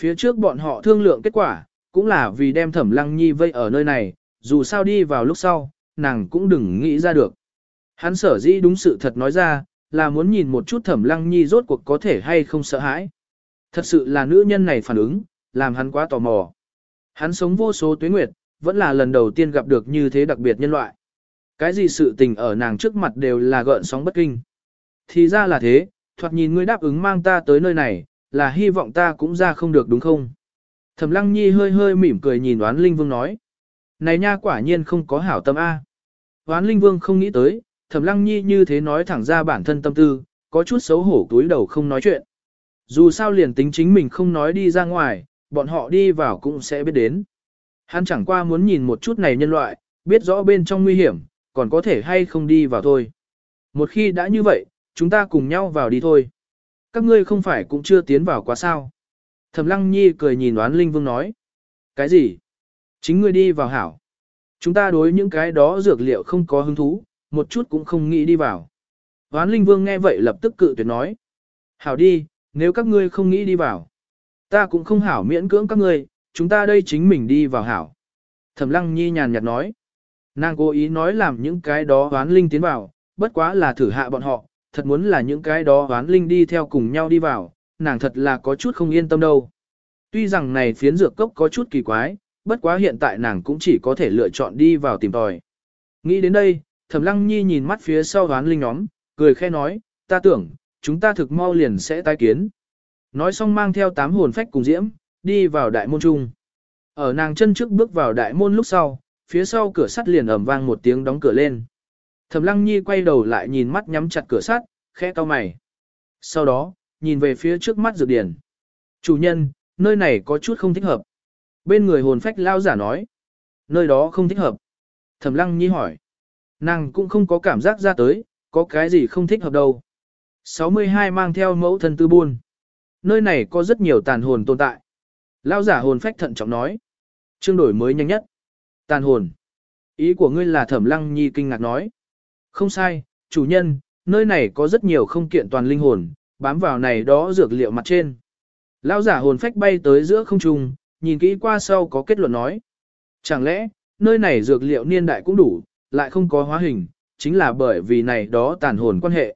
Phía trước bọn họ thương lượng kết quả, cũng là vì đem thẩm lăng nhi vây ở nơi này, dù sao đi vào lúc sau, nàng cũng đừng nghĩ ra được. Hắn sở dĩ đúng sự thật nói ra, là muốn nhìn một chút thẩm lăng nhi rốt cuộc có thể hay không sợ hãi. Thật sự là nữ nhân này phản ứng, làm hắn quá tò mò. Hắn sống vô số tuyến nguyệt, vẫn là lần đầu tiên gặp được như thế đặc biệt nhân loại. Cái gì sự tình ở nàng trước mặt đều là gợn sóng bất kinh. Thì ra là thế, thoạt nhìn ngươi đáp ứng mang ta tới nơi này, là hy vọng ta cũng ra không được đúng không? Thẩm lăng nhi hơi hơi mỉm cười nhìn đoán linh vương nói. Này nha quả nhiên không có hảo tâm A. Đoán linh vương không nghĩ tới, thẩm lăng nhi như thế nói thẳng ra bản thân tâm tư, có chút xấu hổ túi đầu không nói chuyện. Dù sao liền tính chính mình không nói đi ra ngoài, bọn họ đi vào cũng sẽ biết đến. Hắn chẳng qua muốn nhìn một chút này nhân loại, biết rõ bên trong nguy hiểm, còn có thể hay không đi vào thôi. Một khi đã như vậy, chúng ta cùng nhau vào đi thôi. Các ngươi không phải cũng chưa tiến vào quá sao. Thẩm lăng nhi cười nhìn đoán linh vương nói. Cái gì? Chính ngươi đi vào hảo. Chúng ta đối những cái đó dược liệu không có hứng thú, một chút cũng không nghĩ đi vào. Hoán linh vương nghe vậy lập tức cự tuyệt nói. Hảo đi, nếu các ngươi không nghĩ đi vào. Ta cũng không hảo miễn cưỡng các ngươi, chúng ta đây chính mình đi vào hảo. Thẩm lăng nhi nhàn nhạt nói. Nàng cố ý nói làm những cái đó hoán linh tiến vào, bất quá là thử hạ bọn họ, thật muốn là những cái đó oán linh đi theo cùng nhau đi vào, nàng thật là có chút không yên tâm đâu. Tuy rằng này phiến dược cốc có chút kỳ quái, bất quá hiện tại nàng cũng chỉ có thể lựa chọn đi vào tìm tòi. Nghĩ đến đây, Thẩm Lăng Nhi nhìn mắt phía sau oán linh nhóm, cười khẽ nói, ta tưởng, chúng ta thực mau liền sẽ tái kiến. Nói xong mang theo tám hồn phách cùng diễm, đi vào đại môn trung. Ở nàng chân trước bước vào đại môn lúc sau, phía sau cửa sắt liền ầm vang một tiếng đóng cửa lên. Thẩm Lăng Nhi quay đầu lại nhìn mắt nhắm chặt cửa sắt, khẽ cau mày. Sau đó, nhìn về phía trước mắt dược điển. Chủ nhân, nơi này có chút không thích hợp. Bên người hồn phách lao giả nói. Nơi đó không thích hợp. Thẩm Lăng Nhi hỏi. Nàng cũng không có cảm giác ra tới, có cái gì không thích hợp đâu. 62 mang theo mẫu thân tư buôn. Nơi này có rất nhiều tàn hồn tồn tại. Lao giả hồn phách thận trọng nói. Chương đổi mới nhanh nhất. Tàn hồn. Ý của ngươi là thẩm lăng nhi kinh ngạc nói. Không sai, chủ nhân, nơi này có rất nhiều không kiện toàn linh hồn, bám vào này đó dược liệu mặt trên. Lao giả hồn phách bay tới giữa không trung, nhìn kỹ qua sau có kết luận nói. Chẳng lẽ, nơi này dược liệu niên đại cũng đủ, lại không có hóa hình, chính là bởi vì này đó tàn hồn quan hệ.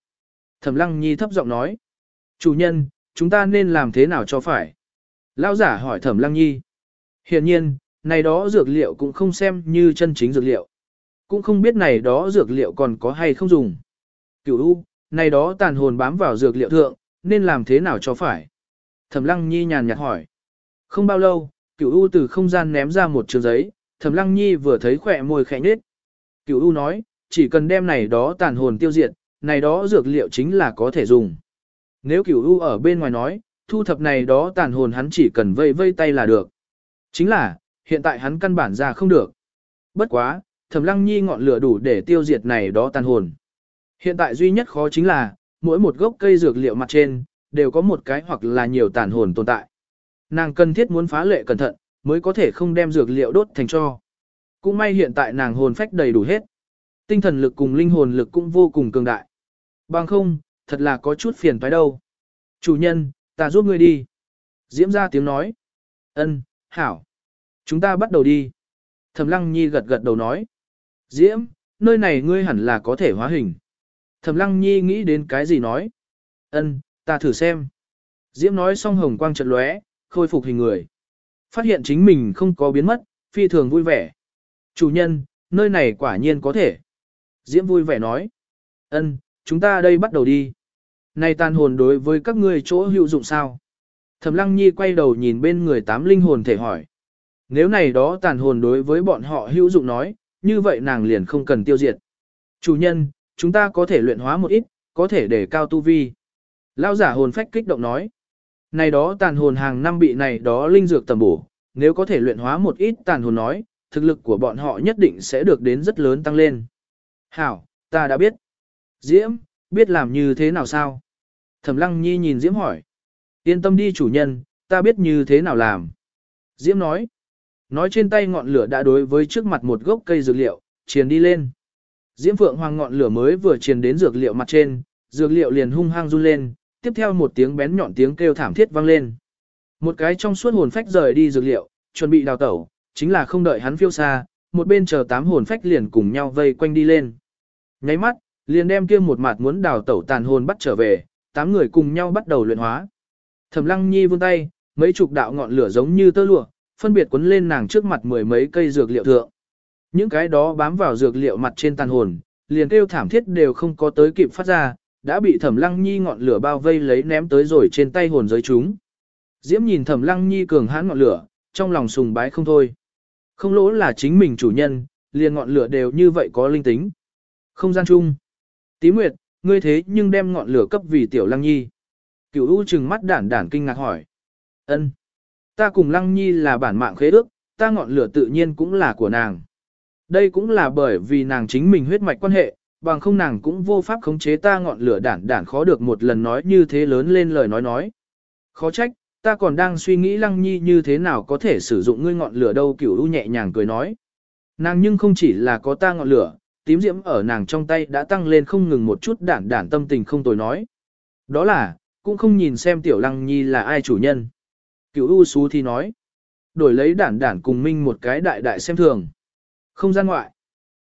Thẩm Lăng Nhi thấp giọng nói, chủ nhân, chúng ta nên làm thế nào cho phải? Lão giả hỏi Thẩm Lăng Nhi. Hiện nhiên, này đó dược liệu cũng không xem như chân chính dược liệu. Cũng không biết này đó dược liệu còn có hay không dùng. Cửu U, này đó tàn hồn bám vào dược liệu thượng, nên làm thế nào cho phải? Thẩm Lăng Nhi nhàn nhạt hỏi. Không bao lâu, Cửu U từ không gian ném ra một trường giấy, Thẩm Lăng Nhi vừa thấy khỏe môi khẽ nhếch. Cửu U nói, chỉ cần đem này đó tàn hồn tiêu diệt, này đó dược liệu chính là có thể dùng. Nếu Cửu U ở bên ngoài nói, thu thập này đó tàn hồn hắn chỉ cần vây vây tay là được. Chính là, hiện tại hắn căn bản ra không được. Bất quá, Thẩm Lăng Nhi ngọn lửa đủ để tiêu diệt này đó tàn hồn. Hiện tại duy nhất khó chính là, mỗi một gốc cây dược liệu mặt trên, đều có một cái hoặc là nhiều tàn hồn tồn tại. Nàng cần thiết muốn phá lệ cẩn thận, mới có thể không đem dược liệu đốt thành cho. Cũng may hiện tại nàng hồn phách đầy đủ hết. Tinh thần lực cùng linh hồn lực cũng vô cùng cường đại. Bằng không, thật là có chút phiền phải đâu. Chủ nhân, ta giúp ngươi đi. Diễm ra tiếng nói. Ân, hảo. Chúng ta bắt đầu đi. Thẩm Lăng Nhi gật gật đầu nói. Diễm, nơi này ngươi hẳn là có thể hóa hình. Thẩm Lăng Nhi nghĩ đến cái gì nói. Ân, ta thử xem. Diễm nói xong hồng quang chợt lóe, khôi phục hình người. Phát hiện chính mình không có biến mất, phi thường vui vẻ. Chủ nhân, nơi này quả nhiên có thể. Diễm vui vẻ nói. Ân, chúng ta đây bắt đầu đi. Này tàn hồn đối với các ngươi chỗ hữu dụng sao? Thẩm Lăng Nhi quay đầu nhìn bên người tám linh hồn thể hỏi. Nếu này đó tàn hồn đối với bọn họ hữu dụng nói, như vậy nàng liền không cần tiêu diệt. Chủ nhân, chúng ta có thể luyện hóa một ít, có thể để cao tu vi. Lão giả hồn phách kích động nói. Này đó tàn hồn hàng năm bị này đó linh dược tầm bổ, nếu có thể luyện hóa một ít tàn hồn nói, thực lực của bọn họ nhất định sẽ được đến rất lớn tăng lên. Hảo, ta đã biết. Diễm, biết làm như thế nào sao? Thẩm Lăng Nhi nhìn Diễm hỏi. Yên tâm đi chủ nhân, ta biết như thế nào làm. Diễm nói. Nói trên tay ngọn lửa đã đối với trước mặt một gốc cây dược liệu, triền đi lên. Diễm Phượng Hoàng ngọn lửa mới vừa triền đến dược liệu mặt trên, dược liệu liền hung hăng run lên, tiếp theo một tiếng bén nhọn tiếng kêu thảm thiết vang lên. Một cái trong suốt hồn phách rời đi dược liệu, chuẩn bị đào tẩu, chính là không đợi hắn phiêu xa, một bên chờ tám hồn phách liền cùng nhau vây quanh đi lên. Nháy mắt, liền đem kia một mặt muốn đào tẩu tàn hồn bắt trở về, tám người cùng nhau bắt đầu luyện hóa. Thẩm Lăng Nhi vươn tay, mấy chục đạo ngọn lửa giống như tơ lụa, phân biệt quấn lên nàng trước mặt mười mấy cây dược liệu thượng. Những cái đó bám vào dược liệu mặt trên tàn hồn, liền kêu thảm thiết đều không có tới kịp phát ra, đã bị Thẩm Lăng Nhi ngọn lửa bao vây lấy ném tới rồi trên tay hồn giới chúng. Diễm nhìn Thẩm Lăng Nhi cường hãn ngọn lửa, trong lòng sùng bái không thôi. Không lỗ là chính mình chủ nhân, liền ngọn lửa đều như vậy có linh tính. Không gian chung. Tí Nguyệt, ngươi thế nhưng đem ngọn lửa cấp vì tiểu Lăng Nhi. Cửu U trừng mắt đản đản kinh ngạc hỏi. Ân, Ta cùng Lăng Nhi là bản mạng khế ước, ta ngọn lửa tự nhiên cũng là của nàng. Đây cũng là bởi vì nàng chính mình huyết mạch quan hệ, bằng không nàng cũng vô pháp khống chế ta ngọn lửa đản đản khó được một lần nói như thế lớn lên lời nói nói. Khó trách, ta còn đang suy nghĩ Lăng Nhi như thế nào có thể sử dụng ngươi ngọn lửa đâu Cửu U nhẹ nhàng cười nói. Nàng nhưng không chỉ là có ta ngọn lửa, tím diễm ở nàng trong tay đã tăng lên không ngừng một chút đản đản tâm tình không tồi nói. Đó là, cũng không nhìn xem tiểu lăng nhi là ai chủ nhân. Cửu U Xú thì nói, đổi lấy đản đản cùng minh một cái đại đại xem thường. Không gian ngoại,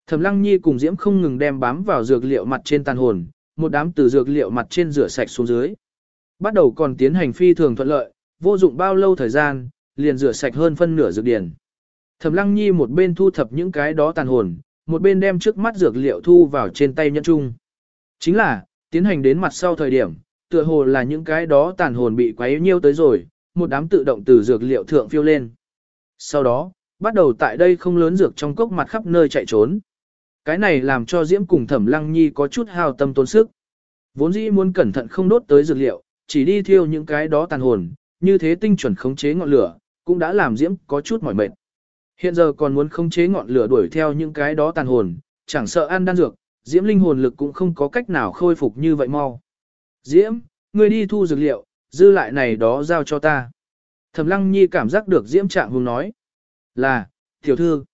Thẩm Lăng Nhi cùng Diễm không ngừng đem bám vào dược liệu mặt trên tàn hồn, một đám từ dược liệu mặt trên rửa sạch xuống dưới. Bắt đầu còn tiến hành phi thường thuận lợi, vô dụng bao lâu thời gian, liền rửa sạch hơn phân nửa dược điển. Thẩm Lăng Nhi một bên thu thập những cái đó tàn hồn, một bên đem trước mắt dược liệu thu vào trên tay nhẫn chung. Chính là, tiến hành đến mặt sau thời điểm, tựa hồ là những cái đó tàn hồn bị quấy nhiêu tới rồi, một đám tự động từ dược liệu thượng phiêu lên. Sau đó, bắt đầu tại đây không lớn dược trong cốc mặt khắp nơi chạy trốn. Cái này làm cho Diễm cùng Thẩm Lăng Nhi có chút hao tâm tốn sức. Vốn dĩ muốn cẩn thận không đốt tới dược liệu, chỉ đi thiêu những cái đó tàn hồn, như thế tinh chuẩn khống chế ngọn lửa, cũng đã làm Diễm có chút mỏi mệt. Hiện giờ còn muốn khống chế ngọn lửa đuổi theo những cái đó tàn hồn, chẳng sợ ăn đan dược, Diễm linh hồn lực cũng không có cách nào khôi phục như vậy mau. Diễm, ngươi đi thu dược liệu, dư lại này đó giao cho ta. Thẩm Lăng Nhi cảm giác được Diễm trạng hùng nói. Là, tiểu thư.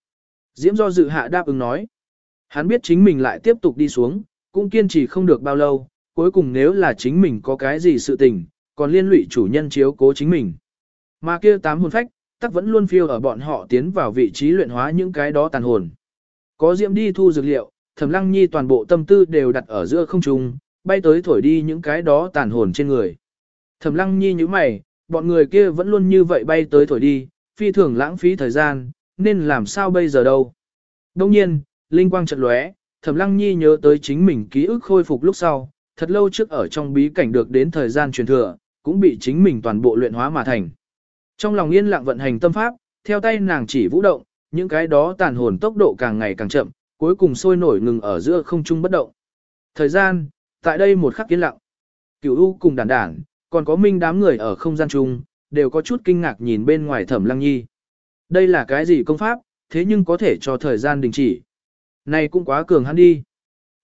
Diễm do dự hạ đáp ứng nói. Hắn biết chính mình lại tiếp tục đi xuống, cũng kiên trì không được bao lâu, cuối cùng nếu là chính mình có cái gì sự tình, còn liên lụy chủ nhân chiếu cố chính mình. Mà kia tám hồn phách, tắc vẫn luôn phiêu ở bọn họ tiến vào vị trí luyện hóa những cái đó tàn hồn. Có Diễm đi thu dược liệu, Thẩm Lăng Nhi toàn bộ tâm tư đều đặt ở giữa không trung, bay tới thổi đi những cái đó tàn hồn trên người. Thẩm lăng nhi như mày, bọn người kia vẫn luôn như vậy bay tới thổi đi, phi thường lãng phí thời gian, nên làm sao bây giờ đâu. Đông nhiên, linh quang chợt lóe, Thẩm lăng nhi nhớ tới chính mình ký ức khôi phục lúc sau, thật lâu trước ở trong bí cảnh được đến thời gian truyền thừa, cũng bị chính mình toàn bộ luyện hóa mà thành. Trong lòng yên lặng vận hành tâm pháp, theo tay nàng chỉ vũ động, những cái đó tàn hồn tốc độ càng ngày càng chậm, cuối cùng sôi nổi ngừng ở giữa không trung bất động. Thời gian, Tại đây một khắc yên lặng, cửu u cùng đàn đản, còn có minh đám người ở không gian chung, đều có chút kinh ngạc nhìn bên ngoài thẩm lăng nhi. Đây là cái gì công pháp, thế nhưng có thể cho thời gian đình chỉ. Này cũng quá cường hắn đi.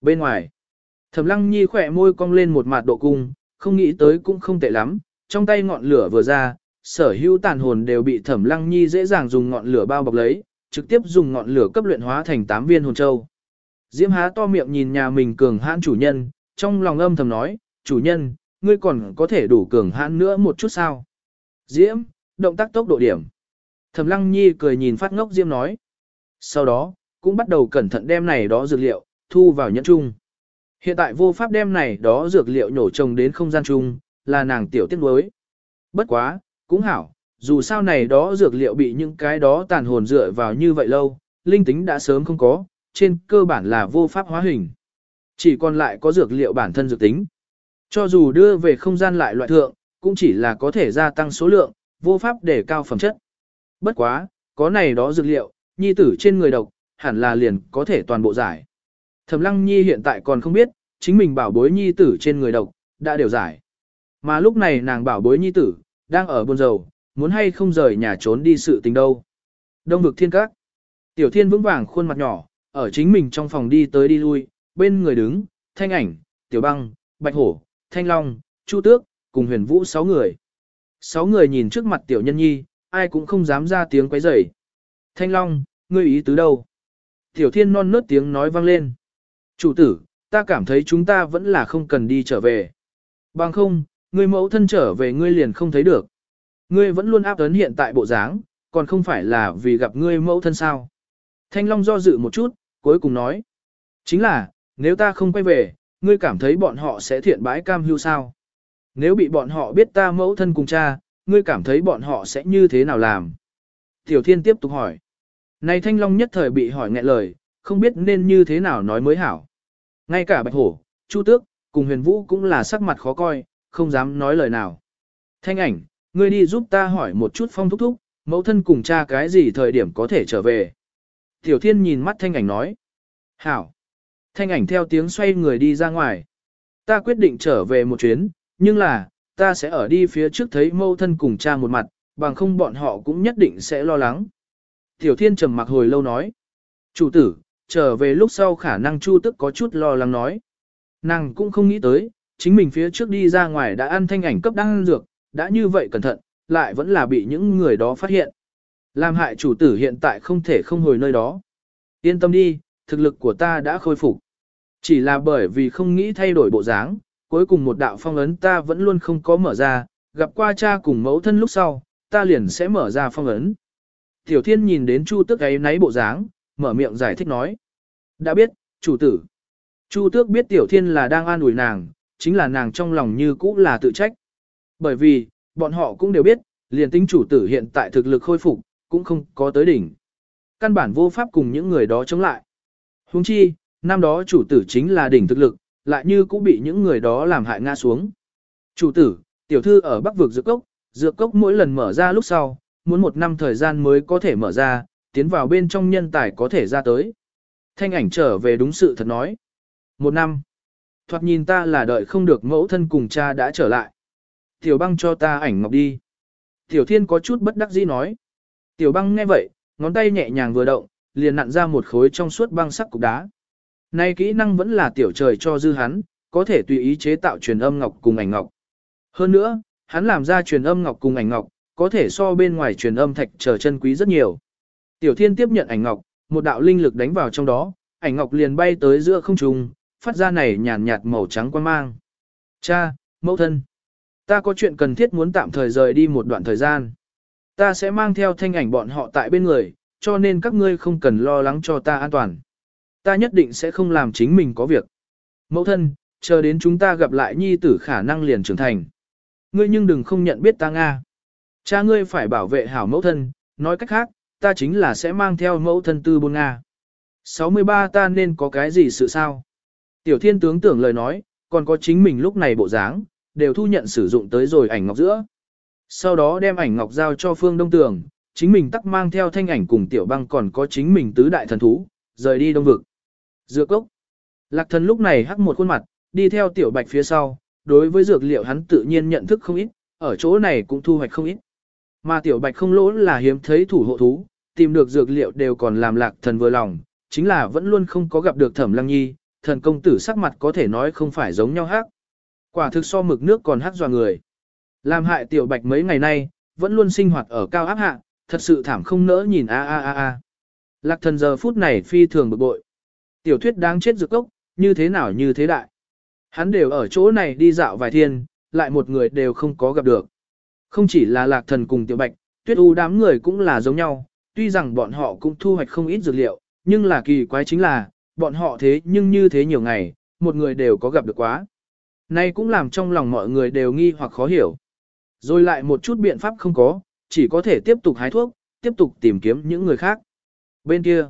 Bên ngoài, thẩm lăng nhi khỏe môi cong lên một mặt độ cung, không nghĩ tới cũng không tệ lắm, trong tay ngọn lửa vừa ra, sở hữu tàn hồn đều bị thẩm lăng nhi dễ dàng dùng ngọn lửa bao bọc lấy, trực tiếp dùng ngọn lửa cấp luyện hóa thành 8 viên hồn châu. Diễm há to miệng nhìn nhà mình cường hãn chủ nhân, trong lòng âm thầm nói, chủ nhân, ngươi còn có thể đủ cường hãn nữa một chút sao. Diễm, động tác tốc độ điểm. Thẩm lăng nhi cười nhìn phát ngốc Diễm nói. Sau đó, cũng bắt đầu cẩn thận đem này đó dược liệu, thu vào nhẫn chung. Hiện tại vô pháp đem này đó dược liệu nhổ trồng đến không gian chung, là nàng tiểu tiết đối. Bất quá, cũng hảo, dù sao này đó dược liệu bị những cái đó tàn hồn dựa vào như vậy lâu, linh tính đã sớm không có, trên cơ bản là vô pháp hóa hình. Chỉ còn lại có dược liệu bản thân dược tính. Cho dù đưa về không gian lại loại thượng, cũng chỉ là có thể gia tăng số lượng, vô pháp để cao phẩm chất. Bất quá, có này đó dược liệu, nhi tử trên người độc, hẳn là liền có thể toàn bộ giải. Thẩm lăng nhi hiện tại còn không biết, chính mình bảo bối nhi tử trên người độc, đã đều giải. Mà lúc này nàng bảo bối nhi tử, đang ở buôn dầu, muốn hay không rời nhà trốn đi sự tình đâu. Đông vực thiên các. Tiểu thiên vững vàng khuôn mặt nhỏ, ở chính mình trong phòng đi tới đi lui, bên người đứng, thanh ảnh, tiểu băng, bạch hổ, thanh long, chu tước, cùng huyền vũ sáu người. Sáu người nhìn trước mặt tiểu nhân nhi, ai cũng không dám ra tiếng quấy rầy. Thanh long, ngươi ý tứ đâu? Tiểu thiên non nớt tiếng nói vang lên. Chủ tử, ta cảm thấy chúng ta vẫn là không cần đi trở về. Bằng không, ngươi mẫu thân trở về ngươi liền không thấy được. Ngươi vẫn luôn áp ấn hiện tại bộ dáng, còn không phải là vì gặp ngươi mẫu thân sao. Thanh Long do dự một chút, cuối cùng nói. Chính là, nếu ta không quay về, ngươi cảm thấy bọn họ sẽ thiện bãi cam hưu sao? Nếu bị bọn họ biết ta mẫu thân cùng cha, ngươi cảm thấy bọn họ sẽ như thế nào làm? Tiểu Thiên tiếp tục hỏi. Này Thanh Long nhất thời bị hỏi nghẹn lời, không biết nên như thế nào nói mới hảo. Ngay cả Bạch Hổ, Chu Tước, cùng Huyền Vũ cũng là sắc mặt khó coi, không dám nói lời nào. Thanh ảnh, ngươi đi giúp ta hỏi một chút phong thúc thúc, mẫu thân cùng cha cái gì thời điểm có thể trở về. Tiểu Thiên nhìn mắt Thanh ảnh nói. Hảo. Thanh ảnh theo tiếng xoay người đi ra ngoài. Ta quyết định trở về một chuyến, nhưng là, ta sẽ ở đi phía trước thấy mâu thân cùng cha một mặt, bằng không bọn họ cũng nhất định sẽ lo lắng. Tiểu Thiên trầm mặc hồi lâu nói. Chủ tử, trở về lúc sau khả năng Chu tức có chút lo lắng nói. Nàng cũng không nghĩ tới, chính mình phía trước đi ra ngoài đã ăn thanh ảnh cấp đang dược, đã như vậy cẩn thận, lại vẫn là bị những người đó phát hiện. Làm hại chủ tử hiện tại không thể không hồi nơi đó. Yên tâm đi, thực lực của ta đã khôi phục. Chỉ là bởi vì không nghĩ thay đổi bộ dáng, cuối cùng một đạo phong ấn ta vẫn luôn không có mở ra, gặp qua cha cùng mẫu thân lúc sau, ta liền sẽ mở ra phong ấn. Tiểu thiên nhìn đến Chu tước ấy náy bộ dáng, mở miệng giải thích nói. Đã biết, chủ tử. Chu tước biết tiểu thiên là đang an ủi nàng, chính là nàng trong lòng như cũ là tự trách. Bởi vì, bọn họ cũng đều biết, liền tính chủ tử hiện tại thực lực khôi phục, cũng không có tới đỉnh. Căn bản vô pháp cùng những người đó chống lại. Huống chi, năm đó chủ tử chính là đỉnh thực lực, lại như cũng bị những người đó làm hại ngã xuống. Chủ tử, tiểu thư ở bắc vực dược cốc, dược cốc mỗi lần mở ra lúc sau, muốn một năm thời gian mới có thể mở ra, tiến vào bên trong nhân tài có thể ra tới. Thanh ảnh trở về đúng sự thật nói. Một năm. Thoạt nhìn ta là đợi không được mẫu thân cùng cha đã trở lại. Tiểu băng cho ta ảnh ngọc đi. Tiểu thiên có chút bất đắc dĩ nói. Tiểu băng nghe vậy, ngón tay nhẹ nhàng vừa động, liền nặn ra một khối trong suốt băng sắc cục đá. Nay kỹ năng vẫn là tiểu trời cho dư hắn, có thể tùy ý chế tạo truyền âm ngọc cùng ảnh ngọc. Hơn nữa, hắn làm ra truyền âm ngọc cùng ảnh ngọc, có thể so bên ngoài truyền âm thạch trở chân quý rất nhiều. Tiểu thiên tiếp nhận ảnh ngọc, một đạo linh lực đánh vào trong đó, ảnh ngọc liền bay tới giữa không trung, phát ra này nhàn nhạt màu trắng quan mang. Cha, mẫu thân, ta có chuyện cần thiết muốn tạm thời rời đi một đoạn thời gian. Ta sẽ mang theo thanh ảnh bọn họ tại bên người, cho nên các ngươi không cần lo lắng cho ta an toàn. Ta nhất định sẽ không làm chính mình có việc. Mẫu thân, chờ đến chúng ta gặp lại nhi tử khả năng liền trưởng thành. Ngươi nhưng đừng không nhận biết ta Nga. Cha ngươi phải bảo vệ hảo mẫu thân, nói cách khác, ta chính là sẽ mang theo mẫu thân tư bôn Nga. 63 ta nên có cái gì sự sao? Tiểu thiên tướng tưởng lời nói, còn có chính mình lúc này bộ dáng, đều thu nhận sử dụng tới rồi ảnh ngọc giữa. Sau đó đem ảnh ngọc giao cho phương đông tường, chính mình tắc mang theo thanh ảnh cùng tiểu băng còn có chính mình tứ đại thần thú, rời đi đông vực. Dược cốc. Lạc thần lúc này hắc một khuôn mặt, đi theo tiểu bạch phía sau, đối với dược liệu hắn tự nhiên nhận thức không ít, ở chỗ này cũng thu hoạch không ít. Mà tiểu bạch không lỗ là hiếm thấy thủ hộ thú, tìm được dược liệu đều còn làm lạc thần vừa lòng, chính là vẫn luôn không có gặp được thẩm lăng nhi, thần công tử sắc mặt có thể nói không phải giống nhau hắc. Quả thực so mực nước còn hắc dò người. Làm hại tiểu bạch mấy ngày nay, vẫn luôn sinh hoạt ở cao áp hạ, thật sự thảm không nỡ nhìn a a a a. Lạc thần giờ phút này phi thường bực bội. Tiểu thuyết đáng chết rực ốc, như thế nào như thế đại. Hắn đều ở chỗ này đi dạo vài thiên, lại một người đều không có gặp được. Không chỉ là lạc thần cùng tiểu bạch, tuyết u đám người cũng là giống nhau, tuy rằng bọn họ cũng thu hoạch không ít dược liệu, nhưng là kỳ quái chính là, bọn họ thế nhưng như thế nhiều ngày, một người đều có gặp được quá. Nay cũng làm trong lòng mọi người đều nghi hoặc khó hiểu. Rồi lại một chút biện pháp không có, chỉ có thể tiếp tục hái thuốc, tiếp tục tìm kiếm những người khác. Bên kia,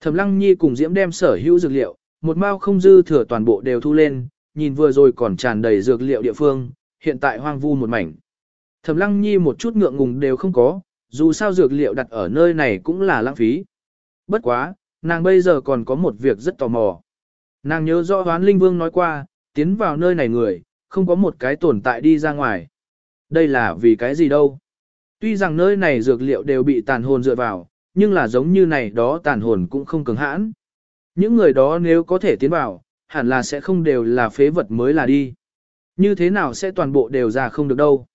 Thẩm Lăng Nhi cùng Diễm đem sở hữu dược liệu, một mao không dư thừa toàn bộ đều thu lên, nhìn vừa rồi còn tràn đầy dược liệu địa phương, hiện tại hoang vu một mảnh. Thẩm Lăng Nhi một chút ngượng ngùng đều không có, dù sao dược liệu đặt ở nơi này cũng là lãng phí. Bất quá, nàng bây giờ còn có một việc rất tò mò. Nàng nhớ rõ Hoán Linh Vương nói qua, tiến vào nơi này người, không có một cái tồn tại đi ra ngoài. Đây là vì cái gì đâu? Tuy rằng nơi này dược liệu đều bị tàn hồn dựa vào, nhưng là giống như này đó tàn hồn cũng không cứng hãn. Những người đó nếu có thể tiến vào, hẳn là sẽ không đều là phế vật mới là đi. Như thế nào sẽ toàn bộ đều ra không được đâu.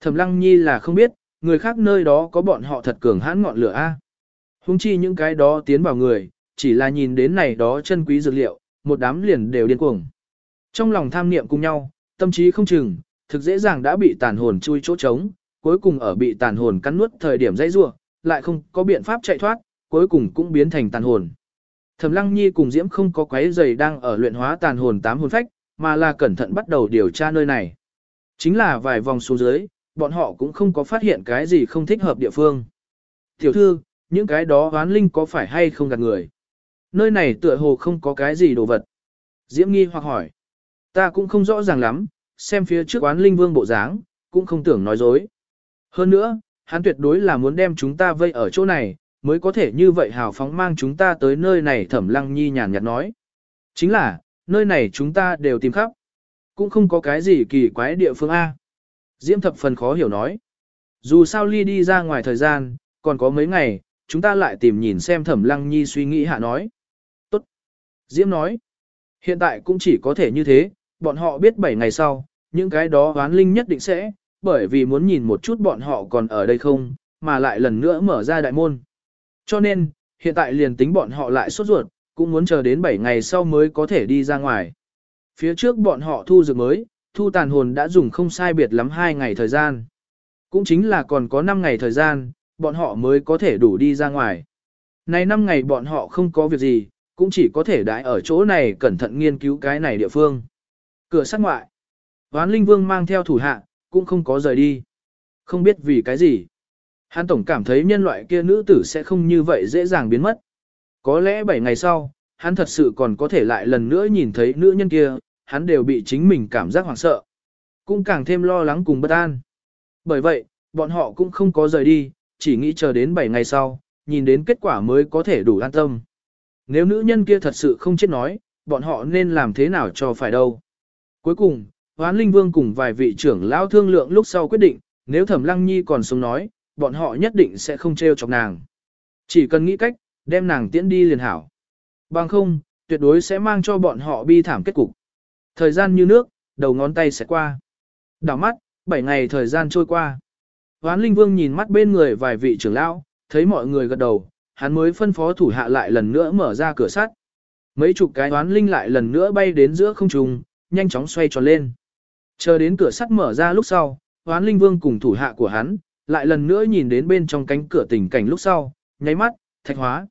Thẩm lăng nhi là không biết, người khác nơi đó có bọn họ thật cường hãn ngọn lửa A. Hùng chi những cái đó tiến vào người, chỉ là nhìn đến này đó chân quý dược liệu, một đám liền đều điên cuồng. Trong lòng tham niệm cùng nhau, tâm trí không chừng, thực dễ dàng đã bị tàn hồn chui chỗ trống, cuối cùng ở bị tàn hồn cắn nuốt thời điểm dãy rua, lại không có biện pháp chạy thoát, cuối cùng cũng biến thành tàn hồn. Thẩm Lăng Nhi cùng Diễm không có quấy giày đang ở luyện hóa tàn hồn tám hồn phách, mà là cẩn thận bắt đầu điều tra nơi này. Chính là vài vòng xuống dưới, bọn họ cũng không có phát hiện cái gì không thích hợp địa phương. Tiểu thư, những cái đó oán linh có phải hay không gạt người? Nơi này tựa hồ không có cái gì đồ vật. Diễm nghi hoặc hỏi. Ta cũng không rõ ràng lắm, xem phía trước oán linh vương bộ dáng, cũng không tưởng nói dối. Hơn nữa, hắn tuyệt đối là muốn đem chúng ta vây ở chỗ này, mới có thể như vậy hào phóng mang chúng ta tới nơi này thẩm lăng nhi nhàn nhạt nói. Chính là, nơi này chúng ta đều tìm khắp. Cũng không có cái gì kỳ quái địa phương A. Diễm thập phần khó hiểu nói. Dù sao ly đi ra ngoài thời gian, còn có mấy ngày, chúng ta lại tìm nhìn xem thẩm lăng nhi suy nghĩ hạ nói. Tốt. Diễm nói. Hiện tại cũng chỉ có thể như thế, bọn họ biết 7 ngày sau, những cái đó oán linh nhất định sẽ, bởi vì muốn nhìn một chút bọn họ còn ở đây không, mà lại lần nữa mở ra đại môn. Cho nên, hiện tại liền tính bọn họ lại sốt ruột, cũng muốn chờ đến 7 ngày sau mới có thể đi ra ngoài. Phía trước bọn họ thu dược mới, thu tàn hồn đã dùng không sai biệt lắm 2 ngày thời gian. Cũng chính là còn có 5 ngày thời gian, bọn họ mới có thể đủ đi ra ngoài. Này 5 ngày bọn họ không có việc gì, cũng chỉ có thể đãi ở chỗ này cẩn thận nghiên cứu cái này địa phương. Cửa sát ngoại. Ván Linh Vương mang theo thủ hạ, cũng không có rời đi. Không biết vì cái gì. Hắn tổng cảm thấy nhân loại kia nữ tử sẽ không như vậy dễ dàng biến mất. Có lẽ 7 ngày sau, hắn thật sự còn có thể lại lần nữa nhìn thấy nữ nhân kia, hắn đều bị chính mình cảm giác hoảng sợ. Cũng càng thêm lo lắng cùng bất an. Bởi vậy, bọn họ cũng không có rời đi, chỉ nghĩ chờ đến 7 ngày sau, nhìn đến kết quả mới có thể đủ an tâm. Nếu nữ nhân kia thật sự không chết nói, bọn họ nên làm thế nào cho phải đâu. Cuối cùng, Hoán Linh Vương cùng vài vị trưởng lão thương lượng lúc sau quyết định, nếu Thẩm Lăng Nhi còn sống nói, bọn họ nhất định sẽ không trêu chọc nàng. Chỉ cần nghĩ cách, đem nàng tiễn đi liền hảo. Bằng không, tuyệt đối sẽ mang cho bọn họ bi thảm kết cục. Thời gian như nước, đầu ngón tay sẽ qua. Đảo mắt, 7 ngày thời gian trôi qua. Hoán Linh Vương nhìn mắt bên người vài vị trưởng lão, thấy mọi người gật đầu, hắn mới phân phó thủ hạ lại lần nữa mở ra cửa sắt. Mấy chục cái hoán linh lại lần nữa bay đến giữa không trung, nhanh chóng xoay tròn lên. Chờ đến cửa sắt mở ra lúc sau, hoán linh vương cùng thủ hạ của hắn, lại lần nữa nhìn đến bên trong cánh cửa tình cảnh lúc sau, nháy mắt, thạch hóa.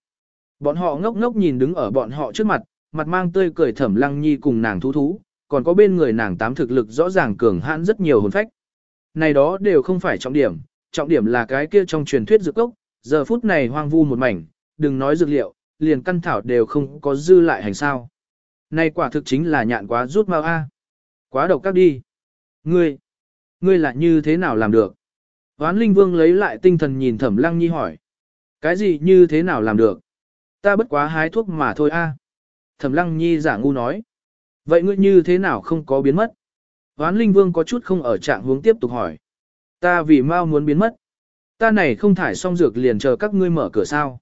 Bọn họ ngốc ngốc nhìn đứng ở bọn họ trước mặt, mặt mang tươi cười thẩm lăng nhi cùng nàng thú thú, còn có bên người nàng tám thực lực rõ ràng cường hãn rất nhiều hồn phách. Này đó đều không phải trọng điểm, trọng điểm là cái kia trong truyền thuyết dược cốc, giờ phút này hoang vu một mảnh, đừng nói dược liệu, liền căn thảo đều không có dư lại hành sao. Này quả thực chính là nhạn quá rút mau a. Quá độc các đi. Ngươi, ngươi là như thế nào làm được? Hoán Linh Vương lấy lại tinh thần nhìn Thẩm Lăng Nhi hỏi. Cái gì như thế nào làm được? Ta bất quá hái thuốc mà thôi a. Thẩm Lăng Nhi giả ngu nói. Vậy ngươi như thế nào không có biến mất? Hoán Linh Vương có chút không ở trạng hướng tiếp tục hỏi. Ta vì mau muốn biến mất. Ta này không thải xong dược liền chờ các ngươi mở cửa sao.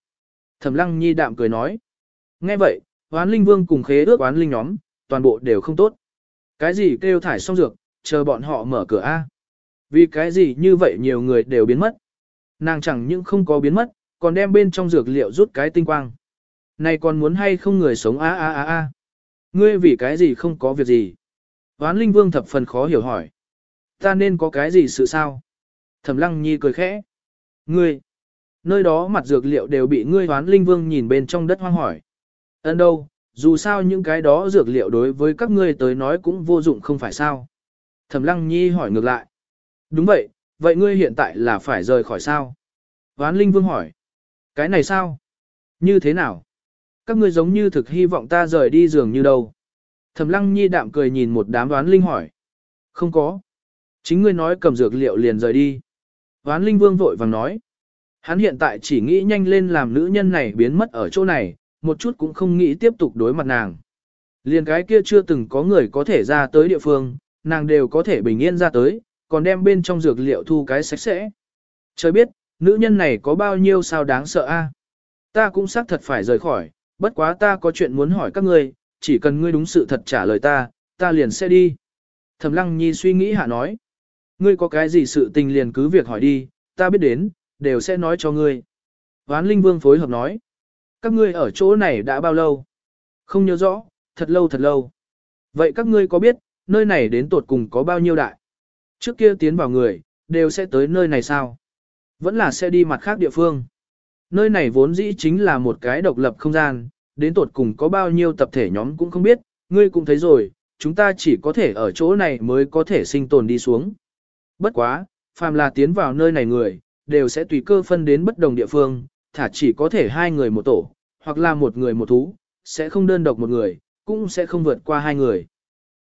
Thẩm Lăng Nhi đạm cười nói. Nghe vậy, Hoán Linh Vương cùng khế ước Hoán Linh nhóm, toàn bộ đều không tốt. Cái gì kêu thải xong dược, chờ bọn họ mở cửa A. Vì cái gì như vậy nhiều người đều biến mất. Nàng chẳng những không có biến mất, còn đem bên trong dược liệu rút cái tinh quang. Này còn muốn hay không người sống a a a a. Ngươi vì cái gì không có việc gì. Ván Linh Vương thập phần khó hiểu hỏi. Ta nên có cái gì sự sao? Thẩm Lăng Nhi cười khẽ. Ngươi, nơi đó mặt dược liệu đều bị ngươi Ván linh vương nhìn bên trong đất hoang hỏi. Ấn đâu, dù sao những cái đó dược liệu đối với các ngươi tới nói cũng vô dụng không phải sao. Thẩm lăng nhi hỏi ngược lại. Đúng vậy, vậy ngươi hiện tại là phải rời khỏi sao? Ván linh vương hỏi. Cái này sao? Như thế nào? Các ngươi giống như thực hy vọng ta rời đi giường như đâu. Thẩm lăng nhi đạm cười nhìn một đám đoán linh hỏi. Không có. Chính ngươi nói cầm dược liệu liền rời đi. Ván Linh Vương vội vàng nói. Hắn hiện tại chỉ nghĩ nhanh lên làm nữ nhân này biến mất ở chỗ này, một chút cũng không nghĩ tiếp tục đối mặt nàng. Liền cái kia chưa từng có người có thể ra tới địa phương, nàng đều có thể bình yên ra tới, còn đem bên trong dược liệu thu cái sạch sẽ. Trời biết, nữ nhân này có bao nhiêu sao đáng sợ a? À? Ta cũng xác thật phải rời khỏi, bất quá ta có chuyện muốn hỏi các ngươi, chỉ cần ngươi đúng sự thật trả lời ta, ta liền sẽ đi. Thẩm Lăng Nhi suy nghĩ hạ nói. Ngươi có cái gì sự tình liền cứ việc hỏi đi, ta biết đến, đều sẽ nói cho ngươi. Ván Linh Vương phối hợp nói. Các ngươi ở chỗ này đã bao lâu? Không nhớ rõ, thật lâu thật lâu. Vậy các ngươi có biết, nơi này đến tột cùng có bao nhiêu đại? Trước kia tiến vào người, đều sẽ tới nơi này sao? Vẫn là sẽ đi mặt khác địa phương. Nơi này vốn dĩ chính là một cái độc lập không gian, đến tột cùng có bao nhiêu tập thể nhóm cũng không biết, ngươi cũng thấy rồi, chúng ta chỉ có thể ở chỗ này mới có thể sinh tồn đi xuống. Bất quá, phàm là tiến vào nơi này người, đều sẽ tùy cơ phân đến bất đồng địa phương, thả chỉ có thể hai người một tổ, hoặc là một người một thú, sẽ không đơn độc một người, cũng sẽ không vượt qua hai người.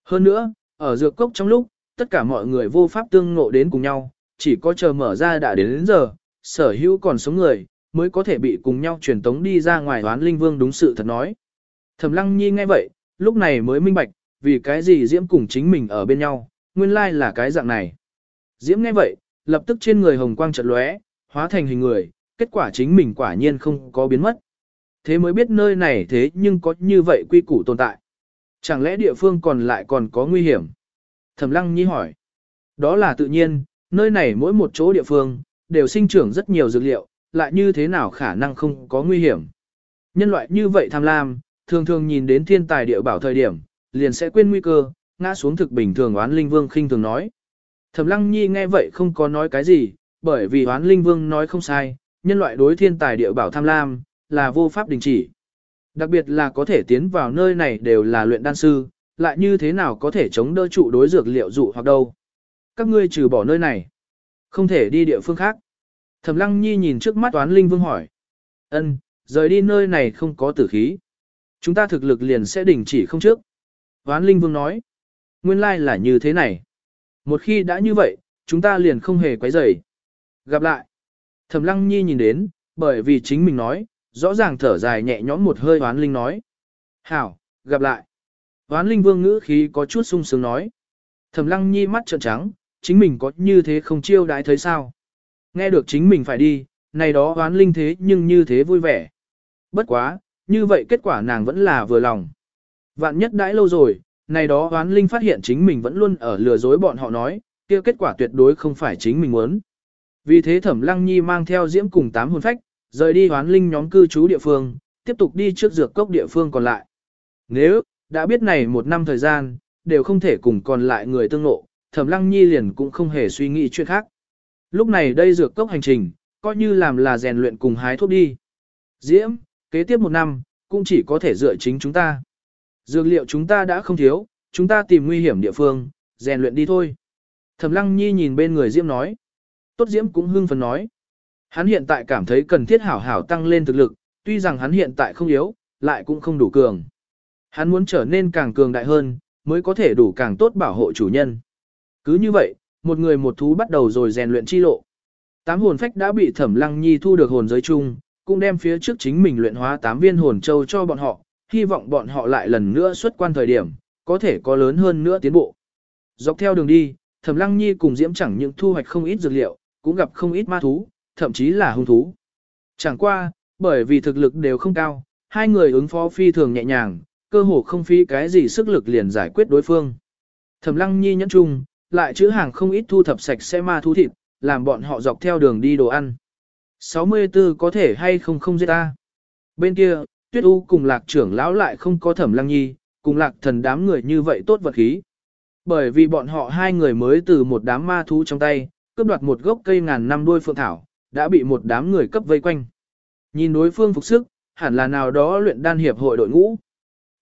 Hơn nữa, ở dược cốc trong lúc, tất cả mọi người vô pháp tương ngộ đến cùng nhau, chỉ có chờ mở ra đã đến, đến giờ, sở hữu còn sống người, mới có thể bị cùng nhau truyền tống đi ra ngoài đoán linh vương đúng sự thật nói. Thẩm lăng nhi nghe vậy, lúc này mới minh bạch, vì cái gì Diễm cùng chính mình ở bên nhau, nguyên lai là cái dạng này. Diễm nghe vậy, lập tức trên người hồng quang chợt lóe, hóa thành hình người, kết quả chính mình quả nhiên không có biến mất. Thế mới biết nơi này thế nhưng có như vậy quy củ tồn tại. Chẳng lẽ địa phương còn lại còn có nguy hiểm? Thẩm lăng nhi hỏi. Đó là tự nhiên, nơi này mỗi một chỗ địa phương, đều sinh trưởng rất nhiều dược liệu, lại như thế nào khả năng không có nguy hiểm. Nhân loại như vậy tham lam, thường thường nhìn đến thiên tài địa bảo thời điểm, liền sẽ quên nguy cơ, ngã xuống thực bình thường oán linh vương khinh thường nói. Thẩm lăng nhi nghe vậy không có nói cái gì, bởi vì oán linh vương nói không sai, nhân loại đối thiên tài địa bảo tham lam, là vô pháp đình chỉ. Đặc biệt là có thể tiến vào nơi này đều là luyện đan sư, lại như thế nào có thể chống đỡ trụ đối dược liệu dụ hoặc đâu. Các ngươi trừ bỏ nơi này, không thể đi địa phương khác. Thẩm Lăng Nhi nhìn trước mắt Toán Linh Vương hỏi. Ân, rời đi nơi này không có tử khí. Chúng ta thực lực liền sẽ đình chỉ không trước. Toán Linh Vương nói. Nguyên lai là như thế này. Một khi đã như vậy, chúng ta liền không hề quấy rầy. Gặp lại. Thẩm Lăng Nhi nhìn đến, bởi vì chính mình nói, rõ ràng thở dài nhẹ nhõm một hơi Toán Linh nói. Hảo, gặp lại. Toán Linh Vương ngữ khí có chút sung sướng nói. Thẩm Lăng Nhi mắt trợn trắng, chính mình có như thế không chiêu đãi thấy sao? Nghe được chính mình phải đi, này đó oán linh thế nhưng như thế vui vẻ. Bất quá, như vậy kết quả nàng vẫn là vừa lòng. Vạn nhất đãi lâu rồi, này đó oán linh phát hiện chính mình vẫn luôn ở lừa dối bọn họ nói, kia kết quả tuyệt đối không phải chính mình muốn. Vì thế Thẩm Lăng Nhi mang theo Diễm cùng tám hồn phách, rời đi hoán linh nhóm cư trú địa phương, tiếp tục đi trước dược cốc địa phương còn lại. Nếu, đã biết này một năm thời gian, đều không thể cùng còn lại người tương ngộ, Thẩm Lăng Nhi liền cũng không hề suy nghĩ chuyện khác. Lúc này đây dược cốc hành trình, coi như làm là rèn luyện cùng hái thuốc đi. Diễm, kế tiếp một năm, cũng chỉ có thể dựa chính chúng ta. Dược liệu chúng ta đã không thiếu, chúng ta tìm nguy hiểm địa phương, rèn luyện đi thôi. Thẩm Lăng Nhi nhìn bên người Diễm nói. Tốt Diễm cũng hưng phấn nói. Hắn hiện tại cảm thấy cần thiết hảo hảo tăng lên thực lực, tuy rằng hắn hiện tại không yếu, lại cũng không đủ cường. Hắn muốn trở nên càng cường đại hơn, mới có thể đủ càng tốt bảo hộ chủ nhân. Cứ như vậy, một người một thú bắt đầu rồi rèn luyện chi lộ. Tám hồn phách đã bị Thẩm Lăng Nhi thu được hồn giới chung, cũng đem phía trước chính mình luyện hóa tám viên hồn châu cho bọn họ, hy vọng bọn họ lại lần nữa xuất quan thời điểm, có thể có lớn hơn nữa tiến bộ. Dọc theo đường đi, Thẩm Lăng Nhi cùng Diễm chẳng những thu hoạch không ít dược liệu, cũng gặp không ít ma thú, thậm chí là hung thú. Chẳng qua, bởi vì thực lực đều không cao, hai người ứng phó phi thường nhẹ nhàng, cơ hồ không phí cái gì sức lực liền giải quyết đối phương. Thẩm Lăng Nhi nhẫn chung, lại chữ hàng không ít thu thập sạch sẽ ma thú thịt, làm bọn họ dọc theo đường đi đồ ăn. 64 có thể hay không không giết ta. Bên kia, Tuyết U cùng lạc trưởng lão lại không có thẩm lăng nhi, cùng lạc thần đám người như vậy tốt vật khí. Bởi vì bọn họ hai người mới từ một đám ma thú trong tay, cướp đoạt một gốc cây ngàn năm đuôi phượng thảo, đã bị một đám người cấp vây quanh. Nhìn đối phương phục sức, hẳn là nào đó luyện đan hiệp hội đội ngũ.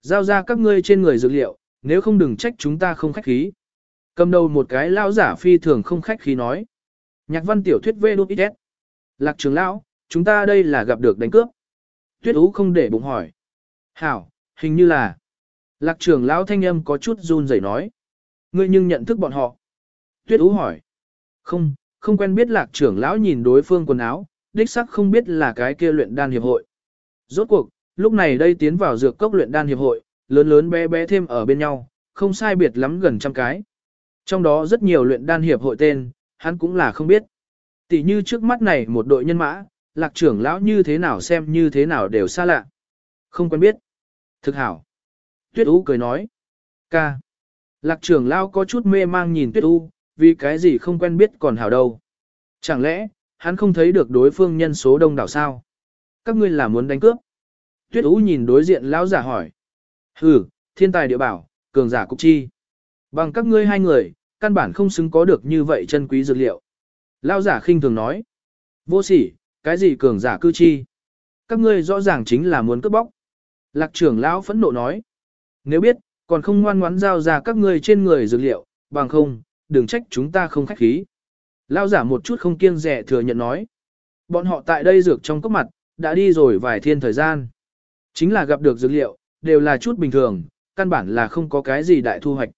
Giao ra các ngươi trên người dược liệu, nếu không đừng trách chúng ta không khách khí. Cầm đầu một cái lao giả phi thường không khách khí nói. Nhạc văn tiểu thuyết vê đút ít Lạc trường lão, chúng ta đây là gặp được đánh cướp. Tuyết ú không để bụng hỏi. Hảo, hình như là. Lạc trường lão thanh âm có chút run rẩy nói. Ngươi nhưng nhận thức bọn họ. Tuyết ú hỏi. Không, không quen biết lạc trưởng lão nhìn đối phương quần áo, đích sắc không biết là cái kia luyện đan hiệp hội. Rốt cuộc, lúc này đây tiến vào dược cốc luyện đan hiệp hội, lớn lớn bé bé thêm ở bên nhau, không sai biệt lắm gần trăm cái. Trong đó rất nhiều luyện đan hiệp hội tên, hắn cũng là không biết. Tỷ như trước mắt này một đội nhân mã, lạc trưởng lão như thế nào xem như thế nào đều xa lạ. Không quen biết. Thực hảo. Tuyết U cười nói. Ca. Lạc trưởng lão có chút mê mang nhìn Tuyết U, vì cái gì không quen biết còn hảo đâu. Chẳng lẽ, hắn không thấy được đối phương nhân số đông đảo sao? Các ngươi là muốn đánh cướp? Tuyết U nhìn đối diện lão giả hỏi. Hừ, thiên tài địa bảo, cường giả cục chi. Bằng các ngươi hai người, căn bản không xứng có được như vậy chân quý dược liệu. lão giả khinh thường nói. Vô sỉ, cái gì cường giả cư chi? Các ngươi rõ ràng chính là muốn cướp bóc. Lạc trưởng lão phẫn nộ nói. Nếu biết, còn không ngoan ngoãn giao ra các ngươi trên người dược liệu, bằng không, đừng trách chúng ta không khách khí. Lao giả một chút không kiêng rẻ thừa nhận nói. Bọn họ tại đây dược trong cốc mặt, đã đi rồi vài thiên thời gian. Chính là gặp được dược liệu, đều là chút bình thường, căn bản là không có cái gì đại thu hoạch.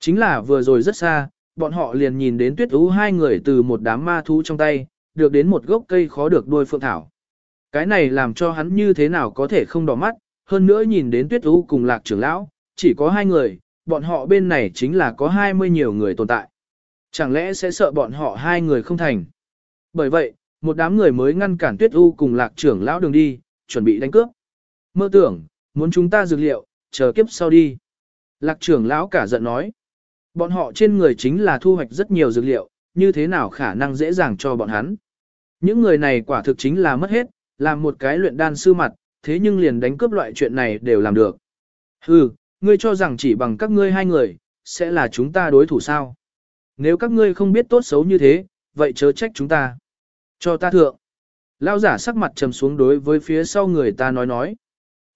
Chính là vừa rồi rất xa, bọn họ liền nhìn đến tuyết ú hai người từ một đám ma thú trong tay, được đến một gốc cây khó được đuôi phượng thảo. Cái này làm cho hắn như thế nào có thể không đỏ mắt, hơn nữa nhìn đến tuyết ú cùng lạc trưởng lão, chỉ có hai người, bọn họ bên này chính là có hai mươi nhiều người tồn tại. Chẳng lẽ sẽ sợ bọn họ hai người không thành? Bởi vậy, một đám người mới ngăn cản tuyết u cùng lạc trưởng lão đường đi, chuẩn bị đánh cướp. Mơ tưởng, muốn chúng ta dược liệu, chờ kiếp sau đi. Lạc trưởng lão cả giận nói. Bọn họ trên người chính là thu hoạch rất nhiều dược liệu, như thế nào khả năng dễ dàng cho bọn hắn. Những người này quả thực chính là mất hết, làm một cái luyện đan sư mặt, thế nhưng liền đánh cướp loại chuyện này đều làm được. Hừ, ngươi cho rằng chỉ bằng các ngươi hai người, sẽ là chúng ta đối thủ sao? Nếu các ngươi không biết tốt xấu như thế, vậy chớ trách chúng ta. Cho ta thượng. Lão giả sắc mặt trầm xuống đối với phía sau người ta nói nói.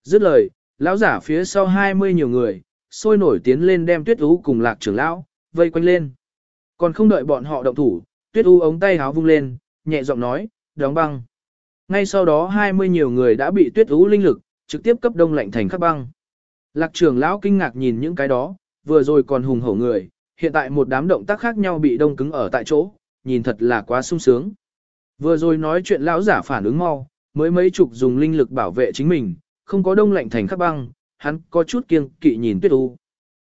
Dứt lời, lão giả phía sau 20 nhiều người, sôi nổi tiến lên đem tuyết ú cùng lạc trưởng lão, vây quanh lên. Còn không đợi bọn họ động thủ, tuyết ú ống tay háo vung lên, nhẹ giọng nói, đóng băng. Ngay sau đó 20 nhiều người đã bị tuyết ú linh lực, trực tiếp cấp đông lạnh thành khắc băng. Lạc trưởng lão kinh ngạc nhìn những cái đó, vừa rồi còn hùng hổ người, hiện tại một đám động tác khác nhau bị đông cứng ở tại chỗ, nhìn thật là quá sung sướng. Vừa rồi nói chuyện lão giả phản ứng mau, mới mấy chục dùng linh lực bảo vệ chính mình, không có đông lạnh thành khắc băng, hắn có chút kiêng kỵ nhìn tuyết u.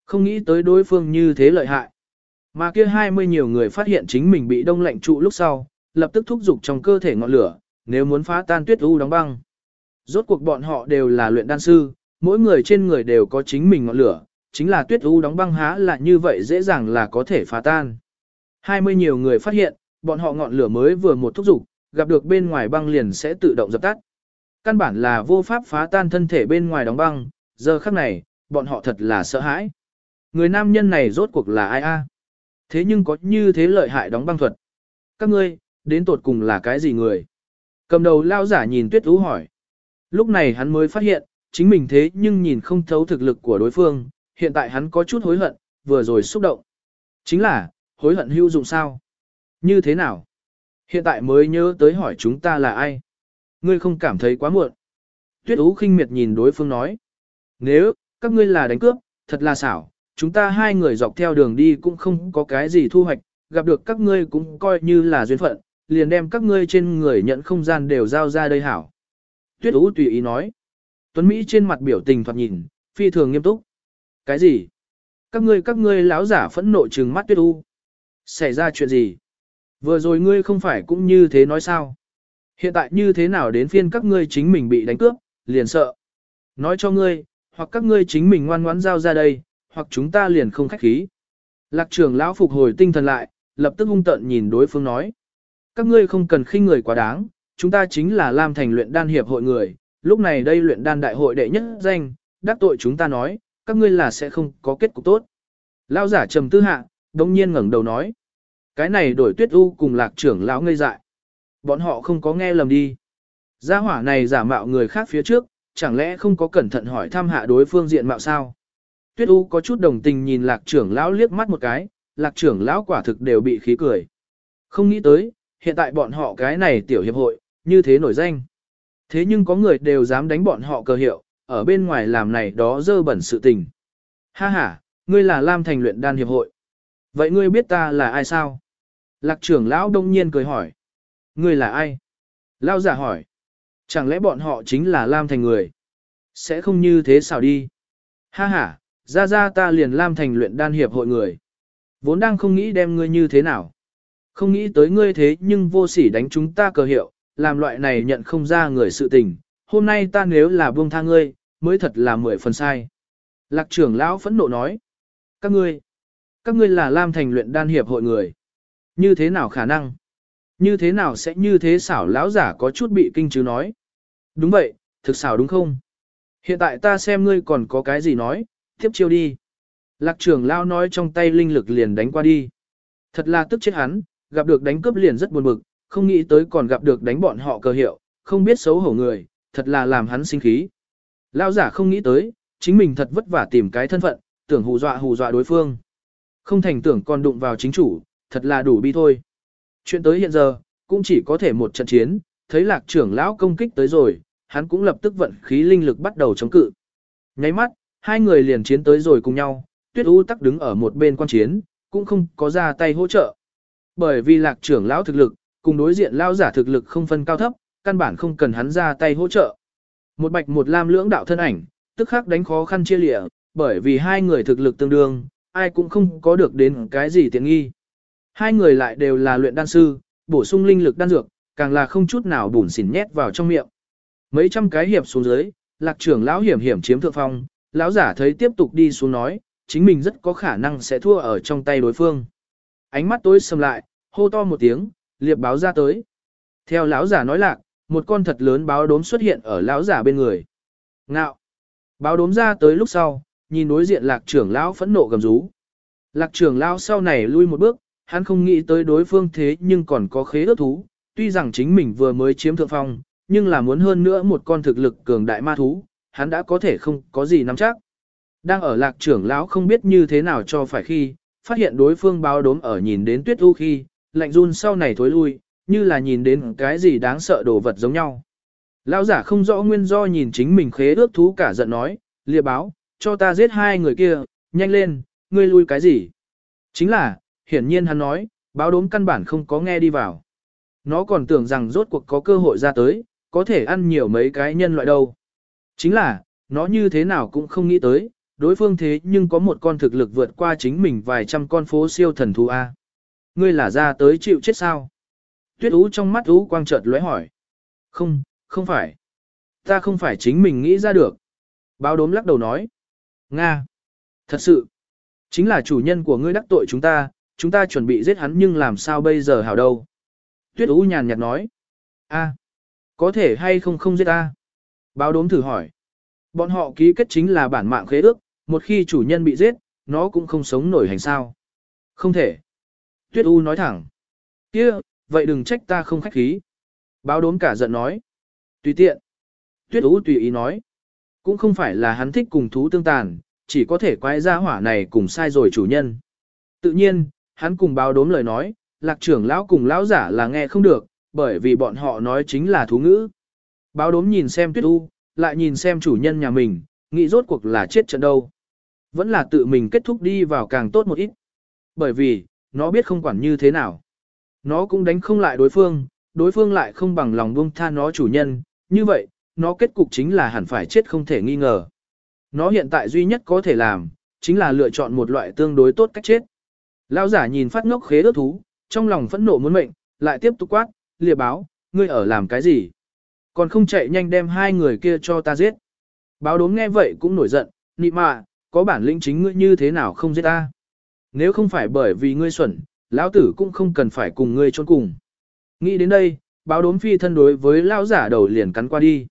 Không nghĩ tới đối phương như thế lợi hại. Mà kia 20 nhiều người phát hiện chính mình bị đông lạnh trụ lúc sau, lập tức thúc giục trong cơ thể ngọn lửa, nếu muốn phá tan tuyết u đóng băng. Rốt cuộc bọn họ đều là luyện đan sư, mỗi người trên người đều có chính mình ngọn lửa, chính là tuyết u đóng băng há là như vậy dễ dàng là có thể phá tan. 20 nhiều người phát hiện, bọn họ ngọn lửa mới vừa một thúc dục, gặp được bên ngoài băng liền sẽ tự động dập tắt. Căn bản là vô pháp phá tan thân thể bên ngoài đóng băng, giờ khắc này, bọn họ thật là sợ hãi. Người nam nhân này rốt cuộc là ai a? Thế nhưng có như thế lợi hại đóng băng thuật. Các ngươi, đến tột cùng là cái gì người? Cầm đầu lao giả nhìn tuyết ú hỏi. Lúc này hắn mới phát hiện, chính mình thế nhưng nhìn không thấu thực lực của đối phương, hiện tại hắn có chút hối hận, vừa rồi xúc động. Chính là, hối hận hữu dụng sao? Như thế nào? Hiện tại mới nhớ tới hỏi chúng ta là ai? Ngươi không cảm thấy quá muộn. Tuyết Ú khinh miệt nhìn đối phương nói. Nếu, các ngươi là đánh cướp, thật là xảo, chúng ta hai người dọc theo đường đi cũng không có cái gì thu hoạch, gặp được các ngươi cũng coi như là duyên phận, liền đem các ngươi trên người nhận không gian đều giao ra đây hảo. Tuyết Ú tùy ý nói. Tuấn Mỹ trên mặt biểu tình thoạt nhìn, phi thường nghiêm túc. Cái gì? Các ngươi các ngươi láo giả phẫn nộ trừng mắt Tuyết u. Xảy ra chuyện gì? Vừa rồi ngươi không phải cũng như thế nói sao? Hiện tại như thế nào đến phiên các ngươi chính mình bị đánh cướp, liền sợ. Nói cho ngươi, hoặc các ngươi chính mình ngoan ngoãn giao ra đây, hoặc chúng ta liền không khách khí. Lạc trưởng lão phục hồi tinh thần lại, lập tức hung tận nhìn đối phương nói. Các ngươi không cần khinh người quá đáng, chúng ta chính là Lam Thành luyện đan hiệp hội người, lúc này đây luyện đan đại hội đệ nhất danh, đắc tội chúng ta nói, các ngươi là sẽ không có kết cục tốt. Lão giả trầm tư hạ, đồng nhiên ngẩng đầu nói. Cái này đổi tuyết u cùng lạc trưởng lão ngây dại. Bọn họ không có nghe lầm đi. Gia hỏa này giả mạo người khác phía trước, chẳng lẽ không có cẩn thận hỏi thăm hạ đối phương diện mạo sao? Tuyết u có chút đồng tình nhìn lạc trưởng lão liếc mắt một cái, lạc trưởng lão quả thực đều bị khí cười. Không nghĩ tới, hiện tại bọn họ cái này tiểu hiệp hội, như thế nổi danh. Thế nhưng có người đều dám đánh bọn họ cờ hiệu, ở bên ngoài làm này đó dơ bẩn sự tình. Ha ha, ngươi là Lam Thành luyện đan hiệp hội. Vậy ngươi biết ta là ai sao? Lạc trưởng lão đông nhiên cười hỏi. Ngươi là ai? Lão giả hỏi. Chẳng lẽ bọn họ chính là Lam Thành người? Sẽ không như thế sao đi? Ha ha, ra ra ta liền Lam Thành luyện đan hiệp hội người. Vốn đang không nghĩ đem ngươi như thế nào. Không nghĩ tới ngươi thế nhưng vô sỉ đánh chúng ta cờ hiệu, làm loại này nhận không ra người sự tình. Hôm nay ta nếu là buông tha ngươi, mới thật là mười phần sai. Lạc trưởng lão phẫn nộ nói. Các ngươi, các ngươi là Lam Thành luyện đan hiệp hội người. Như thế nào khả năng? Như thế nào sẽ như thế xảo lão giả có chút bị kinh chứ nói. Đúng vậy, thực xảo đúng không? Hiện tại ta xem ngươi còn có cái gì nói, tiếp chiêu đi. Lạc trưởng lão nói trong tay linh lực liền đánh qua đi. Thật là tức chết hắn, gặp được đánh cướp liền rất buồn bực, không nghĩ tới còn gặp được đánh bọn họ cơ hiệu, không biết xấu hổ người, thật là làm hắn sinh khí. Lão giả không nghĩ tới, chính mình thật vất vả tìm cái thân phận, tưởng hù dọa hù dọa đối phương. Không thành tưởng còn đụng vào chính chủ, thật là đủ bi thôi. Chuyện tới hiện giờ, cũng chỉ có thể một trận chiến, thấy lạc trưởng lão công kích tới rồi, hắn cũng lập tức vận khí linh lực bắt đầu chống cự. Nháy mắt, hai người liền chiến tới rồi cùng nhau, tuyết u tắc đứng ở một bên quan chiến, cũng không có ra tay hỗ trợ. Bởi vì lạc trưởng lão thực lực, cùng đối diện lão giả thực lực không phân cao thấp, căn bản không cần hắn ra tay hỗ trợ. Một bạch một lam lưỡng đạo thân ảnh, tức khắc đánh khó khăn chia lịa, bởi vì hai người thực lực tương đương, ai cũng không có được đến cái gì tiện nghi. Hai người lại đều là luyện đan sư, bổ sung linh lực đan dược, càng là không chút nào bùn xỉn nhét vào trong miệng. Mấy trăm cái hiệp xuống dưới, lạc trưởng lão hiểm hiểm chiếm thượng phong, lão giả thấy tiếp tục đi xuống nói, chính mình rất có khả năng sẽ thua ở trong tay đối phương. Ánh mắt tối sầm lại, hô to một tiếng, liệp báo ra tới. Theo lão giả nói lạc, một con thật lớn báo đốm xuất hiện ở lão giả bên người. Ngạo. Báo đốm ra tới lúc sau, nhìn đối diện lạc trưởng lão phẫn nộ gầm rú. Lạc trưởng lão sau này lui một bước, hắn không nghĩ tới đối phương thế nhưng còn có khế ước thú, tuy rằng chính mình vừa mới chiếm thượng phong, nhưng là muốn hơn nữa một con thực lực cường đại ma thú, hắn đã có thể không có gì nắm chắc. Đang ở lạc trưởng lão không biết như thế nào cho phải khi, phát hiện đối phương báo đốm ở nhìn đến tuyết u khi, lạnh run sau này thối lui, như là nhìn đến cái gì đáng sợ đồ vật giống nhau. Lão giả không rõ nguyên do nhìn chính mình khế ước thú cả giận nói, lìa báo, cho ta giết hai người kia, nhanh lên, ngươi lui cái gì? Chính là, hiển nhiên hắn nói, báo đốm căn bản không có nghe đi vào. Nó còn tưởng rằng rốt cuộc có cơ hội ra tới, có thể ăn nhiều mấy cái nhân loại đâu. Chính là, nó như thế nào cũng không nghĩ tới, đối phương thế nhưng có một con thực lực vượt qua chính mình vài trăm con phố siêu thần thú A. Ngươi là ra tới chịu chết sao? Tuyết ú trong mắt ú quang chợt lóe hỏi. Không, không phải. Ta không phải chính mình nghĩ ra được. Báo đốm lắc đầu nói. Nga. Thật sự. Chính là chủ nhân của ngươi đắc tội chúng ta, chúng ta chuẩn bị giết hắn nhưng làm sao bây giờ hảo đâu. Tuyết ú nhàn nhạt nói. A. Có thể hay không không giết ta? Báo đốm thử hỏi. Bọn họ ký kết chính là bản mạng khế ước, một khi chủ nhân bị giết, nó cũng không sống nổi hành sao. Không thể. Tuyết U nói thẳng. kia, vậy đừng trách ta không khách khí. Báo đốm cả giận nói. Tùy tiện. Tuyết U tùy ý nói. Cũng không phải là hắn thích cùng thú tương tàn, chỉ có thể quái ra hỏa này cùng sai rồi chủ nhân. Tự nhiên, hắn cùng báo đốm lời nói, lạc trưởng lão cùng lão giả là nghe không được, bởi vì bọn họ nói chính là thú ngữ. Báo đốm nhìn xem tuyết u, lại nhìn xem chủ nhân nhà mình, nghĩ rốt cuộc là chết trận đâu. Vẫn là tự mình kết thúc đi vào càng tốt một ít. Bởi vì, nó biết không quản như thế nào. Nó cũng đánh không lại đối phương, đối phương lại không bằng lòng buông tha nó chủ nhân, như vậy, nó kết cục chính là hẳn phải chết không thể nghi ngờ. Nó hiện tại duy nhất có thể làm, chính là lựa chọn một loại tương đối tốt cách chết. Lão giả nhìn phát ngốc khế ước thú, trong lòng phẫn nộ muốn mệnh, lại tiếp tục quát, lìa báo, ngươi ở làm cái gì? Còn không chạy nhanh đem hai người kia cho ta giết. Báo đốm nghe vậy cũng nổi giận, nị mạ, có bản lĩnh chính ngươi như thế nào không giết ta? Nếu không phải bởi vì ngươi xuẩn, lão tử cũng không cần phải cùng ngươi trốn cùng. Nghĩ đến đây, báo đốm phi thân đối với lão giả đầu liền cắn qua đi.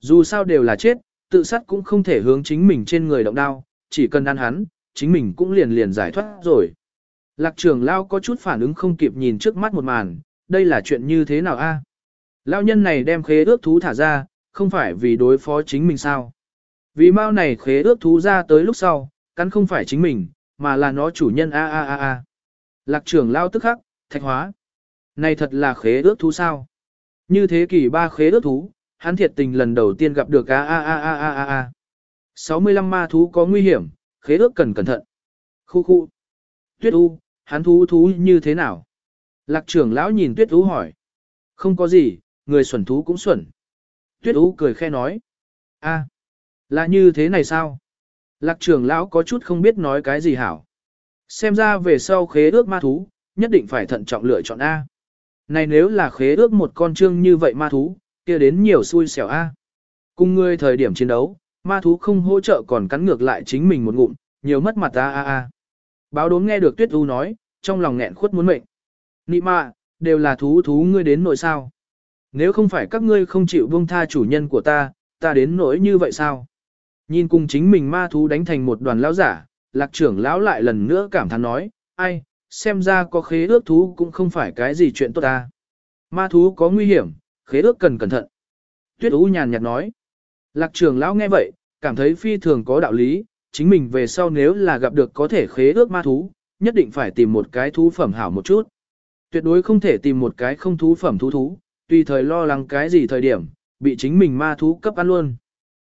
Dù sao đều là chết, tự sát cũng không thể hướng chính mình trên người động đao, chỉ cần ăn hắn, chính mình cũng liền liền giải thoát rồi. Lạc trường lão có chút phản ứng không kịp nhìn trước mắt một màn, đây là chuyện như thế nào a? Lão nhân này đem khế ước thú thả ra, không phải vì đối phó chính mình sao? Vì mau này khế ước thú ra tới lúc sau, cắn không phải chính mình, mà là nó chủ nhân a a a a. Lạc trưởng lao tức khắc, thạch hóa. Này thật là khế ước thú sao? Như thế kỷ ba khế ước thú, hắn thiệt tình lần đầu tiên gặp được a a a a a a a. 65 ma thú có nguy hiểm, khế ước cần cẩn thận. Khu khu. Tuyết u, hắn thú thú như thế nào? Lạc trưởng lão nhìn tuyết u hỏi. Không có gì, người xuẩn thú cũng xuẩn. Tuyết u cười khe nói. a là như thế này sao? Lạc trưởng lão có chút không biết nói cái gì hảo. Xem ra về sau khế ước ma thú, nhất định phải thận trọng lựa chọn A. Này nếu là khế ước một con trương như vậy ma thú, kia đến nhiều xui xẻo A. Cùng ngươi thời điểm chiến đấu, ma thú không hỗ trợ còn cắn ngược lại chính mình một ngụm, nhiều mất mặt A A A. Báo đốm nghe được Tuyết U nói, trong lòng nghẹn khuất muốn mệnh. Nị mạ, đều là thú thú ngươi đến nội sao. Nếu không phải các ngươi không chịu buông tha chủ nhân của ta, ta đến nỗi như vậy sao? Nhìn cùng chính mình ma thú đánh thành một đoàn lão giả, lạc trưởng lão lại lần nữa cảm thán nói, ai, xem ra có khế ước thú cũng không phải cái gì chuyện tốt ta. Ma thú có nguy hiểm, khế ước cần cẩn thận. Tuyết Ú nhàn nhạt nói. Lạc trưởng lão nghe vậy, cảm thấy phi thường có đạo lý, chính mình về sau nếu là gặp được có thể khế ước ma thú, nhất định phải tìm một cái thú phẩm hảo một chút. Tuyệt đối không thể tìm một cái không thú phẩm thú thú, tùy thời lo lắng cái gì thời điểm, bị chính mình ma thú cấp ăn luôn.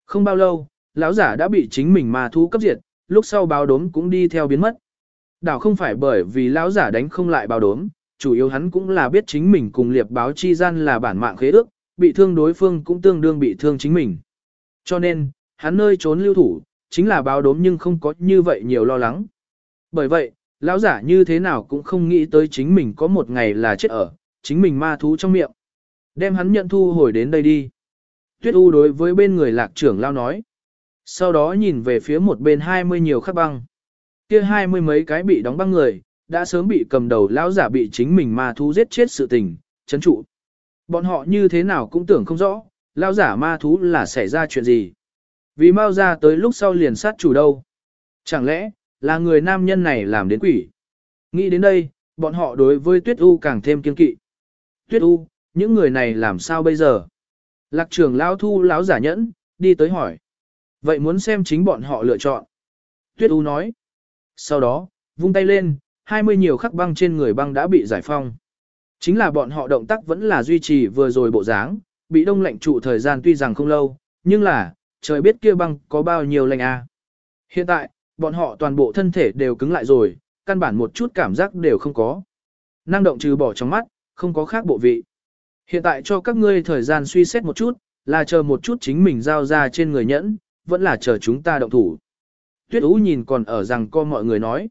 Không bao lâu, lão giả đã bị chính mình ma thú cấp diệt, lúc sau báo đốm cũng đi theo biến mất. Đảo không phải bởi vì lão giả đánh không lại báo đốm, chủ yếu hắn cũng là biết chính mình cùng liệp báo chi gian là bản mạng khế ước, bị thương đối phương cũng tương đương bị thương chính mình. Cho nên, hắn nơi trốn lưu thủ, chính là báo đốm nhưng không có như vậy nhiều lo lắng. Bởi vậy, lão giả như thế nào cũng không nghĩ tới chính mình có một ngày là chết ở, chính mình ma thú trong miệng. Đem hắn nhận thu hồi đến đây đi. Tuyết U đối với bên người lạc trưởng lao nói. Sau đó nhìn về phía một bên hai mươi nhiều khắc băng. Kia hai mươi mấy cái bị đóng băng người, đã sớm bị cầm đầu lão giả bị chính mình ma thú giết chết sự tình, chấn trụ. Bọn họ như thế nào cũng tưởng không rõ, lão giả ma thú là xảy ra chuyện gì. Vì mau ra tới lúc sau liền sát chủ đâu. Chẳng lẽ, là người nam nhân này làm đến quỷ. Nghĩ đến đây, bọn họ đối với Tuyết U càng thêm kiên kỵ. Tuyết U, những người này làm sao bây giờ? Lạc trưởng lão thu lão giả nhẫn, đi tới hỏi. Vậy muốn xem chính bọn họ lựa chọn. Tuyết U nói. Sau đó, vung tay lên, 20 nhiều khắc băng trên người băng đã bị giải phong. Chính là bọn họ động tác vẫn là duy trì vừa rồi bộ dáng, bị đông lạnh trụ thời gian tuy rằng không lâu, nhưng là, trời biết kia băng có bao nhiêu lạnh à. Hiện tại, bọn họ toàn bộ thân thể đều cứng lại rồi, căn bản một chút cảm giác đều không có. Năng động trừ bỏ trong mắt, không có khác bộ vị. Hiện tại cho các ngươi thời gian suy xét một chút, là chờ một chút chính mình giao ra trên người nhẫn, vẫn là chờ chúng ta động thủ. Tuyết Ú nhìn còn ở rằng co mọi người nói.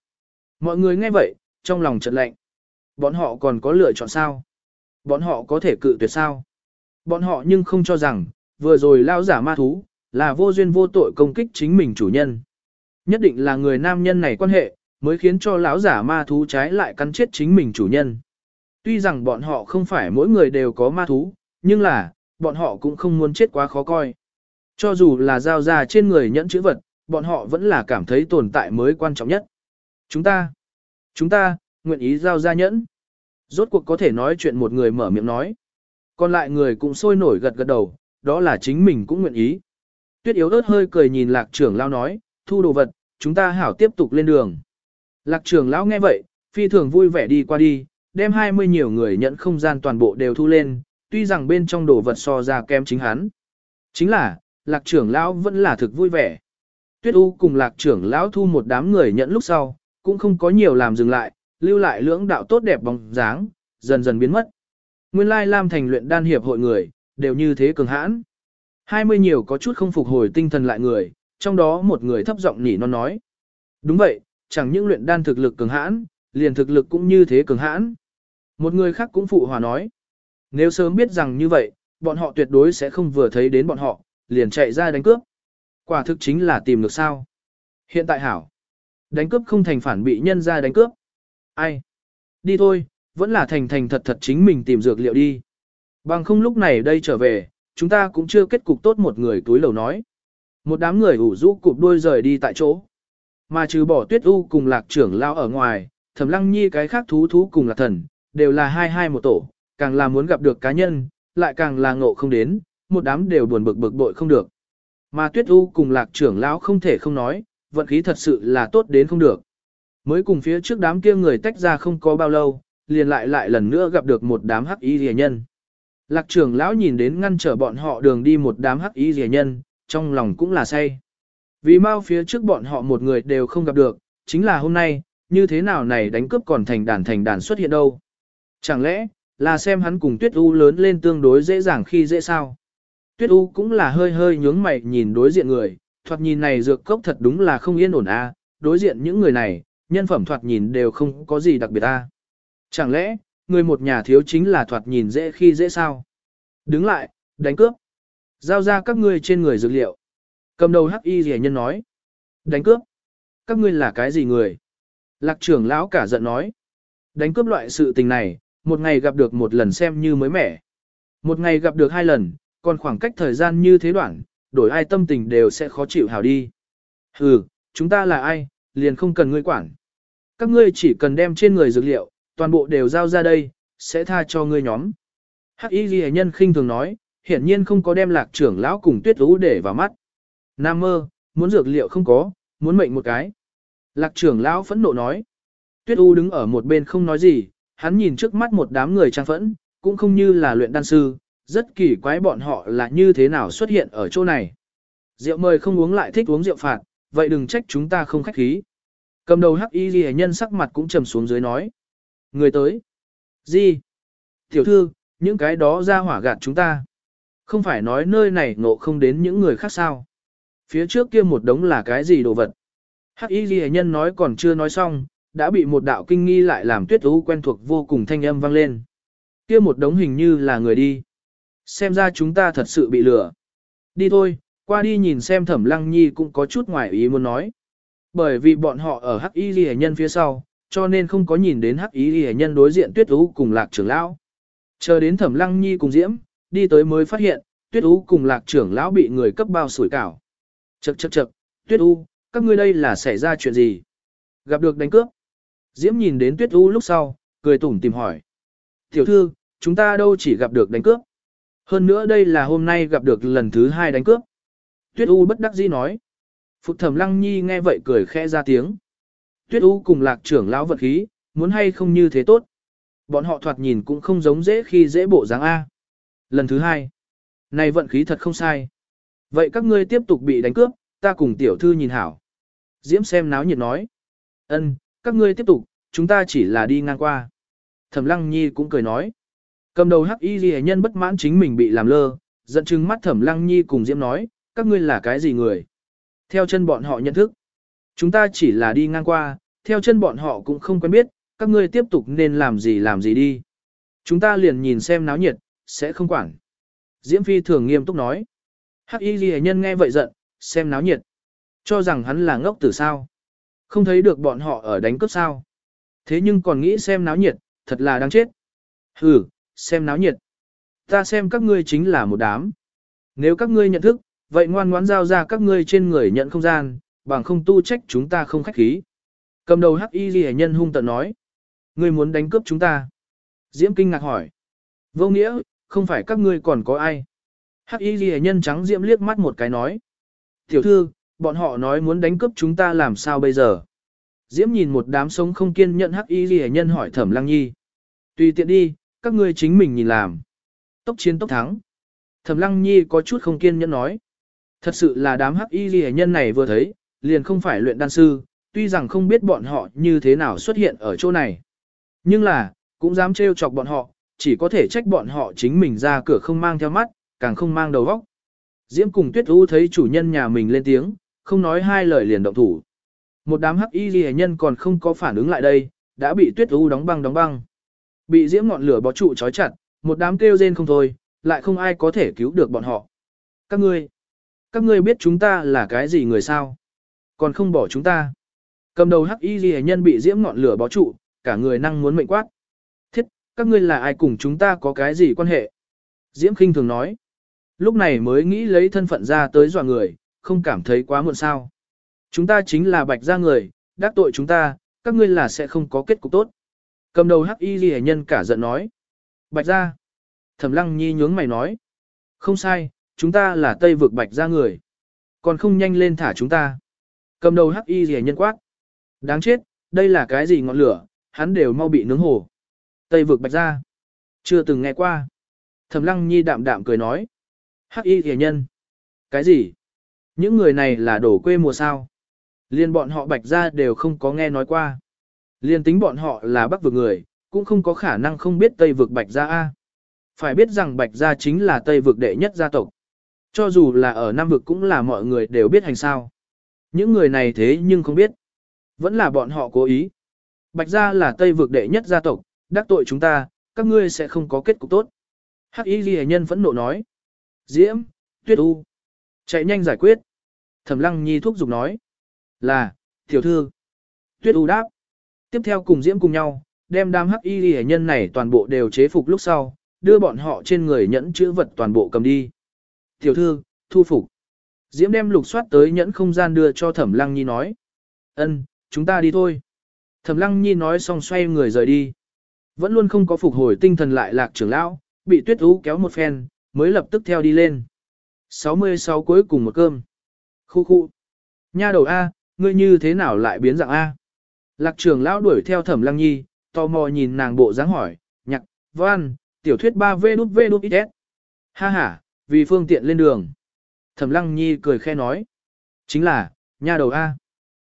Mọi người nghe vậy, trong lòng chợt lạnh. Bọn họ còn có lựa chọn sao? Bọn họ có thể cự tuyệt sao? Bọn họ nhưng không cho rằng, vừa rồi lao giả ma thú, là vô duyên vô tội công kích chính mình chủ nhân. Nhất định là người nam nhân này quan hệ, mới khiến cho lão giả ma thú trái lại cắn chết chính mình chủ nhân. Tuy rằng bọn họ không phải mỗi người đều có ma thú, nhưng là, bọn họ cũng không muốn chết quá khó coi. Cho dù là giao ra trên người nhẫn chữ vật, bọn họ vẫn là cảm thấy tồn tại mới quan trọng nhất. Chúng ta, chúng ta, nguyện ý giao ra nhẫn. Rốt cuộc có thể nói chuyện một người mở miệng nói. Còn lại người cũng sôi nổi gật gật đầu, đó là chính mình cũng nguyện ý. Tuyết yếu ớt hơi cười nhìn lạc trưởng lao nói, thu đồ vật, chúng ta hảo tiếp tục lên đường. Lạc trưởng lão nghe vậy, phi thường vui vẻ đi qua đi, đem 20 nhiều người nhận không gian toàn bộ đều thu lên, tuy rằng bên trong đồ vật so ra kém chính hắn. Chính là, lạc trưởng lão vẫn là thực vui vẻ. Tuyết U cùng lạc trưởng lão thu một đám người nhận lúc sau, cũng không có nhiều làm dừng lại, lưu lại lưỡng đạo tốt đẹp bóng dáng, dần dần biến mất. Nguyên lai Lam thành luyện đan hiệp hội người, đều như thế cường hãn. 20 nhiều có chút không phục hồi tinh thần lại người, trong đó một người thấp giọng nhỉ non nói. Đúng vậy, chẳng những luyện đan thực lực cường hãn, liền thực lực cũng như thế cường hãn. Một người khác cũng phụ hòa nói. Nếu sớm biết rằng như vậy, bọn họ tuyệt đối sẽ không vừa thấy đến bọn họ, liền chạy ra đánh cướp. Quả thực chính là tìm được sao. Hiện tại hảo. Đánh cướp không thành phản bị nhân ra đánh cướp. Ai? Đi thôi, vẫn là thành thành thật thật chính mình tìm dược liệu đi. Bằng không lúc này đây trở về, chúng ta cũng chưa kết cục tốt một người túi lầu nói. Một đám người ủ rũ cụp đuôi rời đi tại chỗ. Mà trừ bỏ tuyết u cùng lạc trưởng lao ở ngoài, thẩm lăng nhi cái khác thú thú cùng lạc thần, đều là hai hai một tổ, càng là muốn gặp được cá nhân, lại càng là ngộ không đến, một đám đều buồn bực bực bội không được. Mà tuyết u cùng lạc trưởng lão không thể không nói, vận khí thật sự là tốt đến không được. Mới cùng phía trước đám kia người tách ra không có bao lâu, liền lại lại lần nữa gặp được một đám hắc y rìa nhân. Lạc trưởng lão nhìn đến ngăn trở bọn họ đường đi một đám hắc y rìa nhân, trong lòng cũng là say. Vì mau phía trước bọn họ một người đều không gặp được, chính là hôm nay, như thế nào này đánh cướp còn thành đàn thành đàn xuất hiện đâu. Chẳng lẽ, là xem hắn cùng Tuyết U lớn lên tương đối dễ dàng khi dễ sao. Tuyết U cũng là hơi hơi nhướng mày nhìn đối diện người, thoạt nhìn này dược cốc thật đúng là không yên ổn a. đối diện những người này, nhân phẩm thoạt nhìn đều không có gì đặc biệt a. Chẳng lẽ, người một nhà thiếu chính là thoạt nhìn dễ khi dễ sao? Đứng lại, đánh cướp. Giao ra các ngươi trên người dược liệu. Cầm đầu hắc y rẻ nhân nói. Đánh cướp. Các ngươi là cái gì người? Lạc trưởng lão cả giận nói. Đánh cướp loại sự tình này, một ngày gặp được một lần xem như mới mẻ. Một ngày gặp được hai lần, còn khoảng cách thời gian như thế đoạn, đổi ai tâm tình đều sẽ khó chịu hào đi. Hừ, chúng ta là ai, liền không cần ngươi quản. các ngươi chỉ cần đem trên người dược liệu, toàn bộ đều giao ra đây, sẽ tha cho ngươi nhóm. Hắc y ghi nhân khinh thường nói, hiển nhiên không có đem lạc trưởng lão cùng tuyết lũ để vào mắt. Nam mơ, muốn dược liệu không có, muốn mệnh một cái. Lạc trưởng lão phẫn nộ nói. Tuyết u đứng ở một bên không nói gì, hắn nhìn trước mắt một đám người trang phẫn, cũng không như là luyện đan sư, rất kỳ quái bọn họ là như thế nào xuất hiện ở chỗ này. Rượu mời không uống lại thích uống rượu phạt, vậy đừng trách chúng ta không khách khí. Cầm đầu hắc y ghi nhân sắc mặt cũng trầm xuống dưới nói. Người tới. Gì? Tiểu thư, những cái đó ra hỏa gạt chúng ta. Không phải nói nơi này ngộ không đến những người khác sao. Phía trước kia một đống là cái gì đồ vật. Hắc y ghi nhân nói còn chưa nói xong, đã bị một đạo kinh nghi lại làm tuyết ú quen thuộc vô cùng thanh âm vang lên. Kia một đống hình như là người đi. Xem ra chúng ta thật sự bị lừa. Đi thôi, qua đi nhìn xem thẩm lăng nhi cũng có chút ngoài ý muốn nói. Bởi vì bọn họ ở hắc y ghi nhân phía sau, cho nên không có nhìn đến hắc y ghi nhân đối diện tuyết ú cùng lạc trưởng lão. Chờ đến thẩm lăng nhi cùng diễm, đi tới mới phát hiện, tuyết ú cùng lạc trưởng lão bị người cấp bao sủi cảo. Chậc chậc chậc, tuyết ú, các ngươi đây là xảy ra chuyện gì? Gặp được đánh cướp. Diễm nhìn đến tuyết ú lúc sau, cười tủm tìm hỏi. Tiểu thư, chúng ta đâu chỉ gặp được đánh cướp. Hơn nữa đây là hôm nay gặp được lần thứ hai đánh cướp. Tuyết U bất đắc dĩ nói. Phục thẩm lăng nhi nghe vậy cười khẽ ra tiếng. Tuyết U cùng lạc trưởng lão vật khí, muốn hay không như thế tốt. Bọn họ thoạt nhìn cũng không giống dễ khi dễ bộ dáng A. Lần thứ hai. Này vận khí thật không sai. Vậy các ngươi tiếp tục bị đánh cướp, ta cùng tiểu thư nhìn hảo. Diễm xem náo nhiệt nói. ân, các ngươi tiếp tục, chúng ta chỉ là đi ngang qua. Thẩm lăng nhi cũng cười nói. Cầm đầu hắc y ghi nhân bất mãn chính mình bị làm lơ, giận chừng mắt thẩm lăng nhi cùng Diễm nói, các ngươi là cái gì người? Theo chân bọn họ nhận thức. Chúng ta chỉ là đi ngang qua, theo chân bọn họ cũng không quen biết, các ngươi tiếp tục nên làm gì làm gì đi. Chúng ta liền nhìn xem náo nhiệt, sẽ không quản. Diễm Phi thường nghiêm túc nói. Hắc y ghi nhân nghe vậy giận, xem náo nhiệt. Cho rằng hắn là ngốc tử sao. Không thấy được bọn họ ở đánh cướp sao. Thế nhưng còn nghĩ xem náo nhiệt, thật là đáng chết. Hừ, xem náo nhiệt. Ta xem các ngươi chính là một đám. Nếu các ngươi nhận thức, vậy ngoan ngoãn giao ra các ngươi trên người nhận không gian, bằng không tu trách chúng ta không khách khí. Cầm đầu hắc y ghi nhân hung tận nói. Ngươi muốn đánh cướp chúng ta. Diễm kinh ngạc hỏi. Vô nghĩa, không phải các ngươi còn có ai. Hắc y ghi nhân trắng Diễm liếc mắt một cái nói. Tiểu thư, bọn họ nói muốn đánh cướp chúng ta làm sao bây giờ. Diễm nhìn một đám sống không kiên nhận hắc y ghi nhân hỏi thẩm lăng nhi. Tùy tiện đi, các ngươi chính mình nhìn làm. Tốc chiến tốc thắng. Thẩm lăng nhi có chút không kiên nhẫn nói. Thật sự là đám hắc y ghi nhân này vừa thấy, liền không phải luyện đan sư, tuy rằng không biết bọn họ như thế nào xuất hiện ở chỗ này. Nhưng là, cũng dám trêu chọc bọn họ, chỉ có thể trách bọn họ chính mình ra cửa không mang theo mắt, càng không mang đầu óc. Diễm cùng Tuyết U thấy chủ nhân nhà mình lên tiếng, không nói hai lời liền động thủ. Một đám hắc y ghi nhân còn không có phản ứng lại đây, đã bị Tuyết U đóng băng đóng băng. Bị Diễm ngọn lửa bó trụ trói chặt, một đám kêu rên không thôi, lại không ai có thể cứu được bọn họ. Các ngươi, các ngươi biết chúng ta là cái gì người sao? Còn không bỏ chúng ta. Cầm đầu hắc y ghi nhân bị diễm ngọn lửa bó trụ, cả người năng muốn mệnh quát. Thiết, các ngươi là ai cùng chúng ta có cái gì quan hệ? Diễm khinh thường nói. Lúc này mới nghĩ lấy thân phận ra tới dọa người, không cảm thấy quá muộn sao. Chúng ta chính là bạch gia người, đắc tội chúng ta, các ngươi là sẽ không có kết cục tốt. Cầm đầu hắc y ghi nhân cả giận nói. Bạch gia. Thẩm lăng nhi nhướng mày nói. Không sai, chúng ta là Tây vực bạch ra người. Còn không nhanh lên thả chúng ta. Cầm đầu hắc y ghi nhân quát. Đáng chết, đây là cái gì ngọn lửa, hắn đều mau bị nướng hồ. Tây vực bạch ra. Chưa từng nghe qua. Thẩm lăng nhi đạm đạm cười nói. Hắc y ghi nhân. Cái gì? Những người này là đổ quê mùa sao. Liên bọn họ bạch ra đều không có nghe nói qua. Liên tính bọn họ là bắc vực người, cũng không có khả năng không biết Tây vực bạch gia A. Phải biết rằng bạch gia chính là Tây vực đệ nhất gia tộc. Cho dù là ở Nam vực cũng là mọi người đều biết hành sao. Những người này thế nhưng không biết. Vẫn là bọn họ cố ý. Bạch gia là Tây vực đệ nhất gia tộc, đắc tội chúng ta, các ngươi sẽ không có kết cục tốt. Hắc y ghi nhân phẫn nộ nói. Diễm, tuyết u. Chạy nhanh giải quyết. Thẩm lăng nhi thúc giục nói. Là, tiểu thư. Tuyết u đáp. Tiếp theo cùng Diễm cùng nhau, đem đám hắc y hệ nhân này toàn bộ đều chế phục lúc sau, đưa bọn họ trên người nhẫn chữ vật toàn bộ cầm đi. Tiểu thư, thu phục. Diễm đem lục soát tới nhẫn không gian đưa cho Thẩm Lăng Nhi nói. Ân, chúng ta đi thôi. Thẩm lăng nhi nói xong xoay người rời đi. Vẫn luôn không có phục hồi tinh thần lại lạc trưởng lão, bị tuyết ú kéo một phen, mới lập tức theo đi lên. 66 cuối cùng một cơm. Khu khu. Nha đầu A, ngươi như thế nào lại biến dạng A? Lạc Trường lão đuổi theo thẩm lăng nhi, tò mò nhìn nàng bộ dáng hỏi, nhạc, văn, tiểu thuyết 3V đút V đút ít Ha ha, vì phương tiện lên đường. Thẩm lăng nhi cười khe nói. Chính là, nhà đầu A.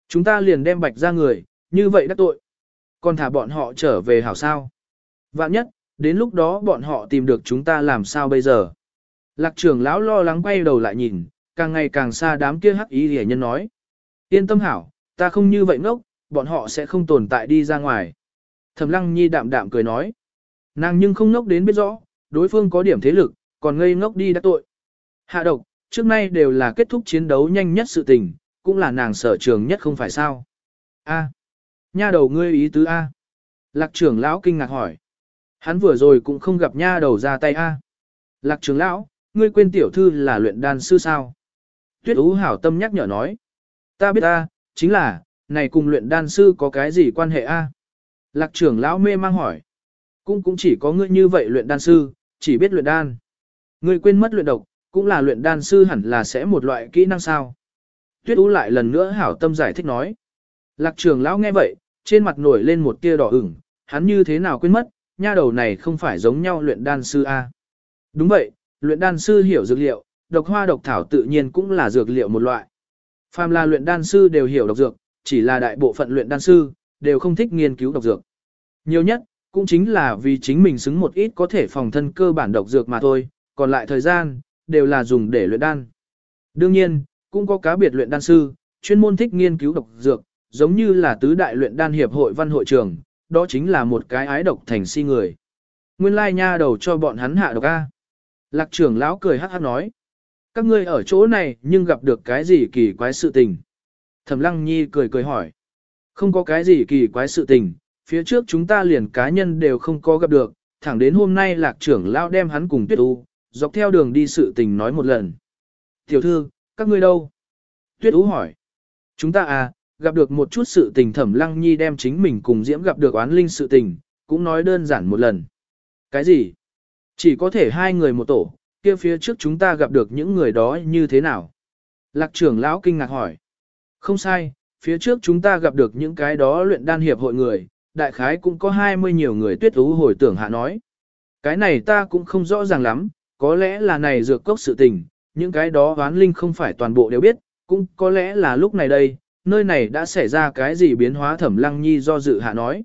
Chúng ta liền đem bạch ra người, như vậy đắc tội. Còn thả bọn họ trở về hảo sao. Vạn nhất, đến lúc đó bọn họ tìm được chúng ta làm sao bây giờ. Lạc trưởng lão lo lắng quay đầu lại nhìn, càng ngày càng xa đám kia hắc ý rẻ nhân nói. Yên tâm hảo, ta không như vậy ngốc, bọn họ sẽ không tồn tại đi ra ngoài. Thẩm lăng nhi đạm đạm cười nói. Nàng nhưng không ngốc đến biết rõ, đối phương có điểm thế lực, còn ngây ngốc đi đã tội. Hạ độc, trước nay đều là kết thúc chiến đấu nhanh nhất sự tình, cũng là nàng sở trường nhất không phải sao. A. Nha đầu ngươi ý tứ A. Lạc trưởng lão kinh ngạc hỏi. Hắn vừa rồi cũng không gặp nha đầu ra tay A. Lạc trưởng lão, ngươi quên tiểu thư là luyện đan sư sao? Tuyết Ú hảo tâm nhắc nhở nói. Ta biết ta, chính là, này cùng luyện đan sư có cái gì quan hệ A? Lạc trưởng lão mê mang hỏi. Cũng cũng chỉ có ngươi như vậy luyện đan sư, chỉ biết luyện đan. Ngươi quên mất luyện độc, cũng là luyện đan sư hẳn là sẽ một loại kỹ năng sao. Tuyết Ú lại lần nữa hảo tâm giải thích nói. Lạc trưởng lão nghe vậy, trên mặt nổi lên một tia đỏ ửng, hắn như thế nào quên mất, nha đầu này không phải giống nhau luyện đan sư A. Đúng vậy, luyện đan sư hiểu dược liệu, độc hoa độc thảo tự nhiên cũng là dược liệu một loại. Phàm là luyện đan sư đều hiểu độc dược, chỉ là đại bộ phận luyện đan sư, đều không thích nghiên cứu độc dược. Nhiều nhất, cũng chính là vì chính mình xứng một ít có thể phòng thân cơ bản độc dược mà thôi, còn lại thời gian, đều là dùng để luyện đan. Đương nhiên, cũng có cá biệt luyện đan sư, chuyên môn thích nghiên cứu độc dược, giống như là tứ đại luyện đan hiệp hội văn hội trưởng, đó chính là một cái ái độc thành si người. Nguyên lai nha đầu cho bọn hắn hạ độc A. Lạc trưởng lão cười hát hát nói. Các ngươi ở chỗ này nhưng gặp được cái gì kỳ quái sự tình. Thẩm lăng nhi cười cười hỏi. Không có cái gì kỳ quái sự tình, phía trước chúng ta liền cá nhân đều không có gặp được, thẳng đến hôm nay lạc trưởng lão đem hắn cùng tuyết u, dọc theo đường đi sự tình nói một lần. Tiểu thư, các ngươi đâu? Tuyết u hỏi. Chúng ta à, gặp được một chút sự tình thẩm lăng nhi đem chính mình cùng diễm gặp được oán linh sự tình, cũng nói đơn giản một lần. Cái gì? Chỉ có thể hai người một tổ, kia phía trước chúng ta gặp được những người đó như thế nào? Lạc trưởng lão kinh ngạc hỏi. Không sai, phía trước chúng ta gặp được những cái đó luyện đan hiệp hội người, đại khái cũng có 20 nhiều người tuyết ú hồi tưởng hạ nói. Cái này ta cũng không rõ ràng lắm, có lẽ là này dược cốc sự tình, những cái đó ván linh không phải toàn bộ đều biết, cũng có lẽ là lúc này đây, nơi này đã xảy ra cái gì biến hóa thẩm lăng nhi do dự hạ nói.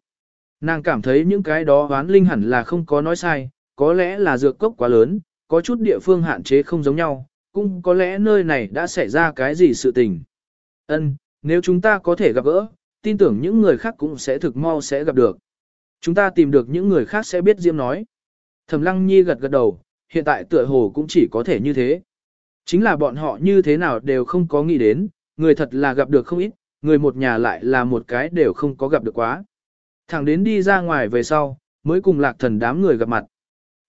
Nàng cảm thấy những cái đó ván linh hẳn là không có nói sai, có lẽ là dược cốc quá lớn, có chút địa phương hạn chế không giống nhau, cũng có lẽ nơi này đã xảy ra cái gì sự tình. Ân, nếu chúng ta có thể gặp gỡ, tin tưởng những người khác cũng sẽ thực mau sẽ gặp được. Chúng ta tìm được những người khác sẽ biết Diêm nói. Thẩm Lăng Nhi gật gật đầu, hiện tại tựa hồ cũng chỉ có thể như thế. Chính là bọn họ như thế nào đều không có nghĩ đến, người thật là gặp được không ít, người một nhà lại là một cái đều không có gặp được quá. Thẳng đến đi ra ngoài về sau, mới cùng lạc thần đám người gặp mặt.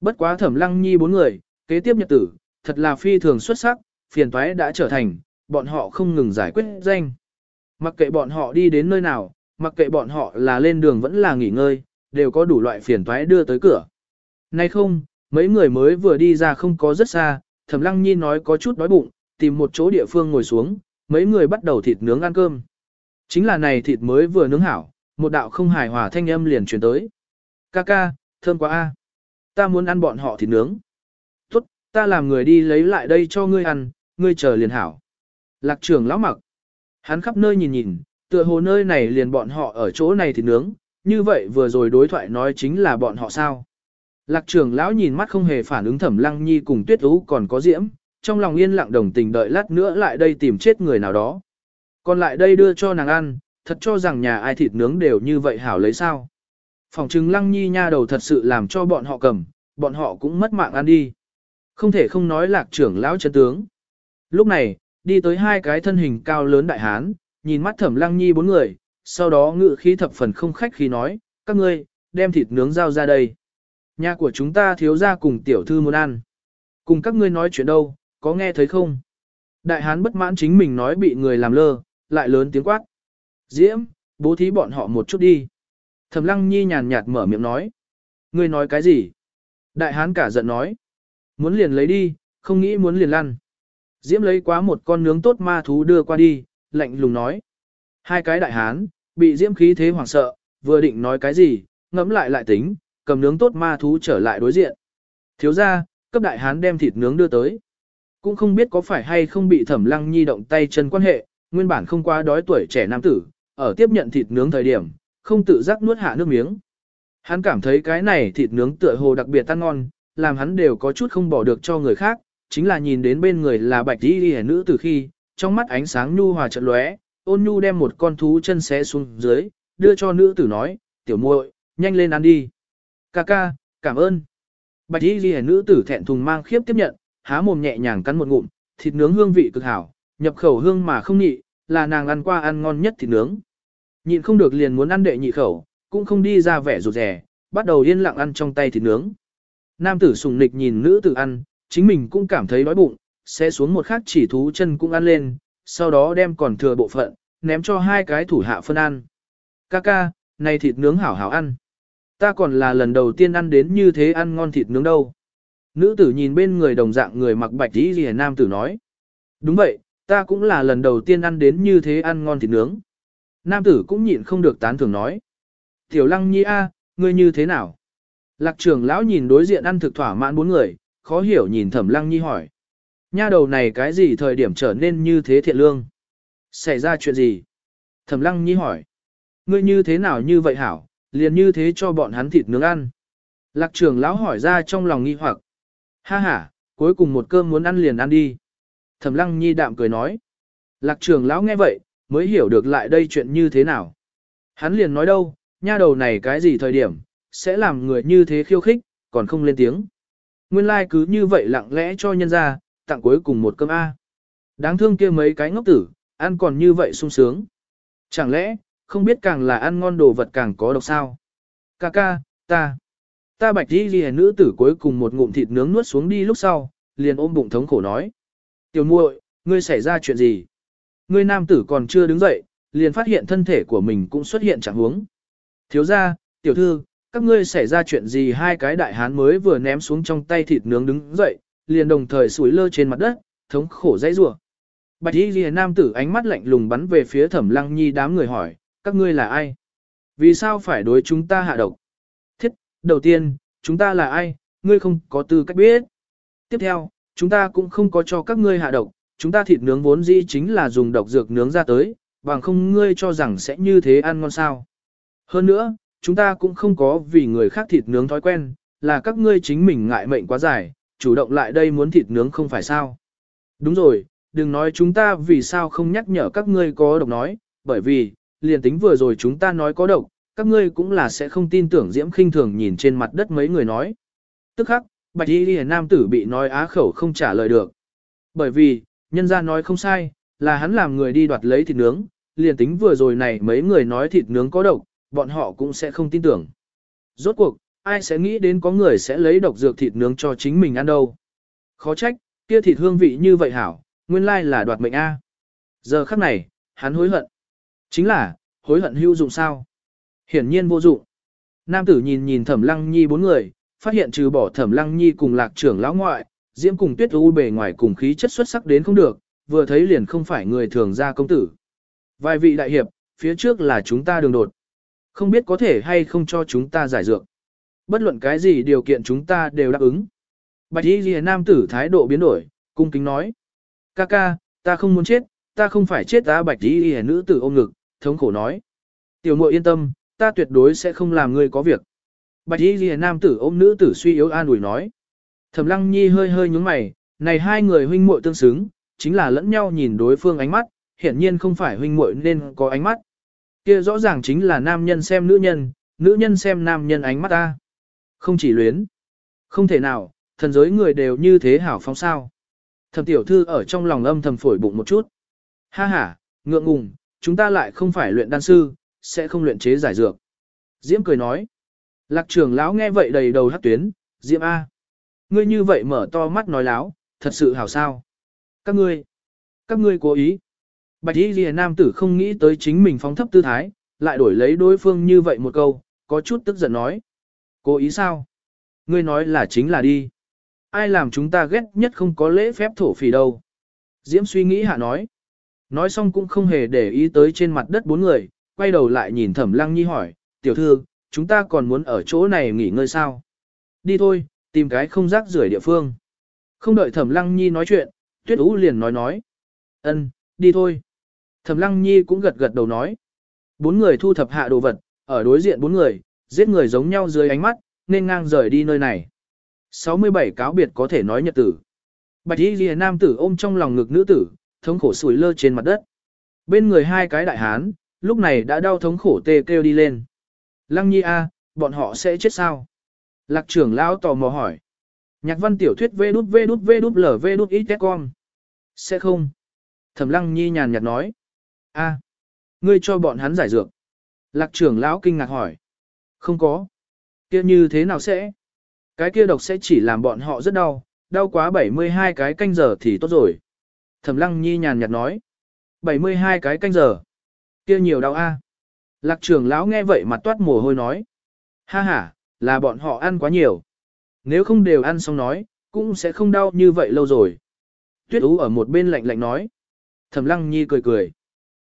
Bất quá thẩm lăng nhi bốn người, kế tiếp nhật tử, thật là phi thường xuất sắc, phiền toái đã trở thành, bọn họ không ngừng giải quyết danh. Mặc kệ bọn họ đi đến nơi nào, mặc kệ bọn họ là lên đường vẫn là nghỉ ngơi, đều có đủ loại phiền toái đưa tới cửa. Nay không, mấy người mới vừa đi ra không có rất xa, thẩm lăng nhi nói có chút đói bụng, tìm một chỗ địa phương ngồi xuống, mấy người bắt đầu thịt nướng ăn cơm. Chính là này thịt mới vừa nướng hảo, một đạo không hài hòa thanh âm liền truyền tới. Ca ca, thơm quá a. Ta muốn ăn bọn họ thịt nướng. Tốt, ta làm người đi lấy lại đây cho ngươi ăn, ngươi chờ liền hảo. Lạc trưởng lão mặc. Hắn khắp nơi nhìn nhìn, tựa hồ nơi này liền bọn họ ở chỗ này thì nướng, như vậy vừa rồi đối thoại nói chính là bọn họ sao. Lạc trưởng lão nhìn mắt không hề phản ứng thẩm lăng nhi cùng tuyết ú còn có diễm, trong lòng yên lặng đồng tình đợi lát nữa lại đây tìm chết người nào đó. Còn lại đây đưa cho nàng ăn, thật cho rằng nhà ai thịt nướng đều như vậy hảo lấy sao. Phòng trừng lăng nhi nha đầu thật sự làm cho bọn họ cầm, bọn họ cũng mất mạng ăn đi. Không thể không nói lạc trưởng lão chân tướng. Lúc này, đi tới hai cái thân hình cao lớn đại hán, nhìn mắt thẩm lăng nhi bốn người, sau đó ngự khí thập phần không khách khi nói, các ngươi, đem thịt nướng giao ra đây. Nhà của chúng ta thiếu ra cùng tiểu thư muốn ăn. Cùng các ngươi nói chuyện đâu, có nghe thấy không? Đại hán bất mãn chính mình nói bị người làm lơ, lại lớn tiếng quát. Diễm, bố thí bọn họ một chút đi. Thẩm lăng nhi nhàn nhạt mở miệng nói. Ngươi nói cái gì? Đại hán cả giận nói. Muốn liền lấy đi, không nghĩ muốn liền lăn. Diễm lấy quá một con nướng tốt ma thú đưa qua đi, lạnh lùng nói. Hai cái đại hán, bị diễm khí thế hoảng sợ, vừa định nói cái gì, ngẫm lại lại tính, cầm nướng tốt ma thú trở lại đối diện. Thiếu ra, cấp đại hán đem thịt nướng đưa tới. Cũng không biết có phải hay không bị thẩm lăng nhi động tay chân quan hệ, nguyên bản không quá đói tuổi trẻ nam tử, ở tiếp nhận thịt nướng thời điểm, không tự giác nuốt hạ nước miếng. Hắn cảm thấy cái này thịt nướng tựa hồ đặc biệt ăn ngon, làm hắn đều có chút không bỏ được cho người khác, chính là nhìn đến bên người là bạch đi hẻ nữ từ khi, trong mắt ánh sáng nhu hòa trận lóe, ôn nhu đem một con thú chân xé xuống dưới, đưa cho nữ tử nói, tiểu muội, nhanh lên ăn đi. Ca ca, cảm ơn. Bạch y ghi nữ tử thẹn thùng mang khiếp tiếp nhận, há mồm nhẹ nhàng cắn một ngụm, thịt nướng hương vị cực hảo, nhập khẩu hương mà không nhị, là nàng ăn qua ăn ngon nhất thịt nướng. Nhịn không được liền muốn ăn đệ nhị khẩu, cũng không đi ra vẻ rụt rẻ, bắt đầu yên lặng ăn trong tay thịt nướng. Nam tử sùng nịch nhìn nữ tử ăn, chính mình cũng cảm thấy đói bụng, sẽ xuống một khắc chỉ thú chân cũng ăn lên, sau đó đem còn thừa bộ phận, ném cho hai cái thủ hạ phân ăn. Kaka, ca, này thịt nướng hảo hảo ăn. Ta còn là lần đầu tiên ăn đến như thế ăn ngon thịt nướng đâu. Nữ tử nhìn bên người đồng dạng người mặc bạch tí gì nam tử nói. Đúng vậy, ta cũng là lần đầu tiên ăn đến như thế ăn ngon thịt nướng. Nam tử cũng nhịn không được tán thưởng nói. Tiểu lăng nhi a, ngươi như thế nào? Lạc trưởng lão nhìn đối diện ăn thực thỏa mãn bốn người, khó hiểu nhìn thẩm lăng nhi hỏi. Nha đầu này cái gì thời điểm trở nên như thế thiện lương? Xảy ra chuyện gì? Thẩm lăng nhi hỏi. Ngươi như thế nào như vậy hảo, liền như thế cho bọn hắn thịt nướng ăn. Lạc trưởng lão hỏi ra trong lòng nghi hoặc. Ha ha, cuối cùng một cơm muốn ăn liền ăn đi. Thẩm lăng nhi đạm cười nói. Lạc trưởng lão nghe vậy, mới hiểu được lại đây chuyện như thế nào. Hắn liền nói đâu, nha đầu này cái gì thời điểm, sẽ làm người như thế khiêu khích, còn không lên tiếng. Nguyên lai like cứ như vậy lặng lẽ cho nhân ra, tặng cuối cùng một cơm A. Đáng thương kia mấy cái ngốc tử, ăn còn như vậy sung sướng. Chẳng lẽ, không biết càng là ăn ngon đồ vật càng có độc sao? Ca ca, ta, ta bạch đi ghi nữ tử cuối cùng một ngụm thịt nướng nuốt xuống đi lúc sau, liền ôm bụng thống khổ nói. Tiểu muội, ngươi xảy ra chuyện gì? Ngươi nam tử còn chưa đứng dậy, liền phát hiện thân thể của mình cũng xuất hiện trạng huống. Thiếu gia, tiểu thư, các ngươi xảy ra chuyện gì hai cái đại hán mới vừa ném xuống trong tay thịt nướng đứng dậy, liền đồng thời sủi lơ trên mặt đất, thống khổ dãy rủa. Bạch Y Liễu nam tử ánh mắt lạnh lùng bắn về phía Thẩm Lăng Nhi đám người hỏi, các ngươi là ai? Vì sao phải đối chúng ta hạ độc? Thiết, đầu tiên, chúng ta là ai, ngươi không có tư cách biết. Tiếp theo, chúng ta cũng không có cho các ngươi hạ độc, chúng ta thịt nướng vốn dĩ chính là dùng độc dược nướng ra tới, bằng không ngươi cho rằng sẽ như thế ăn ngon sao. Hơn nữa, chúng ta cũng không có vì người khác thịt nướng thói quen, là các ngươi chính mình ngại mệnh quá dài, chủ động lại đây muốn thịt nướng không phải sao. Đúng rồi, đừng nói chúng ta vì sao không nhắc nhở các ngươi có độc nói, bởi vì, liền tính vừa rồi chúng ta nói có độc, các ngươi cũng là sẽ không tin tưởng Diễm khinh thường nhìn trên mặt đất mấy người nói. Tức khắc, bạch y liền nam tử bị nói á khẩu không trả lời được. Bởi vì, nhân gia nói không sai, là hắn làm người đi đoạt lấy thịt nướng, liền tính vừa rồi này mấy người nói thịt nướng có độc, bọn họ cũng sẽ không tin tưởng. Rốt cuộc, ai sẽ nghĩ đến có người sẽ lấy độc dược thịt nướng cho chính mình ăn đâu. Khó trách, kia thịt hương vị như vậy hảo, nguyên lai là đoạt mệnh A. Giờ khắc này, hắn hối hận. Chính là, hối hận hữu dụng sao? Hiển nhiên vô dụng. Nam tử nhìn nhìn thẩm lăng nhi bốn người, phát hiện trừ bỏ thẩm lăng nhi cùng lạc trưởng lão ngoại, diễm cùng tuyết u bề ngoài cùng khí chất xuất sắc đến không được, vừa thấy liền không phải người thường ra công tử. Vài vị đại hiệp, phía trước là chúng ta đường đột. Không biết có thể hay không cho chúng ta giải dược. Bất luận cái gì điều kiện chúng ta đều đáp ứng. Bạch y Lìa nam tử thái độ biến đổi, cung kính nói. Ca ca, ta không muốn chết, ta không phải chết ta bạch y Lìa nữ tử ôm ngực, thống khổ nói. Tiểu muội yên tâm, ta tuyệt đối sẽ không làm ngươi có việc. Bạch y Lìa nam tử ôm nữ tử suy yếu an ủi nói. Thẩm lăng nhi hơi hơi nhướng mày, này hai người huynh muội tương xứng, chính là lẫn nhau nhìn đối phương ánh mắt, hiển nhiên không phải huynh muội nên có ánh mắt. Kia rõ ràng chính là nam nhân xem nữ nhân, nữ nhân xem nam nhân ánh mắt ta. Không chỉ luyến. Không thể nào, thần giới người đều như thế hảo phóng sao. Thẩm tiểu thư ở trong lòng âm thầm phổi bụng một chút. Ha ha, ngượng ngùng, chúng ta lại không phải luyện đan sư, sẽ không luyện chế giải dược. Diễm cười nói. Lạc trưởng lão nghe vậy đầy đầu hát tuyến, Diễm A. Ngươi như vậy mở to mắt nói láo, thật sự hảo sao. Các ngươi, các ngươi cố ý. Bạch y lìa nam tử không nghĩ tới chính mình phóng thấp tư thái, lại đổi lấy đối phương như vậy một câu, có chút tức giận nói. Cố ý sao? Ngươi nói là chính là đi. Ai làm chúng ta ghét nhất không có lễ phép thổ phỉ đâu. Diễm suy nghĩ hạ nói. Nói xong cũng không hề để ý tới trên mặt đất bốn người, quay đầu lại nhìn thẩm lăng nhi hỏi, tiểu thư, chúng ta còn muốn ở chỗ này nghỉ ngơi sao? Đi thôi, tìm cái không rác rưởi địa phương. Không đợi thẩm lăng nhi nói chuyện, tuyết ú liền nói nói. ân, đi thôi. Thẩm lăng nhi cũng gật gật đầu nói. Bốn người thu thập hạ đồ vật, ở đối diện bốn người, giết người giống nhau dưới ánh mắt, nên ngang rời đi nơi này. 67 cáo biệt có thể nói nhật tử. Bạch y Liễu nam tử ôm trong lòng ngực nữ tử, thống khổ sủi lơ trên mặt đất. Bên người hai cái đại hán, lúc này đã đau thống khổ tê kêu đi lên. Lăng nhi a, bọn họ sẽ chết sao? Lạc trưởng lão tò mò hỏi. Nhạc văn tiểu thuyết vê đút vê đút vê đút lở vê đút ít con. Sẽ không. Thẩm lăng nhi nhàn nhạt nói a, ngươi cho bọn hắn giải dược. Lạc trưởng lão kinh ngạc hỏi. Không có. kia như thế nào sẽ? Cái kia độc sẽ chỉ làm bọn họ rất đau, đau quá 72 cái canh giờ thì tốt rồi. Thẩm lăng nhi nhàn nhạt nói. 72 cái canh giờ. kia nhiều đau a. Lạc trưởng lão nghe vậy mặt toát mồ hôi nói. Ha ha, là bọn họ ăn quá nhiều. Nếu không đều ăn xong nói, cũng sẽ không đau như vậy lâu rồi. Tuyết ú ở một bên lạnh lạnh nói. Thẩm lăng nhi cười cười.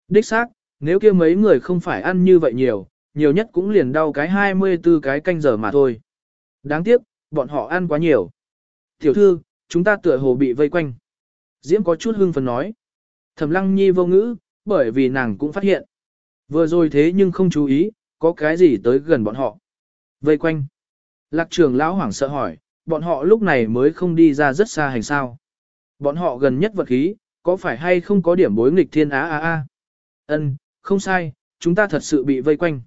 Đích xác, nếu kia mấy người không phải ăn như vậy nhiều, nhiều nhất cũng liền đau cái 24 cái canh giờ mà thôi. Đáng tiếc, bọn họ ăn quá nhiều. Tiểu thư, chúng ta tựa hồ bị vây quanh. Diễm có chút hưng phấn nói. Thẩm lăng nhi vô ngữ, bởi vì nàng cũng phát hiện. Vừa rồi thế nhưng không chú ý, có cái gì tới gần bọn họ. Vây quanh. Lạc trường lão hoảng sợ hỏi, bọn họ lúc này mới không đi ra rất xa hành sao. Bọn họ gần nhất vật khí, có phải hay không có điểm bối nghịch thiên á á á. Ân, không sai, chúng ta thật sự bị vây quanh.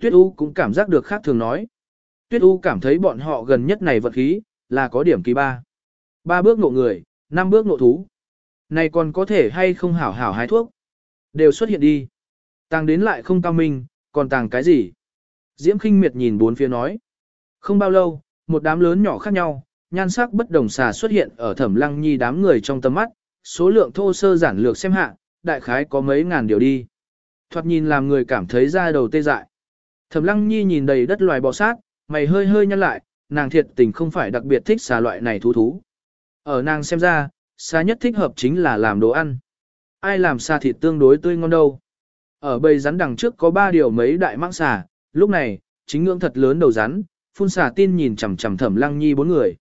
Tuyết U cũng cảm giác được khác thường nói. Tuyết U cảm thấy bọn họ gần nhất này vật khí, là có điểm kỳ ba. Ba bước nộ người, năm bước nộ thú. Này còn có thể hay không hảo hảo hái thuốc. Đều xuất hiện đi. Tàng đến lại không cao minh, còn tàng cái gì? Diễm khinh miệt nhìn bốn phía nói. Không bao lâu, một đám lớn nhỏ khác nhau, nhan sắc bất đồng xà xuất hiện ở thẩm lăng nhi đám người trong tầm mắt, số lượng thô sơ giản lược xem hạ, đại khái có mấy ngàn điều đi. Thoạt nhìn làm người cảm thấy da đầu tê dại. Thẩm lăng nhi nhìn đầy đất loài bò sát, mày hơi hơi nhăn lại, nàng thiệt tình không phải đặc biệt thích xà loại này thú thú. Ở nàng xem ra, xà nhất thích hợp chính là làm đồ ăn. Ai làm xà thịt tương đối tươi ngon đâu. Ở bầy rắn đằng trước có ba điều mấy đại mãng xà, lúc này, chính ngưỡng thật lớn đầu rắn, phun xà tin nhìn chằm chằm thẩm lăng nhi bốn người.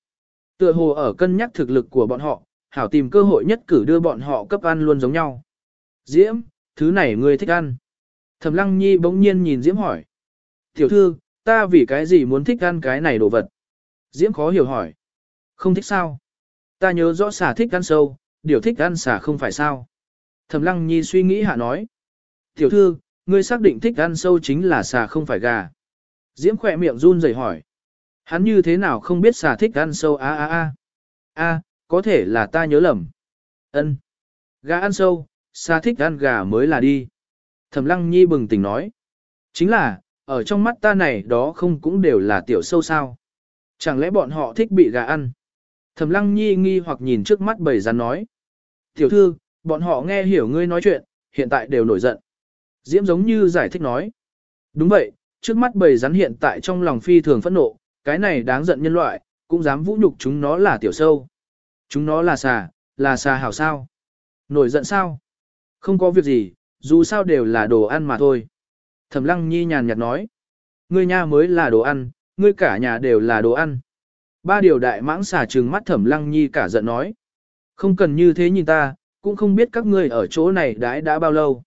Tựa hồ ở cân nhắc thực lực của bọn họ, hảo tìm cơ hội nhất cử đưa bọn họ cấp ăn luôn giống nhau. Diễm, thứ này ngươi thích ăn. Thẩm lăng nhi bỗng nhiên nhìn Diễm hỏi. Tiểu thư, ta vì cái gì muốn thích ăn cái này đồ vật? Diễm khó hiểu hỏi. Không thích sao? Ta nhớ rõ xà thích ăn sâu, điều thích ăn xà không phải sao? Thẩm lăng nhi suy nghĩ hạ nói. Tiểu thư, ngươi xác định thích ăn sâu chính là xà không phải gà. Diễm khỏe miệng run rẩy hỏi. Hắn như thế nào không biết xà thích ăn sâu a a a. A, có thể là ta nhớ lầm. Ân. Gà ăn sâu, xa thích ăn gà mới là đi. Thẩm lăng nhi bừng tỉnh nói. Chính là, ở trong mắt ta này đó không cũng đều là tiểu sâu sao. Chẳng lẽ bọn họ thích bị gà ăn? Thẩm lăng nhi nghi hoặc nhìn trước mắt bầy rắn nói. Tiểu thư, bọn họ nghe hiểu ngươi nói chuyện, hiện tại đều nổi giận. Diễm giống như giải thích nói. Đúng vậy, trước mắt bầy rắn hiện tại trong lòng phi thường phẫn nộ, cái này đáng giận nhân loại, cũng dám vũ nhục chúng nó là tiểu sâu. Chúng nó là xà, là xà hảo sao? Nổi giận sao? Không có việc gì, dù sao đều là đồ ăn mà thôi. Thẩm lăng nhi nhàn nhạt nói. Ngươi nha mới là đồ ăn, ngươi cả nhà đều là đồ ăn. Ba điều đại mãng xà trừng mắt thẩm lăng nhi cả giận nói. Không cần như thế nhìn ta, cũng không biết các ngươi ở chỗ này đãi đã bao lâu.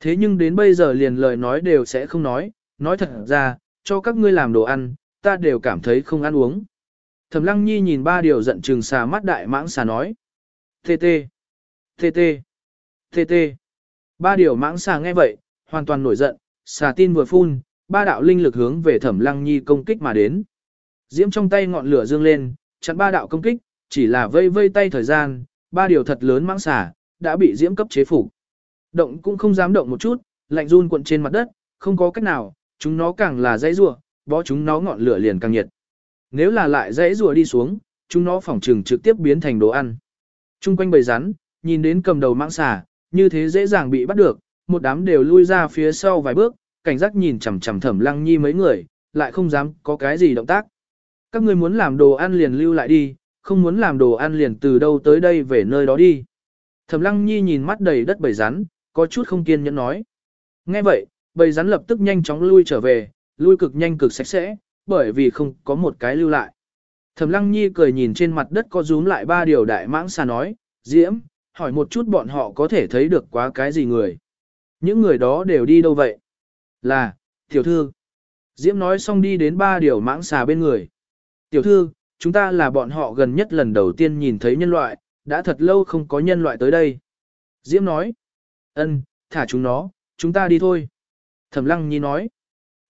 Thế nhưng đến bây giờ liền lời nói đều sẽ không nói, nói thật ra, cho các ngươi làm đồ ăn, ta đều cảm thấy không ăn uống. Thẩm lăng nhi nhìn ba điều giận trừng xà mắt đại mãng xà nói. Tê tê, tê tê, tê tê. Ba điều mãng xà nghe vậy, hoàn toàn nổi giận, xà tin vừa phun, ba đạo linh lực hướng về thẩm lăng nhi công kích mà đến. Diễm trong tay ngọn lửa dương lên, chặn ba đạo công kích, chỉ là vây vây tay thời gian, ba điều thật lớn mãng xà, đã bị Diễm cấp chế phục. Động cũng không dám động một chút, lạnh run cuộn trên mặt đất, không có cách nào, chúng nó càng là dãy rùa, bó chúng nó ngọn lửa liền càng nhiệt. Nếu là lại dãy rùa đi xuống, chúng nó phỏng trừng trực tiếp biến thành đồ ăn. Trung quanh bầy rắn, nhìn đến cầm đầu mãng xà, như thế dễ dàng bị bắt được, một đám đều lui ra phía sau vài bước, cảnh giác nhìn chằm chằm thẩm lăng nhi mấy người, lại không dám có cái gì động tác. Các ngươi muốn làm đồ ăn liền lưu lại đi, không muốn làm đồ ăn liền từ đâu tới đây về nơi đó đi. Thẩm lăng nhi nhìn mắt đầy đất bầy rắn, có chút không kiên nhẫn nói. Nghe vậy, bầy rắn lập tức nhanh chóng lui trở về, lui cực nhanh cực sạch sẽ, bởi vì không có một cái lưu lại. Thẩm lăng nhi cười nhìn trên mặt đất có rúm lại ba điều đại mãng xà nói, Diễm, hỏi một chút bọn họ có thể thấy được quá cái gì người. Những người đó đều đi đâu vậy? Là, tiểu thư. Diễm nói xong đi đến ba điều mãng xà bên người. Tiểu thư, chúng ta là bọn họ gần nhất lần đầu tiên nhìn thấy nhân loại, đã thật lâu không có nhân loại tới đây. Diễm nói, ân, thả chúng nó, chúng ta đi thôi. Thẩm lăng nhi nói,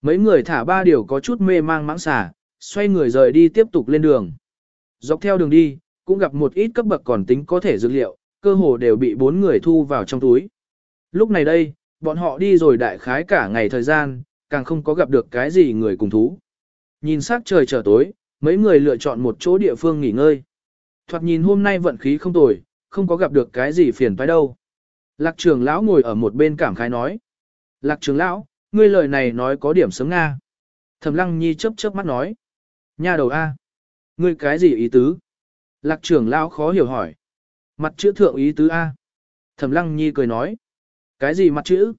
mấy người thả ba điều có chút mê mang mãng xà, xoay người rời đi tiếp tục lên đường. Dọc theo đường đi, cũng gặp một ít cấp bậc còn tính có thể dược liệu, cơ hồ đều bị bốn người thu vào trong túi. Lúc này đây, bọn họ đi rồi đại khái cả ngày thời gian, càng không có gặp được cái gì người cùng thú. Nhìn sắc trời trở tối, mấy người lựa chọn một chỗ địa phương nghỉ ngơi. Thoạt nhìn hôm nay vận khí không tồi, không có gặp được cái gì phiền phải đâu. Lạc trường lão ngồi ở một bên cảm khái nói. Lạc trường lão, ngươi lời này nói có điểm sớm Nga. Thẩm lăng nhi chớp chớp mắt nói. Nha đầu A. Ngươi cái gì ý tứ? Lạc trưởng lão khó hiểu hỏi. Mặt chữ thượng ý tứ A. Thẩm lăng nhi cười nói. Cái gì mặt chữ?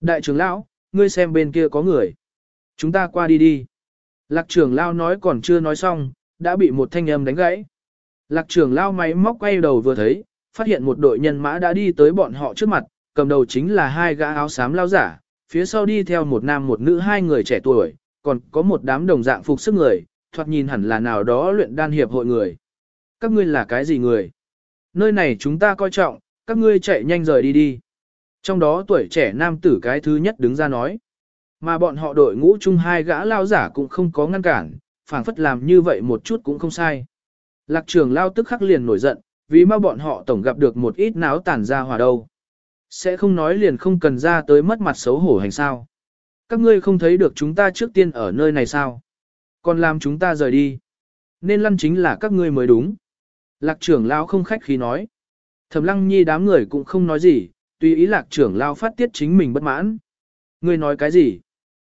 Đại trưởng lão, ngươi xem bên kia có người. Chúng ta qua đi đi. Lạc trưởng lão nói còn chưa nói xong, đã bị một thanh âm đánh gãy. Lạc trưởng lão máy móc quay đầu vừa thấy, phát hiện một đội nhân mã đã đi tới bọn họ trước mặt, cầm đầu chính là hai gã áo xám lao giả, phía sau đi theo một nam một nữ hai người trẻ tuổi, còn có một đám đồng dạng phục sức người, thoạt nhìn hẳn là nào đó luyện đan hiệp hội người. Các ngươi là cái gì người? Nơi này chúng ta coi trọng, các ngươi chạy nhanh rời đi đi. Trong đó tuổi trẻ nam tử cái thứ nhất đứng ra nói. Mà bọn họ đội ngũ chung hai gã lao giả cũng không có ngăn cản, phảng phất làm như vậy một chút cũng không sai. Lạc trường lao tức khắc liền nổi giận, vì mà bọn họ tổng gặp được một ít náo tàn ra hòa đâu. Sẽ không nói liền không cần ra tới mất mặt xấu hổ hành sao. Các ngươi không thấy được chúng ta trước tiên ở nơi này sao? Còn làm chúng ta rời đi. Nên lăn chính là các ngươi mới đúng. Lạc trưởng lao không khách khí nói. Thẩm lăng nhi đám người cũng không nói gì, tùy ý lạc trưởng lao phát tiết chính mình bất mãn. Ngươi nói cái gì?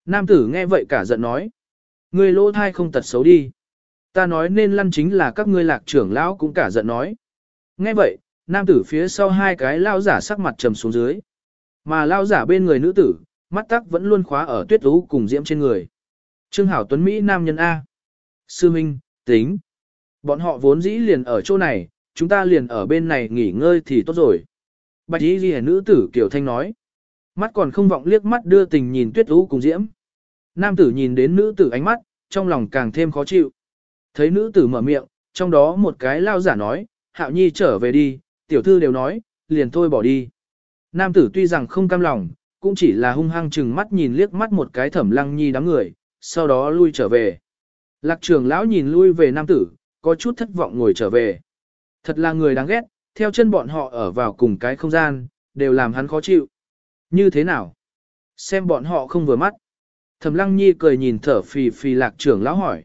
Nam tử nghe vậy cả giận nói. Ngươi lỗ thai không tật xấu đi. Ta nói nên lăn chính là các ngươi lạc trưởng lão cũng cả giận nói. Nghe vậy, nam tử phía sau hai cái lao giả sắc mặt trầm xuống dưới. Mà lao giả bên người nữ tử, mắt tắc vẫn luôn khóa ở tuyết ú cùng diễm trên người. Trương Hảo Tuấn Mỹ nam nhân A. Sư Minh, tính. Bọn họ vốn dĩ liền ở chỗ này, chúng ta liền ở bên này nghỉ ngơi thì tốt rồi. Bạch y ghi nữ tử Kiều Thanh nói. Mắt còn không vọng liếc mắt đưa tình nhìn tuyết ú cùng diễm. Nam tử nhìn đến nữ tử ánh mắt, trong lòng càng thêm khó chịu. Thấy nữ tử mở miệng, trong đó một cái lao giả nói, hạo nhi trở về đi, tiểu thư đều nói, liền thôi bỏ đi. Nam tử tuy rằng không cam lòng, cũng chỉ là hung hăng chừng mắt nhìn liếc mắt một cái thẩm lăng nhi đám người, sau đó lui trở về. Lạc trường lão nhìn lui về nam tử, có chút thất vọng ngồi trở về. Thật là người đáng ghét, theo chân bọn họ ở vào cùng cái không gian, đều làm hắn khó chịu. Như thế nào? Xem bọn họ không vừa mắt. Thẩm lăng nhi cười nhìn thở phì phì lạc trưởng lão hỏi.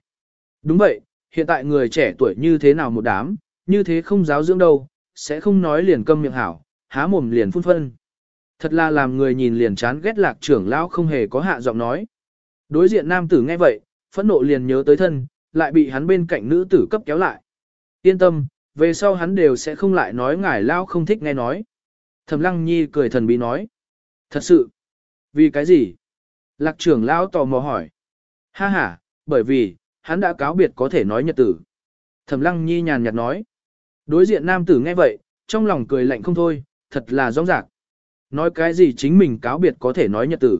Đúng vậy, hiện tại người trẻ tuổi như thế nào một đám, như thế không giáo dưỡng đâu, sẽ không nói liền câm miệng hảo, há mồm liền phun phân. Thật là làm người nhìn liền chán ghét lạc trưởng lão không hề có hạ giọng nói. Đối diện nam tử nghe vậy, phẫn nộ liền nhớ tới thân, lại bị hắn bên cạnh nữ tử cấp kéo lại. Yên tâm, về sau hắn đều sẽ không lại nói ngài lao không thích nghe nói. Thẩm lăng nhi cười thần bí nói. Thật sự, vì cái gì? Lạc trưởng lão tò mò hỏi. Ha ha, bởi vì, hắn đã cáo biệt có thể nói nhật tử. Thẩm lăng nhi nhàn nhạt nói. Đối diện nam tử nghe vậy, trong lòng cười lạnh không thôi, thật là rong rạc. Nói cái gì chính mình cáo biệt có thể nói nhật tử.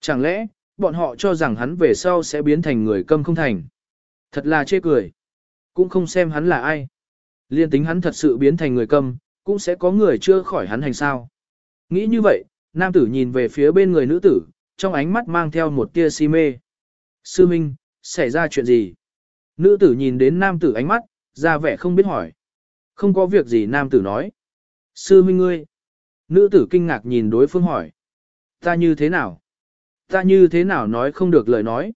Chẳng lẽ, bọn họ cho rằng hắn về sau sẽ biến thành người câm không thành. Thật là chê cười. Cũng không xem hắn là ai. Liên tính hắn thật sự biến thành người câm, cũng sẽ có người chưa khỏi hắn hành sao. Nghĩ như vậy, nam tử nhìn về phía bên người nữ tử, trong ánh mắt mang theo một tia si mê. Sư Minh, xảy ra chuyện gì? Nữ tử nhìn đến nam tử ánh mắt, ra vẻ không biết hỏi. Không có việc gì nam tử nói. Sư Minh ngươi. Nữ tử kinh ngạc nhìn đối phương hỏi. Ta như thế nào? Ta như thế nào nói không được lời nói.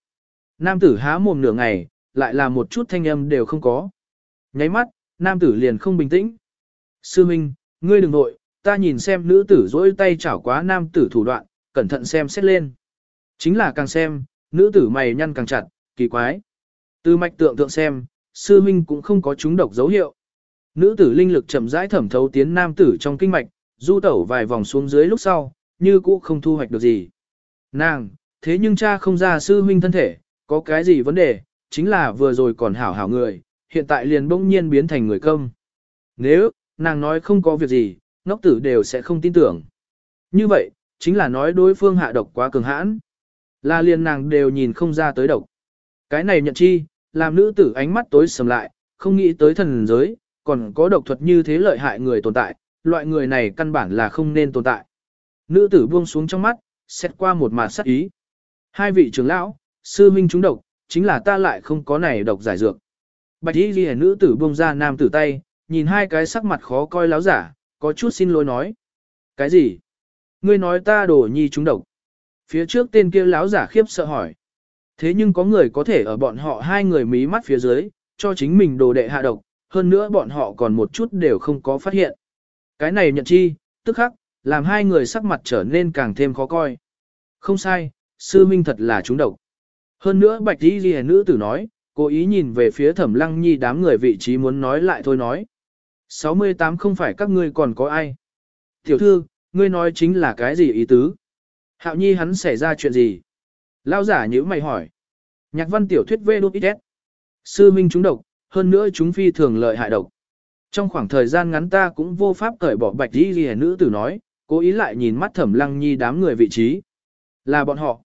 Nam tử há mồm nửa ngày, lại là một chút thanh âm đều không có. Nháy mắt, nam tử liền không bình tĩnh. Sư Minh, ngươi đừng nội, ta nhìn xem nữ tử dỗi tay chảo quá nam tử thủ đoạn, cẩn thận xem xét lên. Chính là càng xem, nữ tử mày nhăn càng chặt, kỳ quái. Từ mạch tượng tượng xem, sư minh cũng không có chúng độc dấu hiệu. Nữ tử linh lực chậm rãi thẩm thấu tiến nam tử trong kinh mạch, du tẩu vài vòng xuống dưới lúc sau, như cũ không thu hoạch được gì. Nàng, thế nhưng cha không ra sư huynh thân thể, có cái gì vấn đề, chính là vừa rồi còn hảo hảo người, hiện tại liền bỗng nhiên biến thành người công. Nếu, nàng nói không có việc gì, ngốc tử đều sẽ không tin tưởng. Như vậy, chính là nói đối phương hạ độc quá cường hãn. Là liền nàng đều nhìn không ra tới độc. Cái này nhận chi, làm nữ tử ánh mắt tối sầm lại, không nghĩ tới thần giới, còn có độc thuật như thế lợi hại người tồn tại, loại người này căn bản là không nên tồn tại. Nữ tử buông xuống trong mắt, xét qua một màn sắc ý. Hai vị trưởng lão, sư minh chúng độc, chính là ta lại không có này độc giải dược. Bạch y ghi nữ tử buông ra nam tử tay, nhìn hai cái sắc mặt khó coi láo giả, có chút xin lỗi nói. Cái gì? Ngươi nói ta đổ nhi chúng độc. Phía trước tên kia láo giả khiếp sợ hỏi. Thế nhưng có người có thể ở bọn họ hai người mí mắt phía dưới, cho chính mình đồ đệ hạ độc, hơn nữa bọn họ còn một chút đều không có phát hiện. Cái này nhận chi, tức khắc, làm hai người sắc mặt trở nên càng thêm khó coi. Không sai, sư minh thật là chúng độc. Hơn nữa bạch y ghi nữ tử nói, cố ý nhìn về phía thẩm lăng nhi đám người vị trí muốn nói lại thôi nói. 68 không phải các ngươi còn có ai. Tiểu thư, ngươi nói chính là cái gì ý tứ? Hạo nhi hắn xảy ra chuyện gì? Lao giả nhữ mày hỏi. Nhạc văn tiểu thuyết vê đút ít Sư minh chúng độc, hơn nữa chúng phi thường lợi hại độc. Trong khoảng thời gian ngắn ta cũng vô pháp cởi bỏ bạch đi ghi nữ tử nói, cố ý lại nhìn mắt thẩm lăng nhi đám người vị trí. Là bọn họ.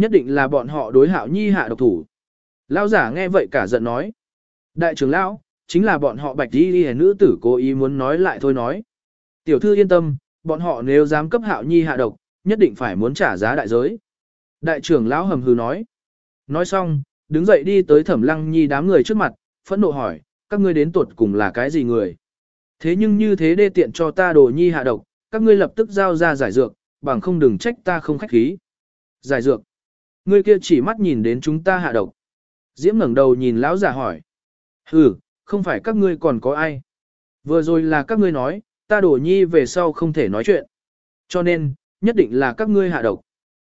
Nhất định là bọn họ đối hạo nhi hạ độc thủ. Lão giả nghe vậy cả giận nói. Đại trưởng lão, chính là bọn họ bạch đi đi nữ tử cố ý muốn nói lại thôi nói. Tiểu thư yên tâm, bọn họ nếu dám cấp hạo nhi hạ độc, nhất định phải muốn trả giá đại giới. Đại trưởng lão hầm hừ nói. Nói xong, đứng dậy đi tới thẩm lăng nhi đám người trước mặt, phẫn nộ hỏi, các ngươi đến tuột cùng là cái gì người? Thế nhưng như thế đê tiện cho ta đồ nhi hạ độc, các ngươi lập tức giao ra giải dược, bằng không đừng trách ta không khách khí. Giải dược. Ngươi kia chỉ mắt nhìn đến chúng ta hạ độc. Diễm ngẩng đầu nhìn lão giả hỏi. Ừ, không phải các ngươi còn có ai. Vừa rồi là các ngươi nói, ta đổ nhi về sau không thể nói chuyện. Cho nên, nhất định là các ngươi hạ độc.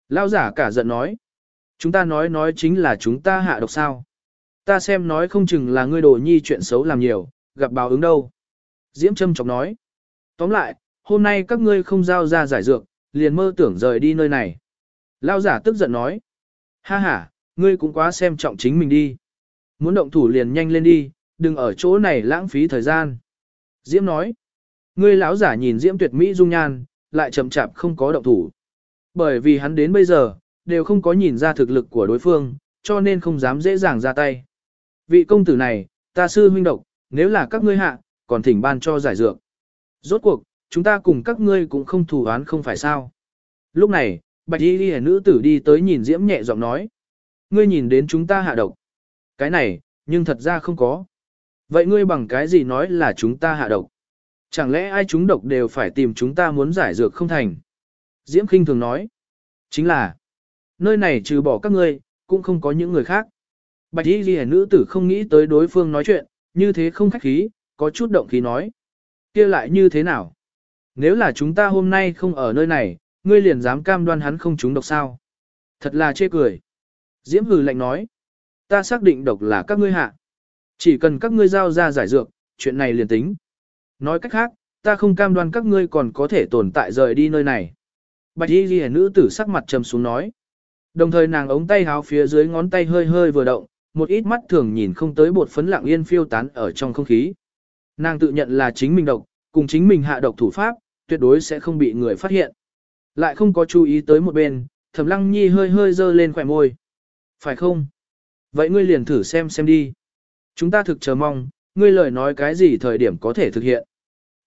Lão giả cả giận nói. Chúng ta nói nói chính là chúng ta hạ độc sao. Ta xem nói không chừng là ngươi đổ nhi chuyện xấu làm nhiều, gặp báo ứng đâu. Diễm châm chọc nói. Tóm lại, hôm nay các ngươi không giao ra giải dược, liền mơ tưởng rời đi nơi này. Lao giả tức giận nói. Ha ha, ngươi cũng quá xem trọng chính mình đi. Muốn động thủ liền nhanh lên đi, đừng ở chỗ này lãng phí thời gian. Diễm nói. Ngươi lão giả nhìn Diễm tuyệt mỹ dung nhan, lại chậm chạp không có động thủ. Bởi vì hắn đến bây giờ, đều không có nhìn ra thực lực của đối phương, cho nên không dám dễ dàng ra tay. Vị công tử này, ta sư huynh độc, nếu là các ngươi hạ, còn thỉnh ban cho giải dược. Rốt cuộc, chúng ta cùng các ngươi cũng không thù oán không phải sao. Lúc này, bạch y ghi nữ tử đi tới nhìn diễm nhẹ giọng nói. Ngươi nhìn đến chúng ta hạ độc. Cái này, nhưng thật ra không có. Vậy ngươi bằng cái gì nói là chúng ta hạ độc? Chẳng lẽ ai chúng độc đều phải tìm chúng ta muốn giải dược không thành? Diễm khinh thường nói. Chính là, nơi này trừ bỏ các ngươi, cũng không có những người khác. Bạch y ghi nữ tử không nghĩ tới đối phương nói chuyện, như thế không khách khí, có chút động khí nói. kia lại như thế nào? Nếu là chúng ta hôm nay không ở nơi này, ngươi liền dám cam đoan hắn không trúng độc sao? Thật là chê cười. Diễm hừ lạnh nói. Ta xác định độc là các ngươi hạ. Chỉ cần các ngươi giao ra giải dược, chuyện này liền tính. Nói cách khác, ta không cam đoan các ngươi còn có thể tồn tại rời đi nơi này. Bạch y ghi nữ tử sắc mặt trầm xuống nói. Đồng thời nàng ống tay háo phía dưới ngón tay hơi hơi vừa động, một ít mắt thường nhìn không tới bột phấn lặng yên phiêu tán ở trong không khí. Nàng tự nhận là chính mình độc, cùng chính mình hạ độc thủ pháp, tuyệt đối sẽ không bị người phát hiện. Lại không có chú ý tới một bên, Thẩm Lăng Nhi hơi hơi dơ lên khỏe môi. Phải không? Vậy ngươi liền thử xem xem đi. Chúng ta thực chờ mong, ngươi lời nói cái gì thời điểm có thể thực hiện.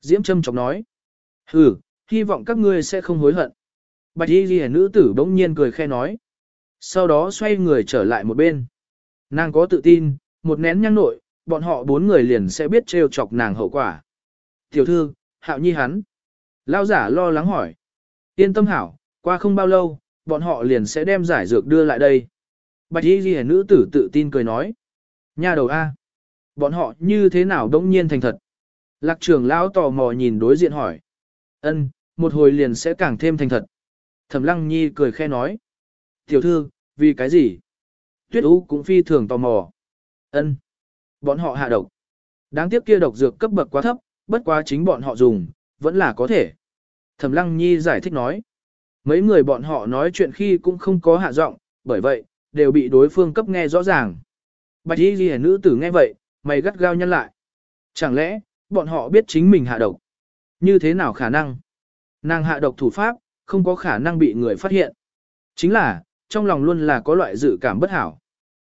Diễm Trâm chọc nói. Ừ, hy vọng các ngươi sẽ không hối hận. Bạch y ghi nữ tử bỗng nhiên cười khe nói. Sau đó xoay người trở lại một bên. Nàng có tự tin, một nén nhang nội, bọn họ bốn người liền sẽ biết trêu chọc nàng hậu quả. Tiểu thư, hạo nhi hắn. Lao giả lo lắng hỏi. Yên tâm hảo, qua không bao lâu, bọn họ liền sẽ đem giải dược đưa lại đây. Bạch y ghi nữ tử tự tin cười nói. Nhà đầu A. Bọn họ như thế nào đống nhiên thành thật. Lạc trưởng lão tò mò nhìn đối diện hỏi. Ân, một hồi liền sẽ càng thêm thành thật. Thẩm lăng nhi cười khe nói. Tiểu thư, vì cái gì? Tuyết Ú cũng phi thường tò mò. Ân, Bọn họ hạ độc. Đáng tiếc kia độc dược cấp bậc quá thấp, bất quá chính bọn họ dùng, vẫn là có thể. Thẩm Lăng Nhi giải thích nói. Mấy người bọn họ nói chuyện khi cũng không có hạ giọng, bởi vậy, đều bị đối phương cấp nghe rõ ràng. Bạch y ghi nữ tử nghe vậy, mày gắt gao nhăn lại. Chẳng lẽ, bọn họ biết chính mình hạ độc? Như thế nào khả năng? Nàng hạ độc thủ pháp, không có khả năng bị người phát hiện. Chính là, trong lòng luôn là có loại dự cảm bất hảo.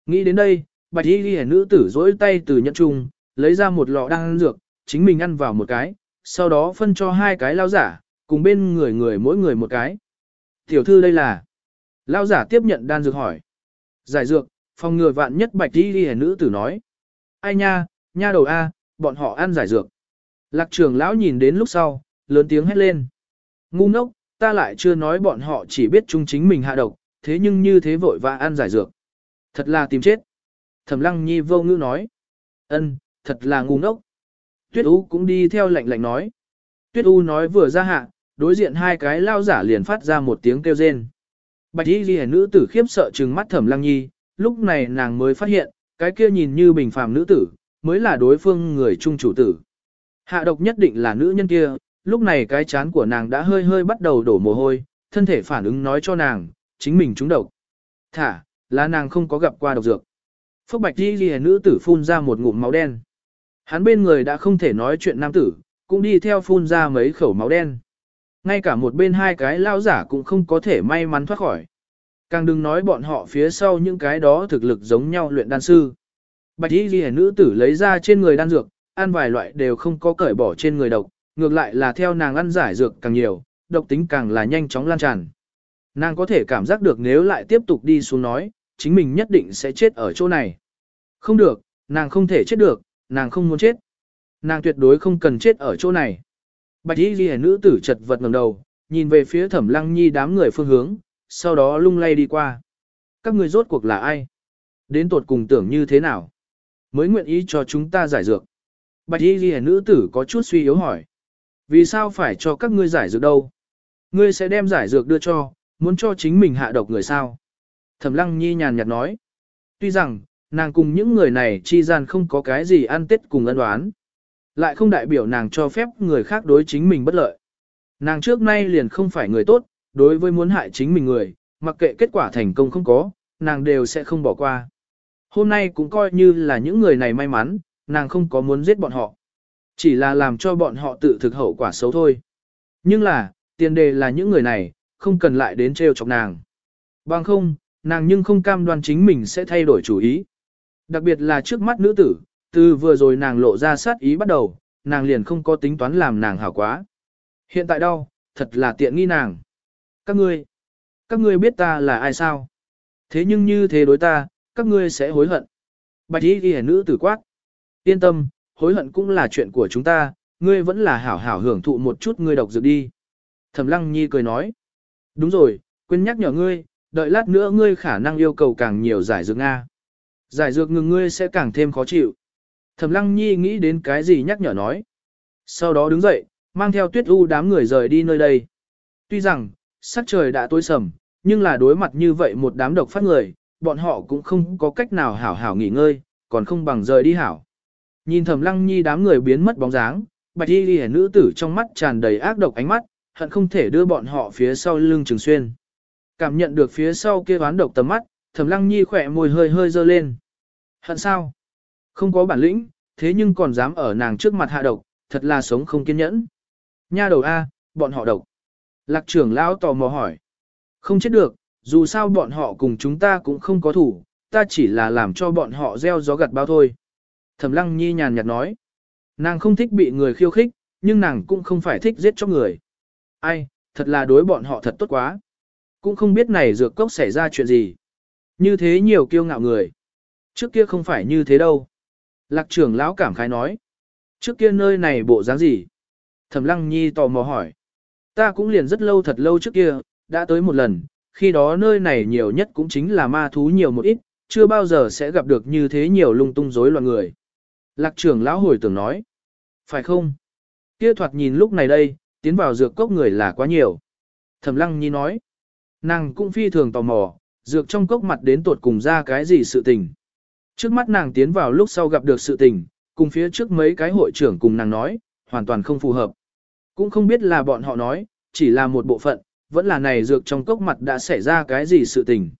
Nghĩ đến đây, bạch y ghi nữ tử dỗi tay từ nhẫn trung, lấy ra một lọ đan dược, chính mình ăn vào một cái, sau đó phân cho hai cái lao giả, cùng bên người người mỗi người một cái. Tiểu thư đây là... Lao giả tiếp nhận đan dược hỏi. Giải dược, phòng ngừa vạn nhất bạch đi đi nữ tử nói. Ai nha, nha đầu A, bọn họ ăn giải dược. Lạc trường lão nhìn đến lúc sau, lớn tiếng hét lên. Ngu ngốc, ta lại chưa nói bọn họ chỉ biết chung chính mình hạ độc, thế nhưng như thế vội và ăn giải dược. Thật là tìm chết. Thẩm lăng nhi vô ngữ nói. ân, thật là ngu ngốc. Tuyết U cũng đi theo lạnh lạnh nói. Tuyết U nói vừa ra hạ, đối diện hai cái lao giả liền phát ra một tiếng kêu rên. Bạch y ghi nữ tử khiếp sợ trừng mắt thẩm lăng nhi, lúc này nàng mới phát hiện, cái kia nhìn như bình phàm nữ tử, mới là đối phương người trung chủ tử. Hạ độc nhất định là nữ nhân kia, lúc này cái chán của nàng đã hơi hơi bắt đầu đổ mồ hôi, thân thể phản ứng nói cho nàng, chính mình trúng độc. Thả, là nàng không có gặp qua độc dược. Phúc bạch y ghi nữ tử phun ra một ngụm máu đen. Hắn bên người đã không thể nói chuyện nam tử, cũng đi theo phun ra mấy khẩu máu đen. Ngay cả một bên hai cái lao giả cũng không có thể may mắn thoát khỏi. Càng đừng nói bọn họ phía sau những cái đó thực lực giống nhau luyện đan sư. Bạch y ghi nữ tử lấy ra trên người đan dược, ăn vài loại đều không có cởi bỏ trên người độc, ngược lại là theo nàng ăn giải dược càng nhiều, độc tính càng là nhanh chóng lan tràn. Nàng có thể cảm giác được nếu lại tiếp tục đi xuống nói, chính mình nhất định sẽ chết ở chỗ này. Không được, nàng không thể chết được, nàng không muốn chết. Nàng tuyệt đối không cần chết ở chỗ này. Bạch y ghi nữ tử chật vật ngẩng đầu, nhìn về phía thẩm lăng nhi đám người phương hướng, sau đó lung lay đi qua. Các người rốt cuộc là ai? Đến tột cùng tưởng như thế nào? Mới nguyện ý cho chúng ta giải dược. Bạch y ghi nữ tử có chút suy yếu hỏi. Vì sao phải cho các ngươi giải dược đâu? Ngươi sẽ đem giải dược đưa cho, muốn cho chính mình hạ độc người sao? Thẩm lăng nhi nhàn nhạt nói. Tuy rằng, nàng cùng những người này chi gian không có cái gì ăn tết cùng ân đoán. Lại không đại biểu nàng cho phép người khác đối chính mình bất lợi. Nàng trước nay liền không phải người tốt, đối với muốn hại chính mình người, mặc kệ kết quả thành công không có, nàng đều sẽ không bỏ qua. Hôm nay cũng coi như là những người này may mắn, nàng không có muốn giết bọn họ. Chỉ là làm cho bọn họ tự thực hậu quả xấu thôi. Nhưng là, tiền đề là những người này, không cần lại đến trêu chọc nàng. Bằng không, nàng nhưng không cam đoan chính mình sẽ thay đổi chủ ý. Đặc biệt là trước mắt nữ tử, từ vừa rồi nàng lộ ra sát ý bắt đầu, nàng liền không có tính toán làm nàng hảo quá. Hiện tại đâu, thật là tiện nghi nàng. Các ngươi, các ngươi biết ta là ai sao? Thế nhưng như thế đối ta, các ngươi sẽ hối hận. Bạch y ghi nữ tử quát. Yên tâm, hối hận cũng là chuyện của chúng ta, ngươi vẫn là hảo hảo hưởng thụ một chút ngươi độc dược đi. Thẩm lăng nhi cười nói. Đúng rồi, quên nhắc nhở ngươi, đợi lát nữa ngươi khả năng yêu cầu càng nhiều giải dược Nga. Giải dược ngừng ngươi sẽ càng thêm khó chịu. Thẩm lăng nhi nghĩ đến cái gì nhắc nhở nói. Sau đó đứng dậy, mang theo tuyết u đám người rời đi nơi đây. Tuy rằng, sắc trời đã tối sầm, nhưng là đối mặt như vậy một đám độc phát người, bọn họ cũng không có cách nào hảo hảo nghỉ ngơi, còn không bằng rời đi hảo. Nhìn thẩm lăng nhi đám người biến mất bóng dáng, bạch y ghi nữ tử trong mắt tràn đầy ác độc ánh mắt, hận không thể đưa bọn họ phía sau lưng trường xuyên. Cảm nhận được phía sau kia oán độc tầm mắt, thẩm lăng nhi khỏe môi hơi hơi dơ lên. Hận sao? Không có bản lĩnh, thế nhưng còn dám ở nàng trước mặt hạ độc, thật là sống không kiên nhẫn. Nha đầu A, bọn họ độc. Lạc trưởng lão tò mò hỏi. Không chết được, dù sao bọn họ cùng chúng ta cũng không có thủ, ta chỉ là làm cho bọn họ gieo gió gặt bao thôi. Thẩm lăng nhi nhàn nhạt nói. Nàng không thích bị người khiêu khích, nhưng nàng cũng không phải thích giết cho người. Ai, thật là đối bọn họ thật tốt quá. Cũng không biết này dược cốc xảy ra chuyện gì. Như thế nhiều kiêu ngạo người. Trước kia không phải như thế đâu. Lạc trưởng lão cảm khái nói. Trước kia nơi này bộ dáng gì? Thẩm lăng nhi tò mò hỏi. Ta cũng liền rất lâu thật lâu trước kia, đã tới một lần, khi đó nơi này nhiều nhất cũng chính là ma thú nhiều một ít, chưa bao giờ sẽ gặp được như thế nhiều lung tung rối loạn người. Lạc trưởng lão hồi tưởng nói. Phải không? Kia thoạt nhìn lúc này đây, tiến vào dược cốc người là quá nhiều. Thẩm lăng nhi nói. Nàng cũng phi thường tò mò, dược trong cốc mặt đến tuột cùng ra cái gì sự tình. Trước mắt nàng tiến vào lúc sau gặp được sự tình, cùng phía trước mấy cái hội trưởng cùng nàng nói, hoàn toàn không phù hợp. Cũng không biết là bọn họ nói, chỉ là một bộ phận, vẫn là này dược trong cốc mặt đã xảy ra cái gì sự tình.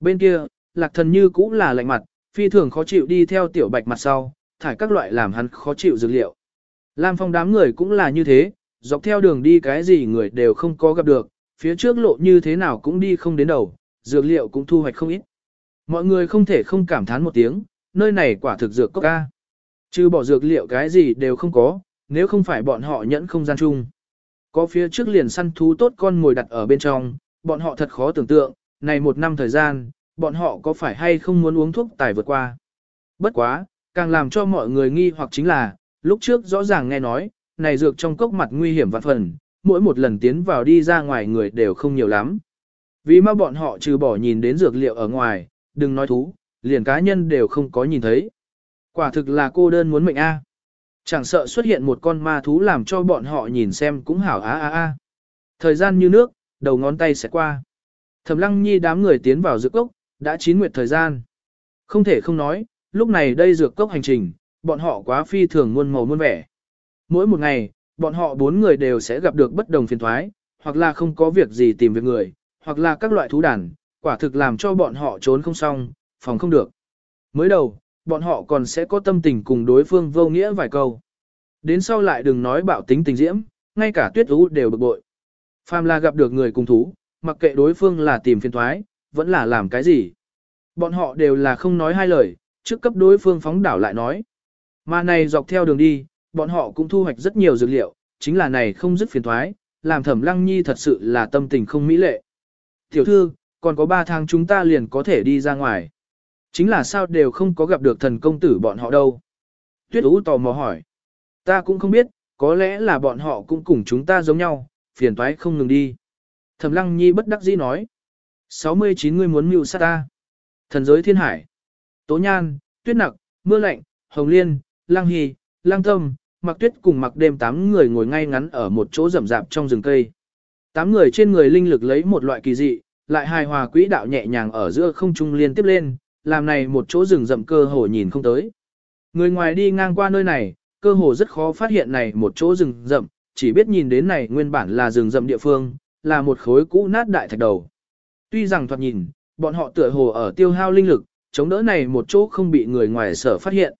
Bên kia, lạc thần như cũng là lạnh mặt, phi thường khó chịu đi theo tiểu bạch mặt sau, thải các loại làm hắn khó chịu dược liệu. Lam phong đám người cũng là như thế, dọc theo đường đi cái gì người đều không có gặp được, phía trước lộ như thế nào cũng đi không đến đầu, dược liệu cũng thu hoạch không ít. Mọi người không thể không cảm thán một tiếng, nơi này quả thực dược cốc ca. Chứ bỏ dược liệu cái gì đều không có, nếu không phải bọn họ nhẫn không gian chung. Có phía trước liền săn thú tốt con ngồi đặt ở bên trong, bọn họ thật khó tưởng tượng, này một năm thời gian, bọn họ có phải hay không muốn uống thuốc tài vượt qua. Bất quá, càng làm cho mọi người nghi hoặc chính là, lúc trước rõ ràng nghe nói, này dược trong cốc mặt nguy hiểm vạn phần, mỗi một lần tiến vào đi ra ngoài người đều không nhiều lắm. Vì mà bọn họ trừ bỏ nhìn đến dược liệu ở ngoài, đừng nói thú, liền cá nhân đều không có nhìn thấy. Quả thực là cô đơn muốn mệnh A. Chẳng sợ xuất hiện một con ma thú làm cho bọn họ nhìn xem cũng hảo á á á. Thời gian như nước, đầu ngón tay sẽ qua. Thẩm lăng nhi đám người tiến vào dược cốc, đã chín nguyệt thời gian. Không thể không nói, lúc này đây dược cốc hành trình, bọn họ quá phi thường muôn màu muôn vẻ. Mỗi một ngày, bọn họ bốn người đều sẽ gặp được bất đồng phiền thoái, hoặc là không có việc gì tìm việc người, hoặc là các loại thú đàn, quả thực làm cho bọn họ trốn không xong, phòng không được. Mới đầu, bọn họ còn sẽ có tâm tình cùng đối phương vô nghĩa vài câu. Đến sau lại đừng nói bạo tính tình diễm, ngay cả tuyết ú đều bực bội. Phàm là gặp được người cùng thú, mặc kệ đối phương là tìm phiền thoái, vẫn là làm cái gì. Bọn họ đều là không nói hai lời, trước cấp đối phương phóng đảo lại nói. Mà này dọc theo đường đi, bọn họ cũng thu hoạch rất nhiều dược liệu, chính là này không dứt phiền thoái, làm thẩm lăng nhi thật sự là tâm tình không mỹ lệ. Tiểu thư, còn có 3 tháng chúng ta liền có thể đi ra ngoài. Chính là sao đều không có gặp được thần công tử bọn họ đâu. Tuyết Ú tò mò hỏi. Ta cũng không biết, có lẽ là bọn họ cũng cùng chúng ta giống nhau, phiền toái không ngừng đi. Thẩm Lăng Nhi bất đắc dĩ nói. 69 người muốn mưu sát ta. Thần giới thiên hải. Tố Nhan, Tuyết Nặc, Mưa Lạnh, Hồng Liên, Lăng Hy, Lăng Tâm, Mặc Tuyết cùng Mặc Đêm tám người ngồi ngay ngắn ở một chỗ rậm rạp trong rừng cây. Tám người trên người linh lực lấy một loại kỳ dị, lại hài hòa quỹ đạo nhẹ nhàng ở giữa không trung liên tiếp lên, làm này một chỗ rừng rậm cơ hồ nhìn không tới. Người ngoài đi ngang qua nơi này, cơ hồ rất khó phát hiện này một chỗ rừng rậm, chỉ biết nhìn đến này nguyên bản là rừng rậm địa phương, là một khối cũ nát đại thạch đầu. Tuy rằng thoạt nhìn, bọn họ tựa hồ ở tiêu hao linh lực, chống đỡ này một chỗ không bị người ngoài sở phát hiện.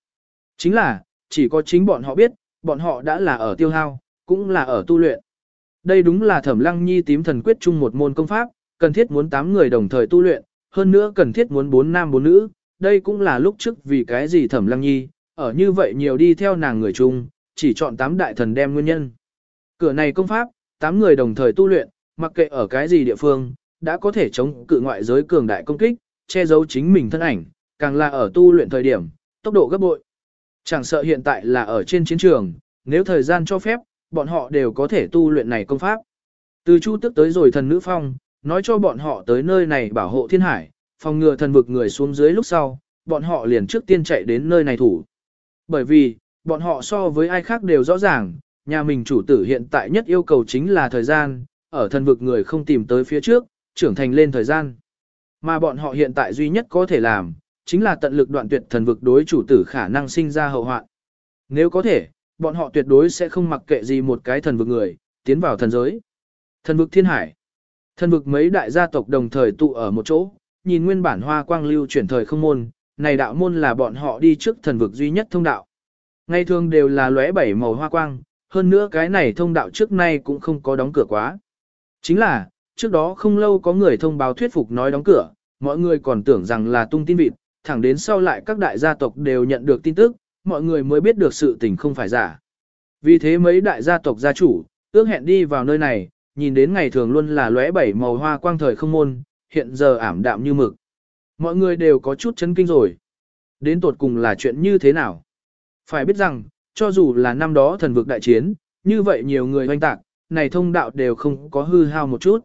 Chính là, chỉ có chính bọn họ biết, bọn họ đã là ở tiêu hao, cũng là ở tu luyện. Đây đúng là thẩm lăng nhi tím thần quyết chung một môn công pháp, cần thiết muốn 8 người đồng thời tu luyện, hơn nữa cần thiết muốn 4 nam 4 nữ, đây cũng là lúc trước vì cái gì thẩm lăng nhi, ở như vậy nhiều đi theo nàng người chung, chỉ chọn 8 đại thần đem nguyên nhân. Cửa này công pháp, 8 người đồng thời tu luyện, mặc kệ ở cái gì địa phương, đã có thể chống cự ngoại giới cường đại công kích, che giấu chính mình thân ảnh, càng là ở tu luyện thời điểm, tốc độ gấp bội. Chẳng sợ hiện tại là ở trên chiến trường, nếu thời gian cho phép, bọn họ đều có thể tu luyện này công pháp. Từ Chu Tức tới rồi thần nữ phong, nói cho bọn họ tới nơi này bảo hộ thiên hải, phòng ngừa thần vực người xuống dưới lúc sau, bọn họ liền trước tiên chạy đến nơi này thủ. Bởi vì, bọn họ so với ai khác đều rõ ràng, nhà mình chủ tử hiện tại nhất yêu cầu chính là thời gian, ở thần vực người không tìm tới phía trước, trưởng thành lên thời gian. Mà bọn họ hiện tại duy nhất có thể làm, chính là tận lực đoạn tuyệt thần vực đối chủ tử khả năng sinh ra hậu hoạn. Nếu có thể, bọn họ tuyệt đối sẽ không mặc kệ gì một cái thần vực người, tiến vào thần giới. Thần vực thiên hải. Thần vực mấy đại gia tộc đồng thời tụ ở một chỗ, nhìn nguyên bản hoa quang lưu chuyển thời không môn, này đạo môn là bọn họ đi trước thần vực duy nhất thông đạo. Ngày thường đều là lóe bảy màu hoa quang, hơn nữa cái này thông đạo trước nay cũng không có đóng cửa quá. Chính là, trước đó không lâu có người thông báo thuyết phục nói đóng cửa, mọi người còn tưởng rằng là tung tin vịt, thẳng đến sau lại các đại gia tộc đều nhận được tin tức, mọi người mới biết được sự tình không phải giả. Vì thế mấy đại gia tộc gia chủ, ước hẹn đi vào nơi này, nhìn đến ngày thường luôn là lóe bảy màu hoa quang thời không môn, hiện giờ ảm đạm như mực. Mọi người đều có chút chấn kinh rồi. Đến tột cùng là chuyện như thế nào? Phải biết rằng, cho dù là năm đó thần vực đại chiến, như vậy nhiều người hoanh tạc, này thông đạo đều không có hư hao một chút.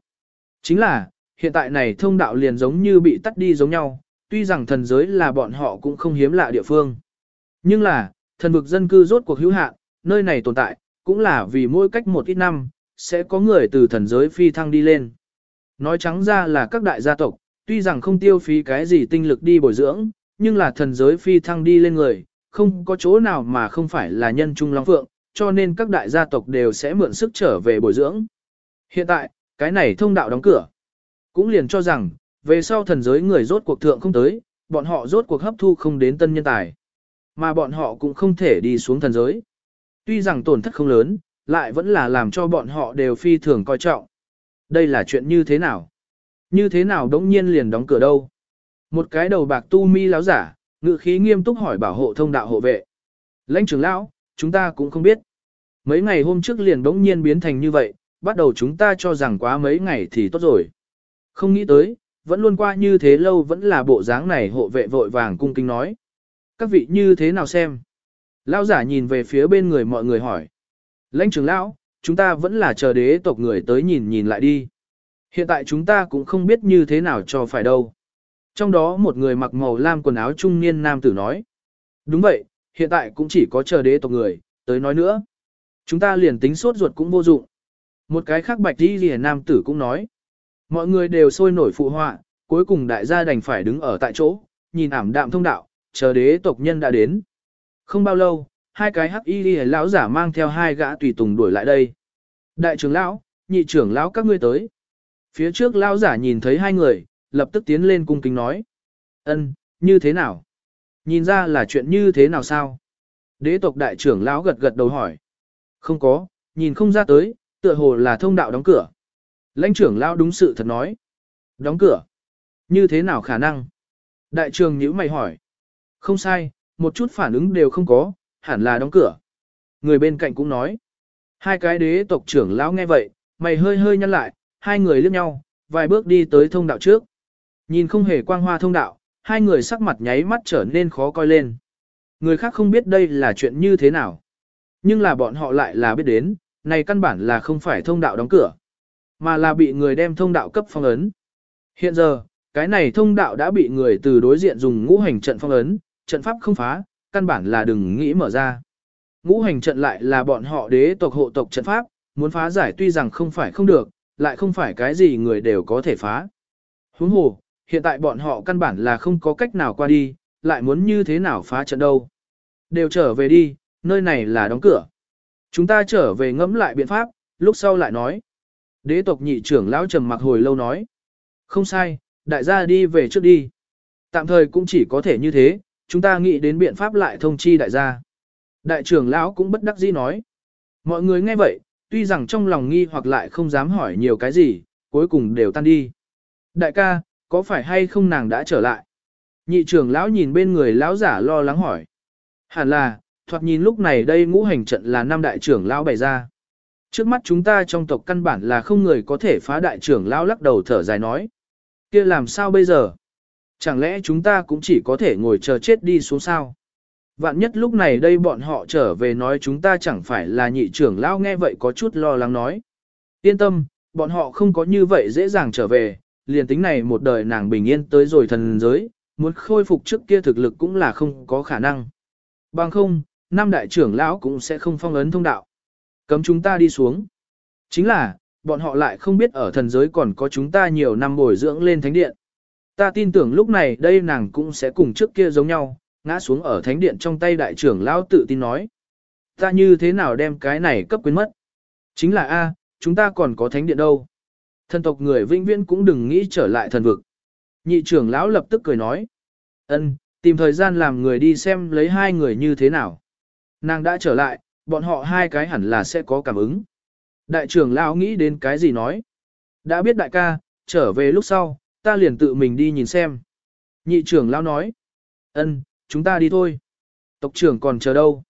Chính là, hiện tại này thông đạo liền giống như bị tắt đi giống nhau, tuy rằng thần giới là bọn họ cũng không hiếm lạ địa phương. Nhưng là, thần vực dân cư rốt cuộc hữu hạn, nơi này tồn tại, cũng là vì mỗi cách một ít năm, sẽ có người từ thần giới phi thăng đi lên. Nói trắng ra là các đại gia tộc, Tuy rằng không tiêu phí cái gì tinh lực đi bồi dưỡng, nhưng là thần giới phi thăng đi lên người, không có chỗ nào mà không phải là nhân trung long phượng, cho nên các đại gia tộc đều sẽ mượn sức trở về bồi dưỡng. Hiện tại, cái này thông đạo đóng cửa. Cũng liền cho rằng, về sau thần giới người rốt cuộc thượng không tới, bọn họ rốt cuộc hấp thu không đến tân nhân tài. Mà bọn họ cũng không thể đi xuống thần giới. Tuy rằng tổn thất không lớn, lại vẫn là làm cho bọn họ đều phi thường coi trọng. Đây là chuyện như thế nào? Như thế nào đống nhiên liền đóng cửa đâu? Một cái đầu bạc tu mi láo giả, ngự khí nghiêm túc hỏi bảo hộ thông đạo hộ vệ. Lãnh trưởng lão, chúng ta cũng không biết. Mấy ngày hôm trước liền đống nhiên biến thành như vậy, bắt đầu chúng ta cho rằng quá mấy ngày thì tốt rồi. Không nghĩ tới, vẫn luôn qua như thế lâu vẫn là bộ dáng này hộ vệ vội vàng cung kính nói. Các vị như thế nào xem? Lão giả nhìn về phía bên người mọi người hỏi. Lãnh trưởng lão, chúng ta vẫn là chờ đế tộc người tới nhìn nhìn lại đi. Hiện tại chúng ta cũng không biết như thế nào cho phải đâu. Trong đó một người mặc màu lam quần áo trung niên nam tử nói. Đúng vậy, hiện tại cũng chỉ có chờ đế tộc người, tới nói nữa. Chúng ta liền tính sốt ruột cũng vô dụng. Một cái khác bạch đi lìa nam tử cũng nói. Mọi người đều sôi nổi phụ họa, cuối cùng đại gia đành phải đứng ở tại chỗ, nhìn ảm đạm thông đạo, chờ đế tộc nhân đã đến. Không bao lâu, hai cái hắc y lão giả mang theo hai gã tùy tùng đuổi lại đây. Đại trưởng lão, nhị trưởng lão các ngươi tới. Phía trước lão giả nhìn thấy hai người, lập tức tiến lên cung kính nói. ân như thế nào? Nhìn ra là chuyện như thế nào sao? Đế tộc đại trưởng lão gật gật đầu hỏi. Không có, nhìn không ra tới, tựa hồ là thông đạo đóng cửa. Lãnh trưởng lão đúng sự thật nói. Đóng cửa. Như thế nào khả năng? Đại trường nhữ mày hỏi. Không sai, một chút phản ứng đều không có, hẳn là đóng cửa. Người bên cạnh cũng nói. Hai cái đế tộc trưởng lão nghe vậy, mày hơi hơi nhăn lại, hai người liếc nhau, vài bước đi tới thông đạo trước. Nhìn không hề quang hoa thông đạo, hai người sắc mặt nháy mắt trở nên khó coi lên. Người khác không biết đây là chuyện như thế nào. Nhưng là bọn họ lại là biết đến, này căn bản là không phải thông đạo đóng cửa, mà là bị người đem thông đạo cấp phong ấn. Hiện giờ, cái này thông đạo đã bị người từ đối diện dùng ngũ hành trận phong ấn, trận pháp không phá, căn bản là đừng nghĩ mở ra. Ngũ hành trận lại là bọn họ đế tộc hộ tộc trận pháp, muốn phá giải tuy rằng không phải không được, lại không phải cái gì người đều có thể phá. Huống hồ, hiện tại bọn họ căn bản là không có cách nào qua đi, lại muốn như thế nào phá trận đâu. Đều trở về đi, nơi này là đóng cửa. Chúng ta trở về ngẫm lại biện pháp, lúc sau lại nói. Đế tộc nhị trưởng lão trầm mặc hồi lâu nói. Không sai, đại gia đi về trước đi. Tạm thời cũng chỉ có thể như thế, chúng ta nghĩ đến biện pháp lại thông chi đại gia. Đại trưởng lão cũng bất đắc dĩ nói. Mọi người nghe vậy, tuy rằng trong lòng nghi hoặc lại không dám hỏi nhiều cái gì, cuối cùng đều tan đi. Đại ca, có phải hay không nàng đã trở lại? Nhị trưởng lão nhìn bên người lão giả lo lắng hỏi. Hẳn là, thoạt nhìn lúc này đây ngũ hành trận là năm đại trưởng lão bày ra. Trước mắt chúng ta trong tộc căn bản là không người có thể phá đại trưởng lão lắc đầu thở dài nói. kia làm sao bây giờ? Chẳng lẽ chúng ta cũng chỉ có thể ngồi chờ chết đi xuống sao? Vạn nhất lúc này đây bọn họ trở về nói chúng ta chẳng phải là nhị trưởng lão nghe vậy có chút lo lắng nói. Yên tâm, bọn họ không có như vậy dễ dàng trở về, liền tính này một đời nàng bình yên tới rồi thần giới, muốn khôi phục trước kia thực lực cũng là không có khả năng. Bằng không, năm đại trưởng lão cũng sẽ không phong ấn thông đạo. Cấm chúng ta đi xuống. Chính là, bọn họ lại không biết ở thần giới còn có chúng ta nhiều năm bồi dưỡng lên thánh điện. Ta tin tưởng lúc này đây nàng cũng sẽ cùng trước kia giống nhau, ngã xuống ở thánh điện trong tay đại trưởng lão tự tin nói. Ta như thế nào đem cái này cấp quyến mất? Chính là A, chúng ta còn có thánh điện đâu. Thần tộc người vĩnh viễn cũng đừng nghĩ trở lại thần vực. Nhị trưởng lão lập tức cười nói. ân, tìm thời gian làm người đi xem lấy hai người như thế nào. Nàng đã trở lại, bọn họ hai cái hẳn là sẽ có cảm ứng. Đại trưởng lão nghĩ đến cái gì nói. Đã biết đại ca, trở về lúc sau, ta liền tự mình đi nhìn xem. Nhị trưởng lão nói. ân, chúng ta đi thôi. Tộc trưởng còn chờ đâu?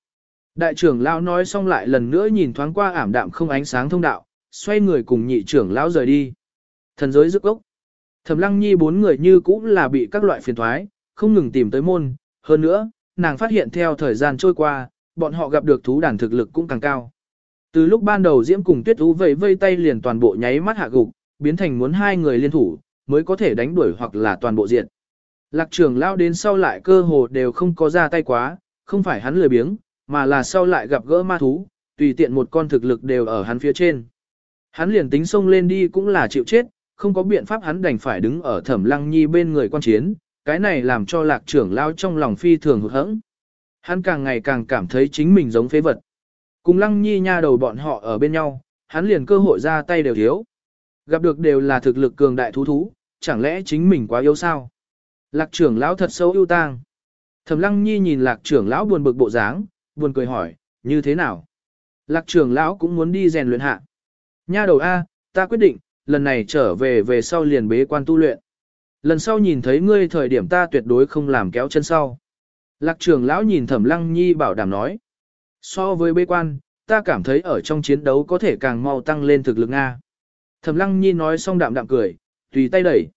Đại trưởng lão nói xong lại lần nữa nhìn thoáng qua ảm đạm không ánh sáng thông đạo, xoay người cùng nhị trưởng lão rời đi. Thần giới rước ốc. Thẩm lăng nhi bốn người như cũng là bị các loại phiền thoái, không ngừng tìm tới môn. Hơn nữa, nàng phát hiện theo thời gian trôi qua, bọn họ gặp được thú đàn thực lực cũng càng cao. Từ lúc ban đầu Diễm cùng Tuyết Ú vẫy vây tay liền toàn bộ nháy mắt hạ gục, biến thành muốn hai người liên thủ, mới có thể đánh đuổi hoặc là toàn bộ diện. Lạc trưởng lao đến sau lại cơ hồ đều không có ra tay quá, không phải hắn lười biếng, mà là sau lại gặp gỡ ma thú, tùy tiện một con thực lực đều ở hắn phía trên. Hắn liền tính xông lên đi cũng là chịu chết, không có biện pháp hắn đành phải đứng ở thẩm lăng nhi bên người quan chiến, cái này làm cho lạc trưởng lao trong lòng phi thường hụt hẫng. Hắn càng ngày càng cảm thấy chính mình giống phế vật. Cùng lăng nhi nha đầu bọn họ ở bên nhau, hắn liền cơ hội ra tay đều thiếu. Gặp được đều là thực lực cường đại thú thú, chẳng lẽ chính mình quá yếu sao? Lạc trưởng lão thật sâu ưu tang. Thẩm lăng nhi nhìn lạc trưởng lão buồn bực bộ dáng, buồn cười hỏi, như thế nào? Lạc trưởng lão cũng muốn đi rèn luyện hạ. Nha đầu A, ta quyết định, lần này trở về về sau liền bế quan tu luyện. Lần sau nhìn thấy ngươi thời điểm ta tuyệt đối không làm kéo chân sau. Lạc trưởng lão nhìn thẩm lăng nhi bảo đảm nói. So với bế quan, ta cảm thấy ở trong chiến đấu có thể càng mau tăng lên thực lực Nga. Thẩm lăng nhi nói xong đạm đạm cười, tùy tay đẩy.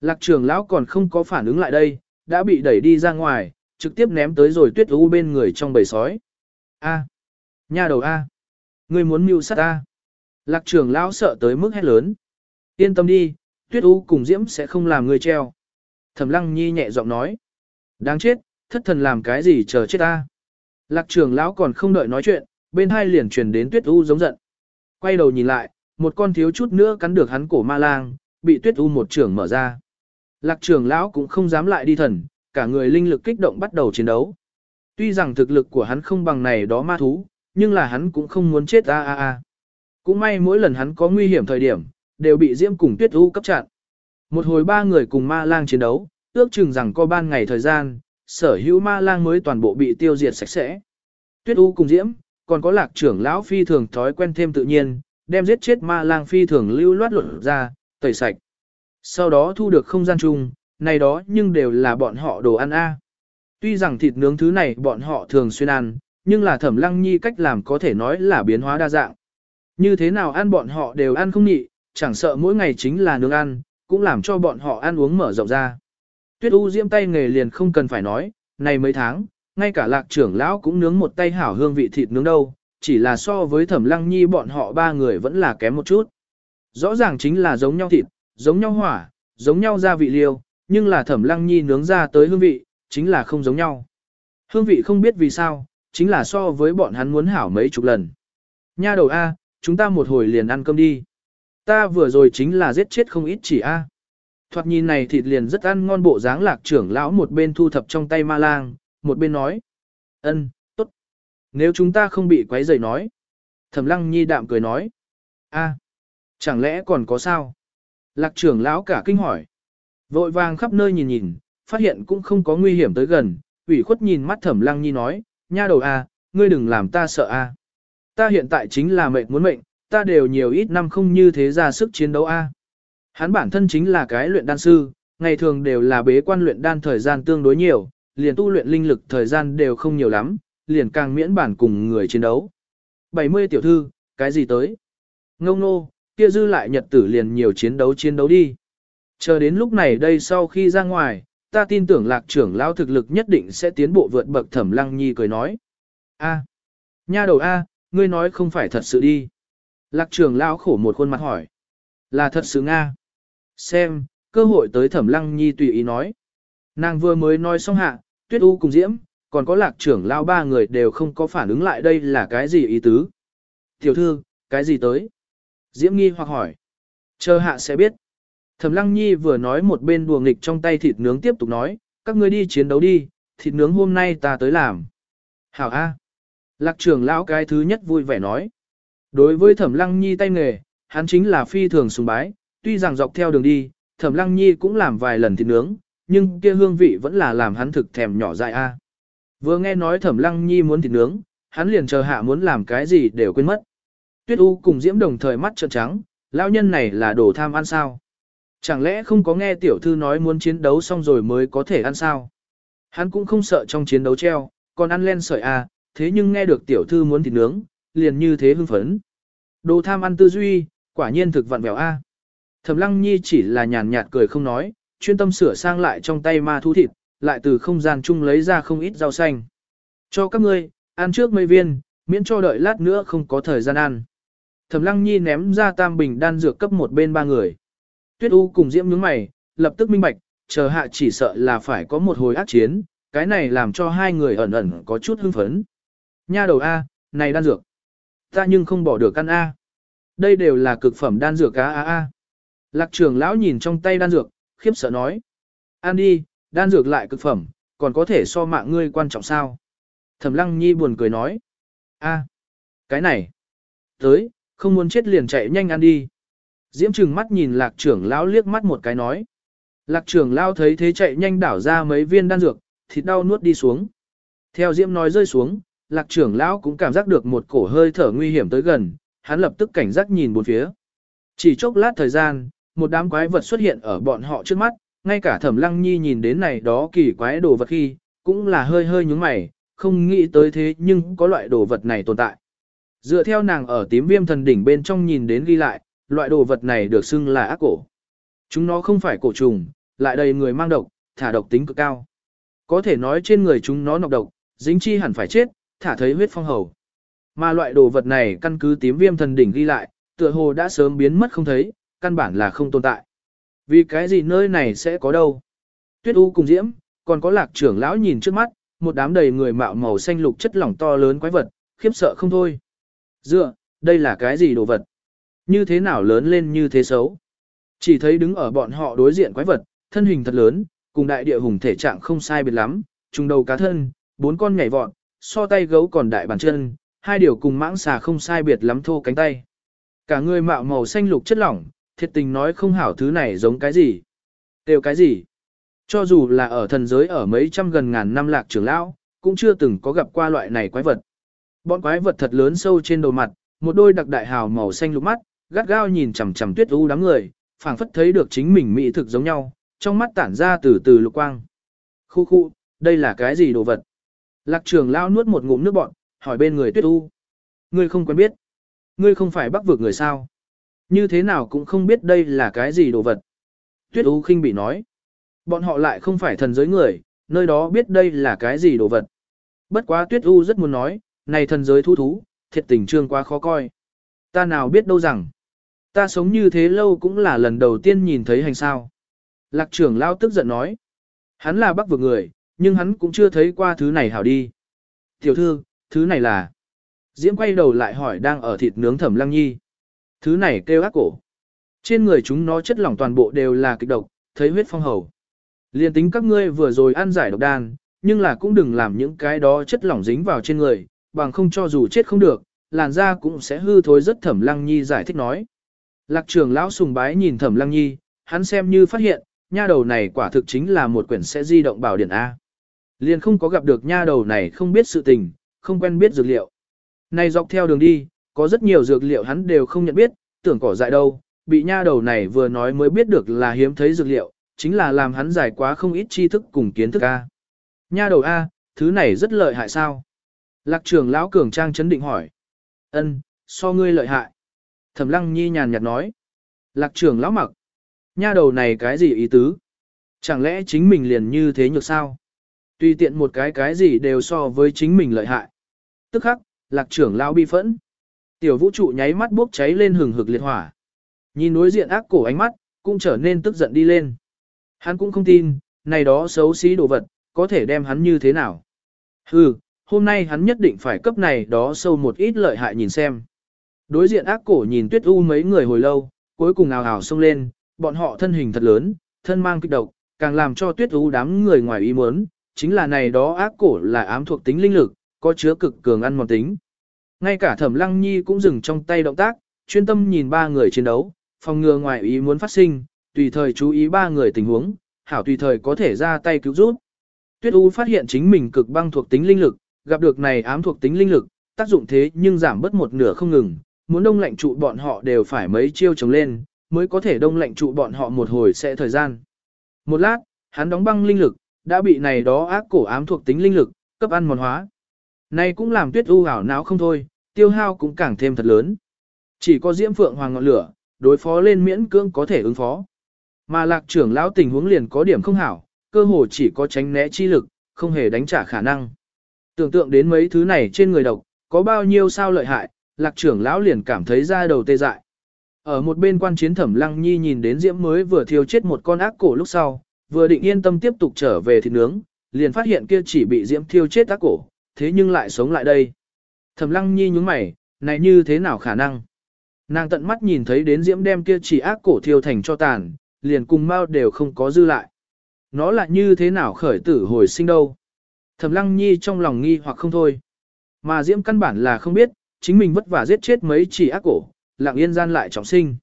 Lạc trưởng lão còn không có phản ứng lại đây, đã bị đẩy đi ra ngoài, trực tiếp ném tới rồi tuyết u bên người trong bầy sói. A. Nha đầu A. Ngươi muốn mưu sát A. Lạc trưởng lão sợ tới mức hét lớn. Yên tâm đi, tuyết u cùng diễm sẽ không làm ngươi treo. Thẩm lăng nhi nhẹ giọng nói. Đáng chết, thất thần làm cái gì chờ chết ta. Lạc trưởng lão còn không đợi nói chuyện, bên hai liền truyền đến tuyết u giống giận. Quay đầu nhìn lại, một con thiếu chút nữa cắn được hắn cổ ma lang, bị tuyết u một trường mở ra. Lạc trưởng lão cũng không dám lại đi thần, cả người linh lực kích động bắt đầu chiến đấu. Tuy rằng thực lực của hắn không bằng này đó ma thú, nhưng là hắn cũng không muốn chết a a a. Cũng may mỗi lần hắn có nguy hiểm thời điểm, đều bị Diễm cùng Tuyết U cấp chặn. Một hồi ba người cùng ma lang chiến đấu, ước chừng rằng có ban ngày thời gian, sở hữu ma lang mới toàn bộ bị tiêu diệt sạch sẽ. Tuyết U cùng Diễm, còn có lạc trưởng lão phi thường thói quen thêm tự nhiên, đem giết chết ma lang phi thường lưu loát luận ra, tẩy sạch. Sau đó thu được không gian chung, này đó nhưng đều là bọn họ đồ ăn a. Tuy rằng thịt nướng thứ này bọn họ thường xuyên ăn, nhưng là thẩm lăng nhi cách làm có thể nói là biến hóa đa dạng. Như thế nào ăn bọn họ đều ăn không nhị, chẳng sợ mỗi ngày chính là nướng ăn, cũng làm cho bọn họ ăn uống mở rộng ra. Tuyết U diễm tay nghề liền không cần phải nói, này mấy tháng, ngay cả lạc trưởng lão cũng nướng một tay hảo hương vị thịt nướng đâu, chỉ là so với thẩm lăng nhi bọn họ ba người vẫn là kém một chút. Rõ ràng chính là giống nhau thịt, giống nhau hỏa, giống nhau gia vị liêu, nhưng là thẩm lăng nhi nướng ra tới hương vị, chính là không giống nhau. Hương vị không biết vì sao, chính là so với bọn hắn muốn hảo mấy chục lần. Nha đầu A, chúng ta một hồi liền ăn cơm đi. Ta vừa rồi chính là giết chết không ít chỉ A. Thoạt nhìn này thịt liền rất ăn ngon bộ dáng lạc trưởng lão một bên thu thập trong tay ma lang, một bên nói. ân, tốt. Nếu chúng ta không bị quấy rầy nói. Thẩm lăng nhi đạm cười nói. a, chẳng lẽ còn có sao? Lạc trưởng lão cả kinh hỏi. Vội vàng khắp nơi nhìn nhìn, phát hiện cũng không có nguy hiểm tới gần, ủy khuất nhìn mắt thẩm lăng nhi nói, nha đầu a, ngươi đừng làm ta sợ a. Ta hiện tại chính là mệnh muốn mệnh, ta đều nhiều ít năm không như thế ra sức chiến đấu a. Hắn bản thân chính là cái luyện đan sư, ngày thường đều là bế quan luyện đan thời gian tương đối nhiều, liền tu luyện linh lực thời gian đều không nhiều lắm, liền càng miễn bản cùng người chiến đấu. 70 tiểu thư, cái gì tới? Ngông nô, kia dư lại nhật tử liền nhiều chiến đấu chiến đấu đi. Chờ đến lúc này đây sau khi ra ngoài, ta tin tưởng lạc trưởng lão thực lực nhất định sẽ tiến bộ vượt bậc thẩm lăng nhi cười nói. A, nha đầu A, ngươi nói không phải thật sự đi. Lạc trưởng lão khổ một khuôn mặt hỏi. Là thật sự Nga. Xem, cơ hội tới thẩm lăng nhi tùy ý nói. Nàng vừa mới nói xong hạ, tuyết u cùng diễm, còn có lạc trưởng lão ba người đều không có phản ứng lại đây là cái gì ý tứ. Tiểu thư, cái gì tới? Diễm nghi hoặc hỏi. Chờ hạ sẽ biết. Thẩm Lăng Nhi vừa nói một bên đùa nghịch trong tay thịt nướng tiếp tục nói, các ngươi đi chiến đấu đi, thịt nướng hôm nay ta tới làm. Hảo A. Lạc trưởng lão cái thứ nhất vui vẻ nói. Đối với Thẩm Lăng Nhi tay nghề, hắn chính là phi thường sùng bái, tuy rằng dọc theo đường đi, Thẩm Lăng Nhi cũng làm vài lần thịt nướng, nhưng kia hương vị vẫn là làm hắn thực thèm nhỏ dại A. Vừa nghe nói Thẩm Lăng Nhi muốn thịt nướng, hắn liền chờ hạ muốn làm cái gì đều quên mất. Tuyết U cùng Diễm đồng thời mắt trợn trắng, lão nhân này là đồ tham ăn sao? Chẳng lẽ không có nghe tiểu thư nói muốn chiến đấu xong rồi mới có thể ăn sao? Hắn cũng không sợ trong chiến đấu treo, còn ăn len sợi à, thế nhưng nghe được tiểu thư muốn thịt nướng, liền như thế hưng phấn. Đồ tham ăn tư duy, quả nhiên thực vặn vẹo a. À. Thẩm Lăng Nhi chỉ là nhàn nhạt cười không nói, chuyên tâm sửa sang lại trong tay ma thu thịt, lại từ không gian chung lấy ra không ít rau xanh. Cho các ngươi, ăn trước mấy viên, miễn cho đợi lát nữa không có thời gian ăn. Thẩm Lăng Nhi ném ra tam bình đan dược cấp một bên ba người. Tuyết U cùng Diễm nhướng mày, lập tức minh bạch, chờ hạ chỉ sợ là phải có một hồi ác chiến, cái này làm cho hai người ẩn ẩn có chút hưng phấn. Nha đầu A, này đan dược. Ta nhưng không bỏ được căn A. Đây đều là cực phẩm đan dược A A A. Lạc trưởng lão nhìn trong tay đan dược, khiếp sợ nói. An đi, đan dược lại cực phẩm, còn có thể so mạng ngươi quan trọng sao? Thẩm lăng nhi buồn cười nói. a cái này. Tới, không muốn chết liền chạy nhanh ăn đi. Diễm trừng mắt nhìn lạc trưởng lão liếc mắt một cái nói. Lạc trưởng lão thấy thế chạy nhanh đảo ra mấy viên đan dược, thịt đau nuốt đi xuống. Theo Diễm nói rơi xuống, lạc trưởng lão cũng cảm giác được một cổ hơi thở nguy hiểm tới gần, hắn lập tức cảnh giác nhìn bốn phía. Chỉ chốc lát thời gian, một đám quái vật xuất hiện ở bọn họ trước mắt, ngay cả thẩm lăng nhi nhìn đến này đó kỳ quái đồ vật khi, cũng là hơi hơi nhúng mày, không nghĩ tới thế nhưng có loại đồ vật này tồn tại. Dựa theo nàng ở tím viêm thần đỉnh bên trong nhìn đến ghi lại, loại đồ vật này được xưng là ác cổ. Chúng nó không phải cổ trùng, lại đầy người mang độc, thả độc tính cực cao. Có thể nói trên người chúng nó nọc độc, dính chi hẳn phải chết, thả thấy huyết phong hầu. Mà loại đồ vật này căn cứ tím viêm thần đỉnh ghi lại, tựa hồ đã sớm biến mất không thấy, căn bản là không tồn tại. Vì cái gì nơi này sẽ có đâu? Tuyết U cùng Diễm, còn có lạc trưởng lão nhìn trước mắt, một đám đầy người mạo màu xanh lục chất lỏng to lớn quái vật, khiếp sợ không thôi. Dựa, đây là cái gì đồ vật? Như thế nào lớn lên như thế xấu? Chỉ thấy đứng ở bọn họ đối diện quái vật, thân hình thật lớn, cùng đại địa hùng thể trạng không sai biệt lắm, trùng đầu cá thân, bốn con nhảy vọt, so tay gấu còn đại bàn chân, hai điều cùng mãng xà không sai biệt lắm thô cánh tay. Cả người mạo màu xanh lục chất lỏng, thiệt tình nói không hảo thứ này giống cái gì. Đều cái gì? Cho dù là ở thần giới ở mấy trăm gần ngàn năm lạc trưởng lão, cũng chưa từng có gặp qua loại này quái vật. Bọn quái vật thật lớn sâu trên đầu mặt, một đôi đặc đại hào màu xanh lục mắt, gắt gao nhìn chằm chằm tuyết u đám người, phảng phất thấy được chính mình mỹ thực giống nhau, trong mắt tản ra từ từ lục quang. Khu khu, đây là cái gì đồ vật? Lạc Trường lão nuốt một ngụm nước bọn, hỏi bên người tuyết u. Ngươi không quen biết. Ngươi không phải bắc vượt người sao? Như thế nào cũng không biết đây là cái gì đồ vật. Tuyết u khinh bị nói. Bọn họ lại không phải thần giới người, nơi đó biết đây là cái gì đồ vật. Bất quá Tuyết U rất muốn nói, này thần giới thú thú, thiệt tình trương quá khó coi. Ta nào biết đâu rằng, ta sống như thế lâu cũng là lần đầu tiên nhìn thấy hành sao. Lạc trưởng lao tức giận nói, hắn là bắc vực người, nhưng hắn cũng chưa thấy qua thứ này hảo đi. Tiểu thư, thứ này là... Diễm quay đầu lại hỏi đang ở thịt nướng thẩm lăng nhi. Thứ này kêu ác cổ. Trên người chúng nó chất lỏng toàn bộ đều là kịch độc, thấy huyết phong hầu. Liên tính các ngươi vừa rồi ăn giải độc đan, nhưng là cũng đừng làm những cái đó chất lỏng dính vào trên người, bằng không cho dù chết không được, làn da cũng sẽ hư thối rất thẩm lăng nhi giải thích nói. Lạc trường lão sùng bái nhìn thẩm lăng nhi, hắn xem như phát hiện, nha đầu này quả thực chính là một quyển sẽ di động bảo điển A. Liền không có gặp được nha đầu này không biết sự tình, không quen biết dược liệu. Này dọc theo đường đi, có rất nhiều dược liệu hắn đều không nhận biết, tưởng cỏ dại đâu, bị nha đầu này vừa nói mới biết được là hiếm thấy dược liệu, chính là làm hắn giải quá không ít tri thức cùng kiến thức A. Nha đầu A, thứ này rất lợi hại sao? Lạc trường lão cường trang chấn định hỏi. Ân, so ngươi lợi hại. Thẩm lăng nhi nhàn nhạt nói. Lạc trường lão mặc. Nha đầu này cái gì ý tứ? Chẳng lẽ chính mình liền như thế nhược sao? Tùy tiện một cái cái gì đều so với chính mình lợi hại. Tức khắc, lạc trưởng lão bi phẫn. Tiểu vũ trụ nháy mắt bốc cháy lên hừng hực liệt hỏa. Nhìn đối diện ác cổ ánh mắt, cũng trở nên tức giận đi lên. Hắn cũng không tin, này đó xấu xí đồ vật, có thể đem hắn như thế nào. Hừ, hôm nay hắn nhất định phải cấp này đó sâu một ít lợi hại nhìn xem. Đối diện ác cổ nhìn tuyết u mấy người hồi lâu, cuối cùng ào ào xông lên, bọn họ thân hình thật lớn, thân mang kích độc, càng làm cho tuyết u đám người ngoài ý muốn, chính là này đó ác cổ là ám thuộc tính linh lực, có chứa cực cường ăn mòn tính. Ngay cả thẩm lăng nhi cũng dừng trong tay động tác, chuyên tâm nhìn ba người chiến đấu, phòng ngừa ngoài ý muốn phát sinh, tùy thời chú ý ba người tình huống, hảo tùy thời có thể ra tay cứu giúp. Tuyết U phát hiện chính mình cực băng thuộc tính linh lực, gặp được này ám thuộc tính linh lực, tác dụng thế nhưng giảm bớt một nửa không ngừng, muốn đông lạnh trụ bọn họ đều phải mấy chiêu chống lên, mới có thể đông lạnh trụ bọn họ một hồi sẽ thời gian. Một lát, hắn đóng băng linh lực, đã bị này đó ác cổ ám thuộc tính linh lực, cấp ăn mòn hóa. Này cũng làm tuyết u ảo não không thôi, tiêu hao cũng càng thêm thật lớn. Chỉ có diễm phượng hoàng ngọn lửa, đối phó lên miễn cưỡng có thể ứng phó. Mà lạc trưởng lão tình huống liền có điểm không hảo, cơ hồ chỉ có tránh né chi lực, không hề đánh trả khả năng. Tưởng tượng đến mấy thứ này trên người độc, có bao nhiêu sao lợi hại, lạc trưởng lão liền cảm thấy da đầu tê dại. Ở một bên quan chiến thẩm lăng nhi nhìn đến diễm mới vừa thiêu chết một con ác cổ lúc sau, vừa định yên tâm tiếp tục trở về thịt nướng, liền phát hiện kia chỉ bị diễm thiêu chết ác cổ, thế nhưng lại sống lại đây. Thẩm lăng nhi nhúng mày, này như thế nào khả năng? Nàng tận mắt nhìn thấy đến diễm đem kia chỉ ác cổ thiêu thành cho tàn, liền cùng mau đều không có dư lại. Nó là như thế nào khởi tử hồi sinh đâu. Thẩm lăng nhi trong lòng nghi hoặc không thôi. Mà diễm căn bản là không biết, chính mình vất vả giết chết mấy chỉ ác cổ, lặng yên gian lại trọng sinh.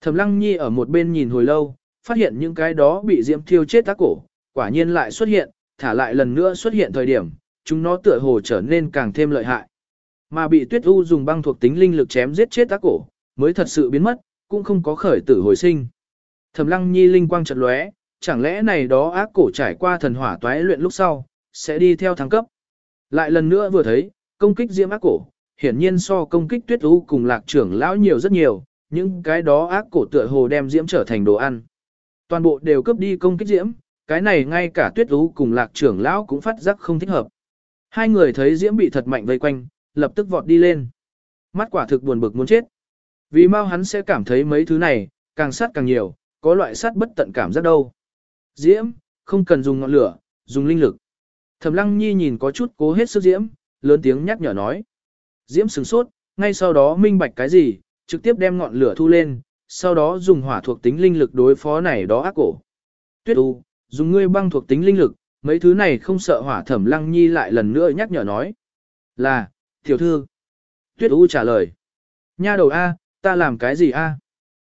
Thẩm lăng nhi ở một bên nhìn hồi lâu, phát hiện những cái đó bị diễm thiêu chết ác cổ, quả nhiên lại xuất hiện, thả lại lần nữa xuất hiện thời điểm, chúng nó tựa hồ trở nên càng thêm lợi hại. Mà bị tuyết u dùng băng thuộc tính linh lực chém giết chết ác cổ, mới thật sự biến mất, cũng không có khởi tử hồi sinh. Thẩm lăng nhi linh quang chợt lóe, chẳng lẽ này đó ác cổ trải qua thần hỏa toái luyện lúc sau, sẽ đi theo thăng cấp. Lại lần nữa vừa thấy, công kích diễm ác cổ, hiển nhiên so công kích tuyết u cùng lạc trưởng lão nhiều rất nhiều, những cái đó ác cổ tựa hồ đem diễm trở thành đồ ăn. Toàn bộ đều cướp đi công kích diễm, cái này ngay cả tuyết u cùng lạc trưởng lão cũng phát giác không thích hợp. Hai người thấy diễm bị thật mạnh vây quanh, lập tức vọt đi lên. Mắt quả thực buồn bực muốn chết. Vì mau hắn sẽ cảm thấy mấy thứ này, càng sát càng nhiều, có loại sát bất tận cảm giác đâu. Diễm, không cần dùng ngọn lửa, dùng linh lực. Thẩm lăng nhi nhìn có chút cố hết sức diễm, lớn tiếng nhắc nhở nói. Diễm sửng sốt, ngay sau đó minh bạch cái gì, trực tiếp đem ngọn lửa thu lên, sau đó dùng hỏa thuộc tính linh lực đối phó này đó ác cổ. Tuyết U, dùng ngươi băng thuộc tính linh lực, mấy thứ này không sợ hỏa thẩm lăng nhi lại lần nữa nhắc nhở nói. Là, tiểu thư. Tuyết U trả lời. Nha đầu A, ta làm cái gì A?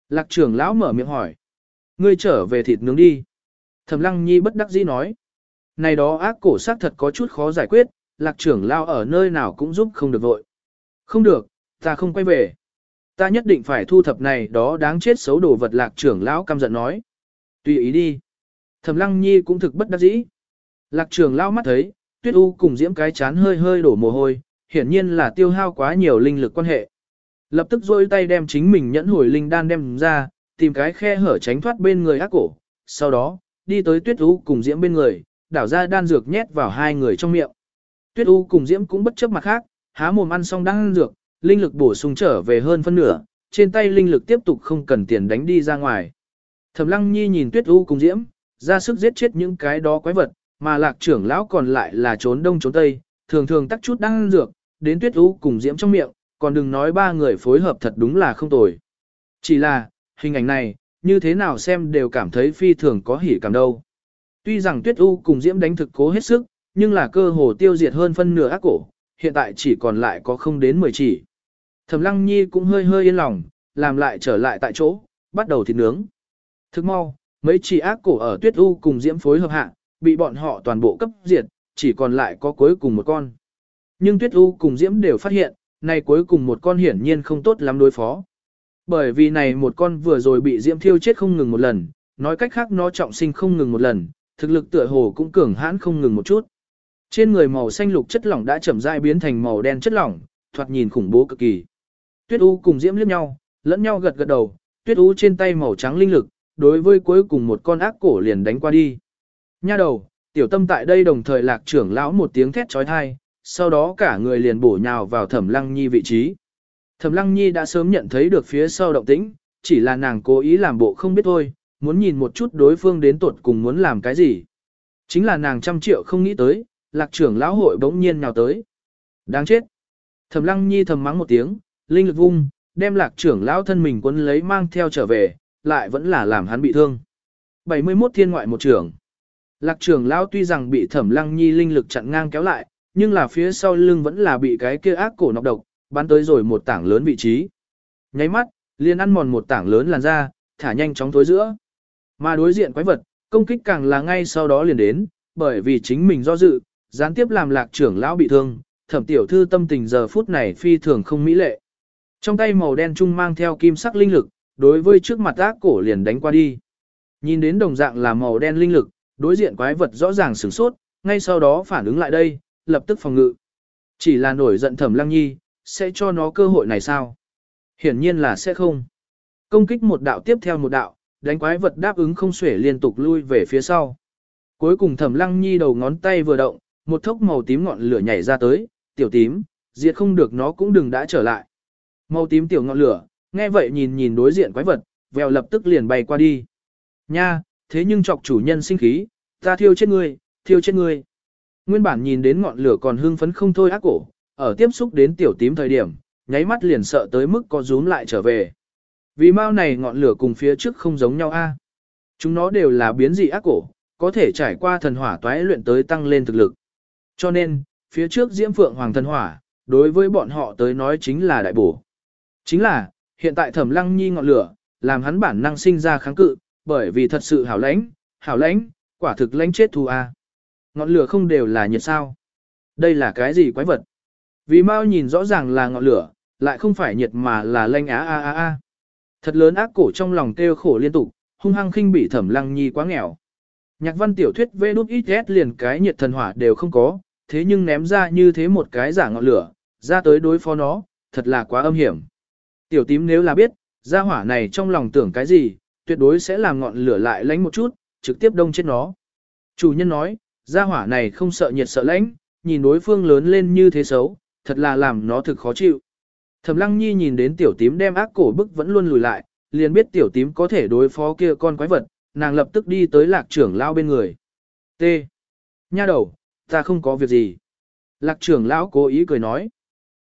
Lạc trưởng lão mở miệng hỏi. Ngươi trở về thịt nướng đi. Thẩm lăng nhi bất đắc dĩ nói. Này đó ác cổ xác thật có chút khó giải quyết, lạc trưởng lao ở nơi nào cũng giúp không được vội. Không được, ta không quay về. Ta nhất định phải thu thập này đó đáng chết xấu đồ vật lạc trưởng lão căm giận nói. Tùy ý đi. Thẩm lăng nhi cũng thực bất đắc dĩ. Lạc trưởng lao mắt thấy, tuyết u cùng diễm cái chán hơi hơi đổ mồ hôi, hiển nhiên là tiêu hao quá nhiều linh lực quan hệ. Lập tức rôi tay đem chính mình nhẫn hồi linh đan đem ra, tìm cái khe hở tránh thoát bên người ác cổ. Sau đó, đi tới tuyết u cùng diễm bên người, đảo ra đan dược nhét vào hai người trong miệng. Tuyết u cùng diễm cũng bất chấp mặt khác, há mồm ăn xong đan dược, linh lực bổ sung trở về hơn phân nửa, trên tay linh lực tiếp tục không cần tiền đánh đi ra ngoài. Thẩm Lăng Nhi nhìn Tuyết U cùng Diễm, ra sức giết chết những cái đó quái vật, mà Lạc trưởng lão còn lại là trốn đông trốn tây, thường thường tắc chút đang dược, đến Tuyết U cùng Diễm trong miệng, còn đừng nói ba người phối hợp thật đúng là không tồi. Chỉ là, hình ảnh này, như thế nào xem đều cảm thấy phi thường có hỉ cảm đâu. Tuy rằng Tuyết U cùng Diễm đánh thực cố hết sức, nhưng là cơ hồ tiêu diệt hơn phân nửa ác cổ, hiện tại chỉ còn lại có không đến 10 chỉ. Thẩm Lăng Nhi cũng hơi hơi yên lòng, làm lại trở lại tại chỗ, bắt đầu thịt nướng. Thức mau, mấy chỉ ác cổ ở Tuyết U cùng Diễm phối hợp hạ, bị bọn họ toàn bộ cấp diệt, chỉ còn lại có cuối cùng một con. Nhưng Tuyết U cùng Diễm đều phát hiện, này cuối cùng một con hiển nhiên không tốt lắm đối phó. Bởi vì này một con vừa rồi bị Diễm thiêu chết không ngừng một lần, nói cách khác nó trọng sinh không ngừng một lần, thực lực tựa hồ cũng cường hãn không ngừng một chút. Trên người màu xanh lục chất lỏng đã chậm rãi biến thành màu đen chất lỏng, thoạt nhìn khủng bố cực kỳ. Tuyết U cùng Diễm liếc nhau, lẫn nhau gật gật đầu, Tuyết U trên tay màu trắng linh lực, đối với cuối cùng một con ác cổ liền đánh qua đi. Nha đầu, tiểu tâm tại đây đồng thời lạc trưởng lão một tiếng thét trói thai, sau đó cả người liền bổ nhào vào thẩm lăng nhi vị trí. Thẩm lăng nhi đã sớm nhận thấy được phía sau động tĩnh, chỉ là nàng cố ý làm bộ không biết thôi, muốn nhìn một chút đối phương đến tuột cùng muốn làm cái gì. Chính là nàng trăm triệu không nghĩ tới, lạc trưởng lão hội bỗng nhiên nào tới. Đáng chết. Thẩm lăng nhi thầm mắng một tiếng, linh lực vung, đem lạc trưởng lão thân mình quấn lấy mang theo trở về, lại vẫn là làm hắn bị thương. 71 thiên ngoại một trưởng. Lạc trưởng lão tuy rằng bị thẩm lăng nhi linh lực chặn ngang kéo lại, nhưng là phía sau lưng vẫn là bị cái kia ác cổ nọc độc, bắn tới rồi một tảng lớn vị trí. Nháy mắt, liền ăn mòn một tảng lớn làn da, thả nhanh chóng tối giữa. Mà đối diện quái vật, công kích càng là ngay sau đó liền đến, bởi vì chính mình do dự, gián tiếp làm lạc trưởng lão bị thương, thẩm tiểu thư tâm tình giờ phút này phi thường không mỹ lệ. Trong tay màu đen trung mang theo kim sắc linh lực, đối với trước mặt ác cổ liền đánh qua đi. Nhìn đến đồng dạng là màu đen linh lực, đối diện quái vật rõ ràng sửng sốt, ngay sau đó phản ứng lại đây, lập tức phòng ngự. Chỉ là nổi giận thẩm lăng nhi, sẽ cho nó cơ hội này sao? Hiển nhiên là sẽ không. Công kích một đạo tiếp theo một đạo, đánh quái vật đáp ứng không xuể liên tục lui về phía sau. Cuối cùng thẩm lăng nhi đầu ngón tay vừa động, một thốc màu tím ngọn lửa nhảy ra tới, tiểu tím, diệt không được nó cũng đừng đã trở lại. Màu tím tiểu ngọn lửa, nghe vậy nhìn nhìn đối diện quái vật, vèo lập tức liền bay qua đi. Nha, thế nhưng chọc chủ nhân sinh khí, ta thiêu chết ngươi, thiêu chết ngươi. Nguyên bản nhìn đến ngọn lửa còn hưng phấn không thôi ác cổ, ở tiếp xúc đến tiểu tím thời điểm, nháy mắt liền sợ tới mức có rúm lại trở về. Vì mau này ngọn lửa cùng phía trước không giống nhau a. Chúng nó đều là biến dị ác cổ, có thể trải qua thần hỏa toái luyện tới tăng lên thực lực. Cho nên, phía trước diễm phượng hoàng thần hỏa, đối với bọn họ tới nói chính là đại bổ. Chính là, hiện tại thẩm lăng nhi ngọn lửa, làm hắn bản năng sinh ra kháng cự, bởi vì thật sự hảo lãnh, hảo lãnh, quả thực lãnh chết thù a. Ngọn lửa không đều là nhiệt sao. Đây là cái gì quái vật? Vì mau nhìn rõ ràng là ngọn lửa, lại không phải nhiệt mà là lanh á a a a. Thật lớn ác cổ trong lòng kêu khổ liên tục, hung hăng khinh bị thẩm lăng nhi quá nghèo. Nhạc văn tiểu thuyết vê đút ít liền cái nhiệt thần hỏa đều không có, thế nhưng ném ra như thế một cái giả ngọn lửa, ra tới đối phó nó, thật là quá âm hiểm. Tiểu tím nếu là biết, gia hỏa này trong lòng tưởng cái gì, tuyệt đối sẽ làm ngọn lửa lại lánh một chút, trực tiếp đông chết nó. Chủ nhân nói, gia hỏa này không sợ nhiệt sợ lánh, nhìn đối phương lớn lên như thế xấu, thật là làm nó thực khó chịu. Thẩm Lăng Nhi nhìn đến tiểu tím đem ác cổ bức vẫn luôn lùi lại, liền biết tiểu tím có thể đối phó kia con quái vật, nàng lập tức đi tới lạc trưởng Lão bên người. T. Nha đầu, ta không có việc gì. Lạc trưởng lão cố ý cười nói.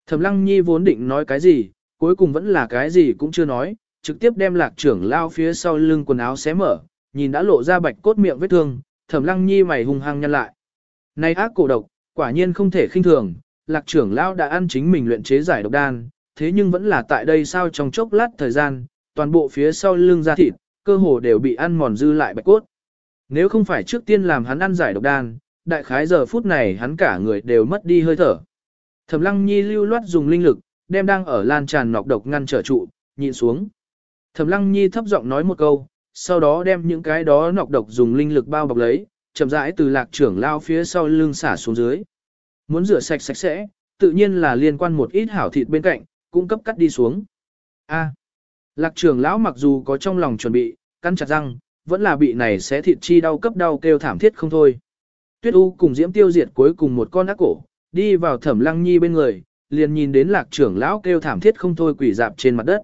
Thẩm Lăng Nhi vốn định nói cái gì, cuối cùng vẫn là cái gì cũng chưa nói, trực tiếp đem lạc trưởng Lão phía sau lưng quần áo xé mở, nhìn đã lộ ra bạch cốt miệng vết thương, Thẩm Lăng Nhi mày hung hăng nhăn lại. Này ác cổ độc, quả nhiên không thể khinh thường, lạc trưởng lão đã ăn chính mình luyện chế giải độc đan, thế nhưng vẫn là tại đây sao trong chốc lát thời gian, toàn bộ phía sau lưng da thịt, cơ hồ đều bị ăn mòn dư lại bạch cốt. Nếu không phải trước tiên làm hắn ăn giải độc đan, đại khái giờ phút này hắn cả người đều mất đi hơi thở. Thẩm Lăng Nhi lưu loát dùng linh lực, đem đang ở lan tràn nọc độc ngăn trở trụ, nhịn xuống. Thẩm Lăng Nhi thấp giọng nói một câu, sau đó đem những cái đó nọc độc dùng linh lực bao bọc lấy, chậm rãi từ lạc trưởng lao phía sau lưng xả xuống dưới. Muốn rửa sạch sạch sẽ, tự nhiên là liên quan một ít hảo thịt bên cạnh, cung cấp cắt đi xuống. A. lạc trưởng lão mặc dù có trong lòng chuẩn bị, căn chặt răng, vẫn là bị này xé thịt chi đau cấp đau kêu thảm thiết không thôi. Tuyết U cùng Diễm tiêu diệt cuối cùng một con ác cổ, đi vào Thẩm Lăng Nhi bên người, liền nhìn đến lạc trưởng lão kêu thảm thiết không thôi quỷ dạp trên mặt đất.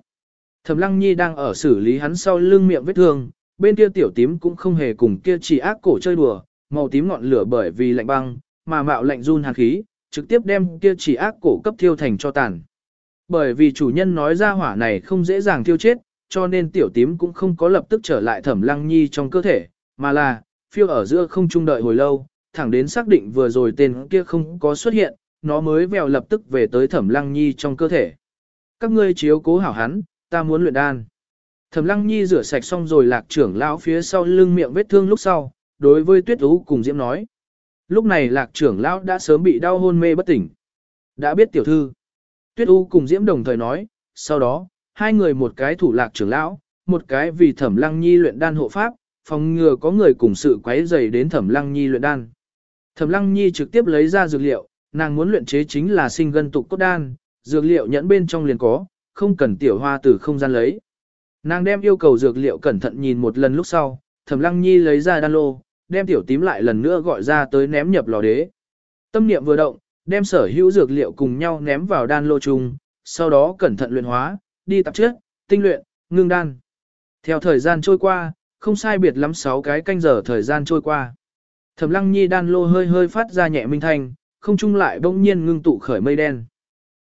Thẩm Lăng Nhi đang ở xử lý hắn sau lưng miệng vết thương, bên kia tiểu tím cũng không hề cùng kia chỉ ác cổ chơi đùa, màu tím ngọn lửa bởi vì lạnh băng, mà mạo lạnh run hàn khí, trực tiếp đem kia chỉ ác cổ cấp thiêu thành cho tàn. Bởi vì chủ nhân nói ra hỏa này không dễ dàng thiêu chết, cho nên tiểu tím cũng không có lập tức trở lại thẩm lăng nhi trong cơ thể, mà là, phiêu ở giữa không trung đợi hồi lâu, thẳng đến xác định vừa rồi tên kia không có xuất hiện, nó mới vèo lập tức về tới thẩm lăng nhi trong cơ thể. Các ngươi chiếu cố hảo hắn, ta muốn luyện đan. Thẩm lăng nhi rửa sạch xong rồi lạc trưởng lão phía sau lưng miệng vết thương lúc sau, đối với tuyết ú cùng diễm nói. Lúc này lạc trưởng lão đã sớm bị đau hôn mê bất tỉnh. Đã biết tiểu thư. Tuyết u cùng diễm đồng thời nói, sau đó, hai người một cái thủ lạc trưởng lão, một cái vì thẩm lăng nhi luyện đan hộ pháp, phòng ngừa có người cùng sự quấy rầy đến thẩm lăng nhi luyện đan. Thẩm lăng nhi trực tiếp lấy ra dược liệu, nàng muốn luyện chế chính là sinh gân tục cốt đan, dược liệu nhẫn bên trong liền có, không cần tiểu hoa từ không gian lấy. Nàng đem yêu cầu dược liệu cẩn thận nhìn một lần lúc sau, thẩm lăng nhi lấy ra đan lô, đem tiểu tím lại lần nữa gọi ra tới ném nhập lò đế. Tâm niệm vừa động, đem sở hữu dược liệu cùng nhau ném vào đan lô chung, sau đó cẩn thận luyện hóa, đi tạp chất, tinh luyện, ngưng đan. Theo thời gian trôi qua, không sai biệt lắm 6 cái canh giờ thời gian trôi qua. Thẩm Lăng Nhi đan lô hơi hơi phát ra nhẹ minh thanh, không trung lại bỗng nhiên ngưng tụ khởi mây đen.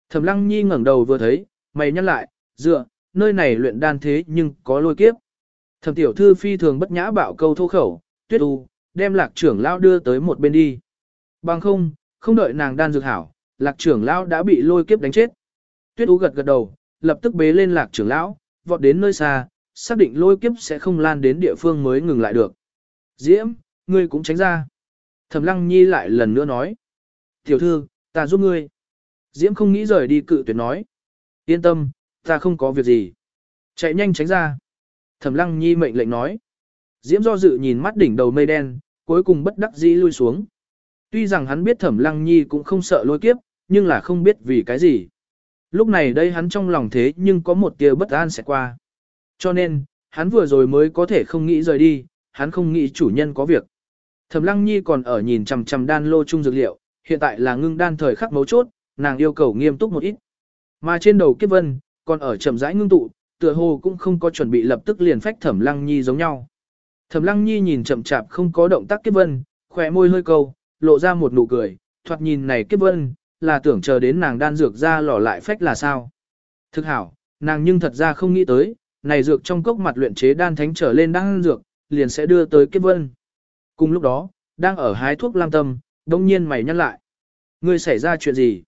Thẩm Lăng Nhi ngẩng đầu vừa thấy, mày nhăn lại, dựa, nơi này luyện đan thế nhưng có lôi kiếp. Thẩm tiểu thư phi thường bất nhã bạo câu thô khẩu, tuyết u, đem lạc trưởng lão đưa tới một bên đi. Bằng không, không đợi nàng đan dược hảo, lạc trưởng lão đã bị lôi kiếp đánh chết. Tuyết u gật gật đầu, lập tức bế lên lạc trưởng lão, vọt đến nơi xa, xác định lôi kiếp sẽ không lan đến địa phương mới ngừng lại được. Diễm, ngươi cũng tránh ra. Thẩm lăng nhi lại lần nữa nói. Tiểu thư, ta giúp ngươi. Diễm không nghĩ rời đi cự tuyệt nói. Yên tâm, ta không có việc gì. Chạy nhanh tránh ra. Thẩm lăng nhi mệnh lệnh nói. Diễm do dự nhìn mắt đỉnh đầu mây đen, cuối cùng bất đắc dĩ lui xuống. Tuy rằng hắn biết thẩm lăng nhi cũng không sợ lôi kiếp, nhưng là không biết vì cái gì. Lúc này đây hắn trong lòng thế nhưng có một tia bất an sẽ qua. Cho nên, hắn vừa rồi mới có thể không nghĩ rời đi, hắn không nghĩ chủ nhân có việc. Thẩm Lăng Nhi còn ở nhìn chằm chằm đan lô chung dược liệu, hiện tại là ngưng đan thời khắc mấu chốt, nàng yêu cầu nghiêm túc một ít. Mà trên đầu kiếp vân, còn ở chậm rãi ngưng tụ, tựa hồ cũng không có chuẩn bị lập tức liền phách Thẩm Lăng Nhi giống nhau. Thẩm Lăng Nhi nhìn chậm chạp không có động tác kiếp vân, khỏe môi hơi câu, lộ ra một nụ cười, thoạt nhìn này kiếp vân, là tưởng chờ đến nàng đan dược ra lò lại phách là sao. Thực hảo, nàng nhưng thật ra không nghĩ tới, này dược trong cốc mặt luyện chế đan thánh trở lên đan dược, liền sẽ đưa tới kiếp vân. Cùng lúc đó, đang ở hái thuốc Lam Tâm, đông nhiên mày nhăn lại. Ngươi xảy ra chuyện gì?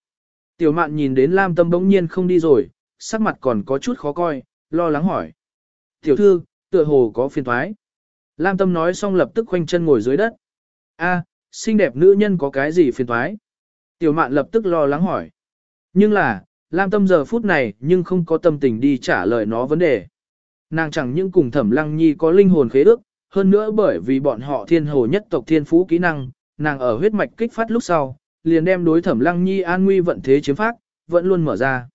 Tiểu mạn nhìn đến Lam Tâm bỗng nhiên không đi rồi, sắc mặt còn có chút khó coi, lo lắng hỏi. Tiểu thư, tựa hồ có phiền thoái. Lam Tâm nói xong lập tức khoanh chân ngồi dưới đất. A, xinh đẹp nữ nhân có cái gì phiền thoái? Tiểu mạn lập tức lo lắng hỏi. Nhưng là, Lam Tâm giờ phút này nhưng không có tâm tình đi trả lời nó vấn đề. Nàng chẳng những cùng Thẩm Lăng Nhi có linh hồn khế ước, hơn nữa bởi vì bọn họ thiên hồ nhất tộc thiên phú kỹ năng, nàng ở huyết mạch kích phát lúc sau, liền đem đối Thẩm Lăng Nhi an nguy vận thế chiếm phát, vẫn luôn mở ra.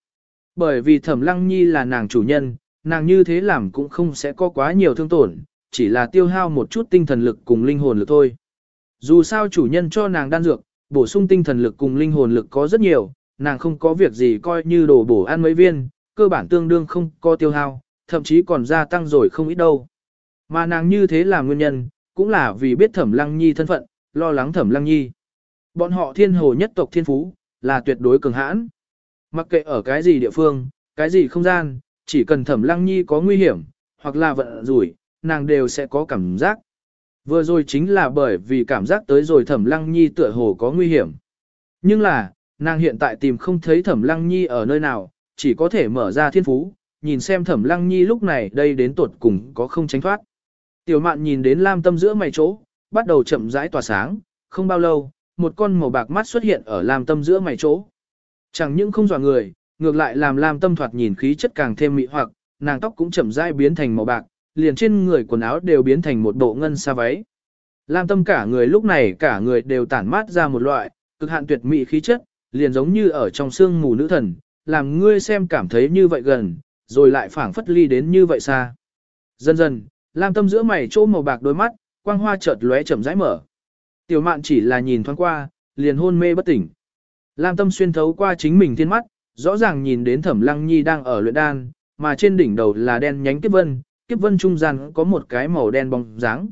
Bởi vì Thẩm Lăng Nhi là nàng chủ nhân, nàng như thế làm cũng không sẽ có quá nhiều thương tổn, chỉ là tiêu hao một chút tinh thần lực cùng linh hồn lực thôi. Dù sao chủ nhân cho nàng đan dược, bổ sung tinh thần lực cùng linh hồn lực có rất nhiều, nàng không có việc gì coi như đồ bổ ăn mấy viên, cơ bản tương đương không có tiêu hao, thậm chí còn gia tăng rồi không ít đâu. Mà nàng như thế là nguyên nhân, cũng là vì biết thẩm lăng nhi thân phận, lo lắng thẩm lăng nhi. Bọn họ thiên hồ nhất tộc thiên phú, là tuyệt đối cường hãn. Mặc kệ ở cái gì địa phương, cái gì không gian, chỉ cần thẩm lăng nhi có nguy hiểm, hoặc là vận rủi, nàng đều sẽ có cảm giác. Vừa rồi chính là bởi vì cảm giác tới rồi thẩm lăng nhi tựa hồ có nguy hiểm. Nhưng là, nàng hiện tại tìm không thấy thẩm lăng nhi ở nơi nào, chỉ có thể mở ra thiên phú, nhìn xem thẩm lăng nhi lúc này đây đến tuột cùng có không tránh thoát. Tiểu mạn nhìn đến lam tâm giữa mày chỗ, bắt đầu chậm rãi tỏa sáng, không bao lâu, một con màu bạc mắt xuất hiện ở lam tâm giữa mày chỗ. Chẳng những không dọa người, ngược lại làm lam tâm thoạt nhìn khí chất càng thêm mị hoặc, nàng tóc cũng chậm rãi biến thành màu bạc, liền trên người quần áo đều biến thành một bộ ngân xa váy. Lam tâm cả người lúc này cả người đều tản mát ra một loại, cực hạn tuyệt mỹ khí chất, liền giống như ở trong xương mù nữ thần, làm ngươi xem cảm thấy như vậy gần, rồi lại phảng phất ly đến như vậy xa. Dần dần, Lam tâm giữa mày chỗ màu bạc đôi mắt, quang hoa chợt lóe chậm rãi mở. Tiểu mạn chỉ là nhìn thoáng qua, liền hôn mê bất tỉnh. Lam tâm xuyên thấu qua chính mình thiên mắt, rõ ràng nhìn đến thẩm lăng nhi đang ở luyện đan, mà trên đỉnh đầu là đen nhánh kiếp vân, kiếp vân trung gian có một cái màu đen bóng dáng.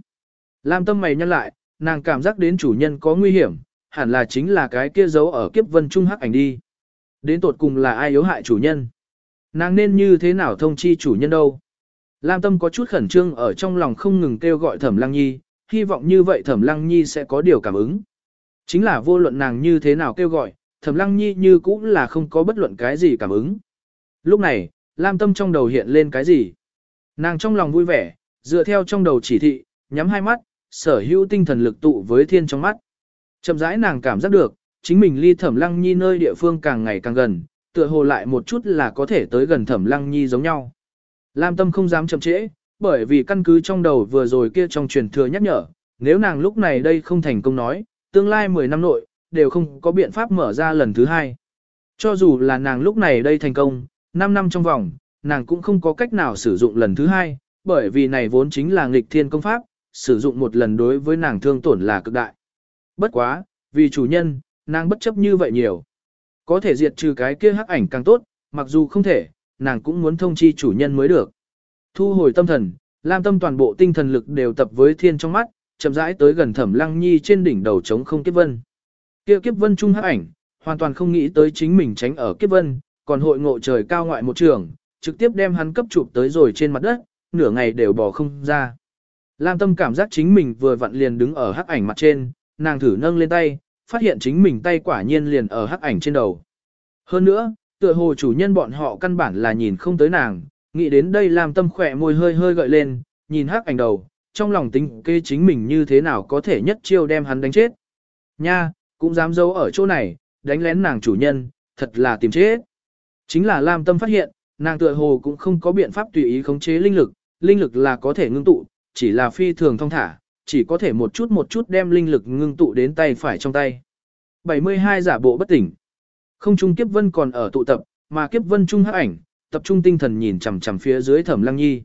Lam tâm mày nhăn lại, nàng cảm giác đến chủ nhân có nguy hiểm, hẳn là chính là cái kia giấu ở kiếp vân trung hắc ảnh đi. Đến tột cùng là ai yếu hại chủ nhân? Nàng nên như thế nào thông chi chủ nhân đâu? Lam tâm có chút khẩn trương ở trong lòng không ngừng kêu gọi thẩm lăng nhi, hy vọng như vậy thẩm lăng nhi sẽ có điều cảm ứng. Chính là vô luận nàng như thế nào kêu gọi, thẩm lăng nhi như cũng là không có bất luận cái gì cảm ứng. Lúc này, Lam tâm trong đầu hiện lên cái gì? Nàng trong lòng vui vẻ, dựa theo trong đầu chỉ thị, nhắm hai mắt, sở hữu tinh thần lực tụ với thiên trong mắt. Chậm rãi nàng cảm giác được, chính mình ly thẩm lăng nhi nơi địa phương càng ngày càng gần, tựa hồ lại một chút là có thể tới gần thẩm lăng nhi giống nhau. Lam tâm không dám chậm trễ, bởi vì căn cứ trong đầu vừa rồi kia trong truyền thừa nhắc nhở, nếu nàng lúc này đây không thành công nói, tương lai 10 năm nội, đều không có biện pháp mở ra lần thứ hai. Cho dù là nàng lúc này đây thành công, 5 năm trong vòng, nàng cũng không có cách nào sử dụng lần thứ hai, bởi vì này vốn chính là nghịch thiên công pháp, sử dụng một lần đối với nàng thương tổn là cực đại. Bất quá, vì chủ nhân, nàng bất chấp như vậy nhiều. Có thể diệt trừ cái kia hắc ảnh càng tốt, mặc dù không thể, nàng cũng muốn thông chi chủ nhân mới được. Thu hồi tâm thần, Lam Tâm toàn bộ tinh thần lực đều tập với thiên trong mắt, chậm rãi tới gần Thẩm Lăng Nhi trên đỉnh đầu trống không kiếp vân. Kia kiếp vân trung hắc ảnh, hoàn toàn không nghĩ tới chính mình tránh ở kiếp vân, còn hội ngộ trời cao ngoại một trường, trực tiếp đem hắn cấp chụp tới rồi trên mặt đất, nửa ngày đều bỏ không ra. Lam Tâm cảm giác chính mình vừa vặn liền đứng ở hắc ảnh mặt trên, nàng thử nâng lên tay, phát hiện chính mình tay quả nhiên liền ở hắc ảnh trên đầu. Hơn nữa, tựa hồ chủ nhân bọn họ căn bản là nhìn không tới nàng, nghĩ đến đây lam tâm khỏe môi hơi hơi gợi lên, nhìn hắc ảnh đầu, trong lòng tính kê chính mình như thế nào có thể nhất chiêu đem hắn đánh chết. Nha, cũng dám giấu ở chỗ này, đánh lén nàng chủ nhân, thật là tìm chết. Chính là Lam Tâm phát hiện, nàng tựa hồ cũng không có biện pháp tùy ý khống chế linh lực, linh lực là có thể ngưng tụ, chỉ là phi thường thông thả, chỉ có thể một chút một chút đem linh lực ngưng tụ đến tay phải trong tay. 72 giả bộ bất tỉnh. Không trung kiếp vân còn ở tụ tập, mà kiếp vân trung hắc ảnh, tập trung tinh thần nhìn chằm chằm phía dưới Thẩm Lăng Nhi.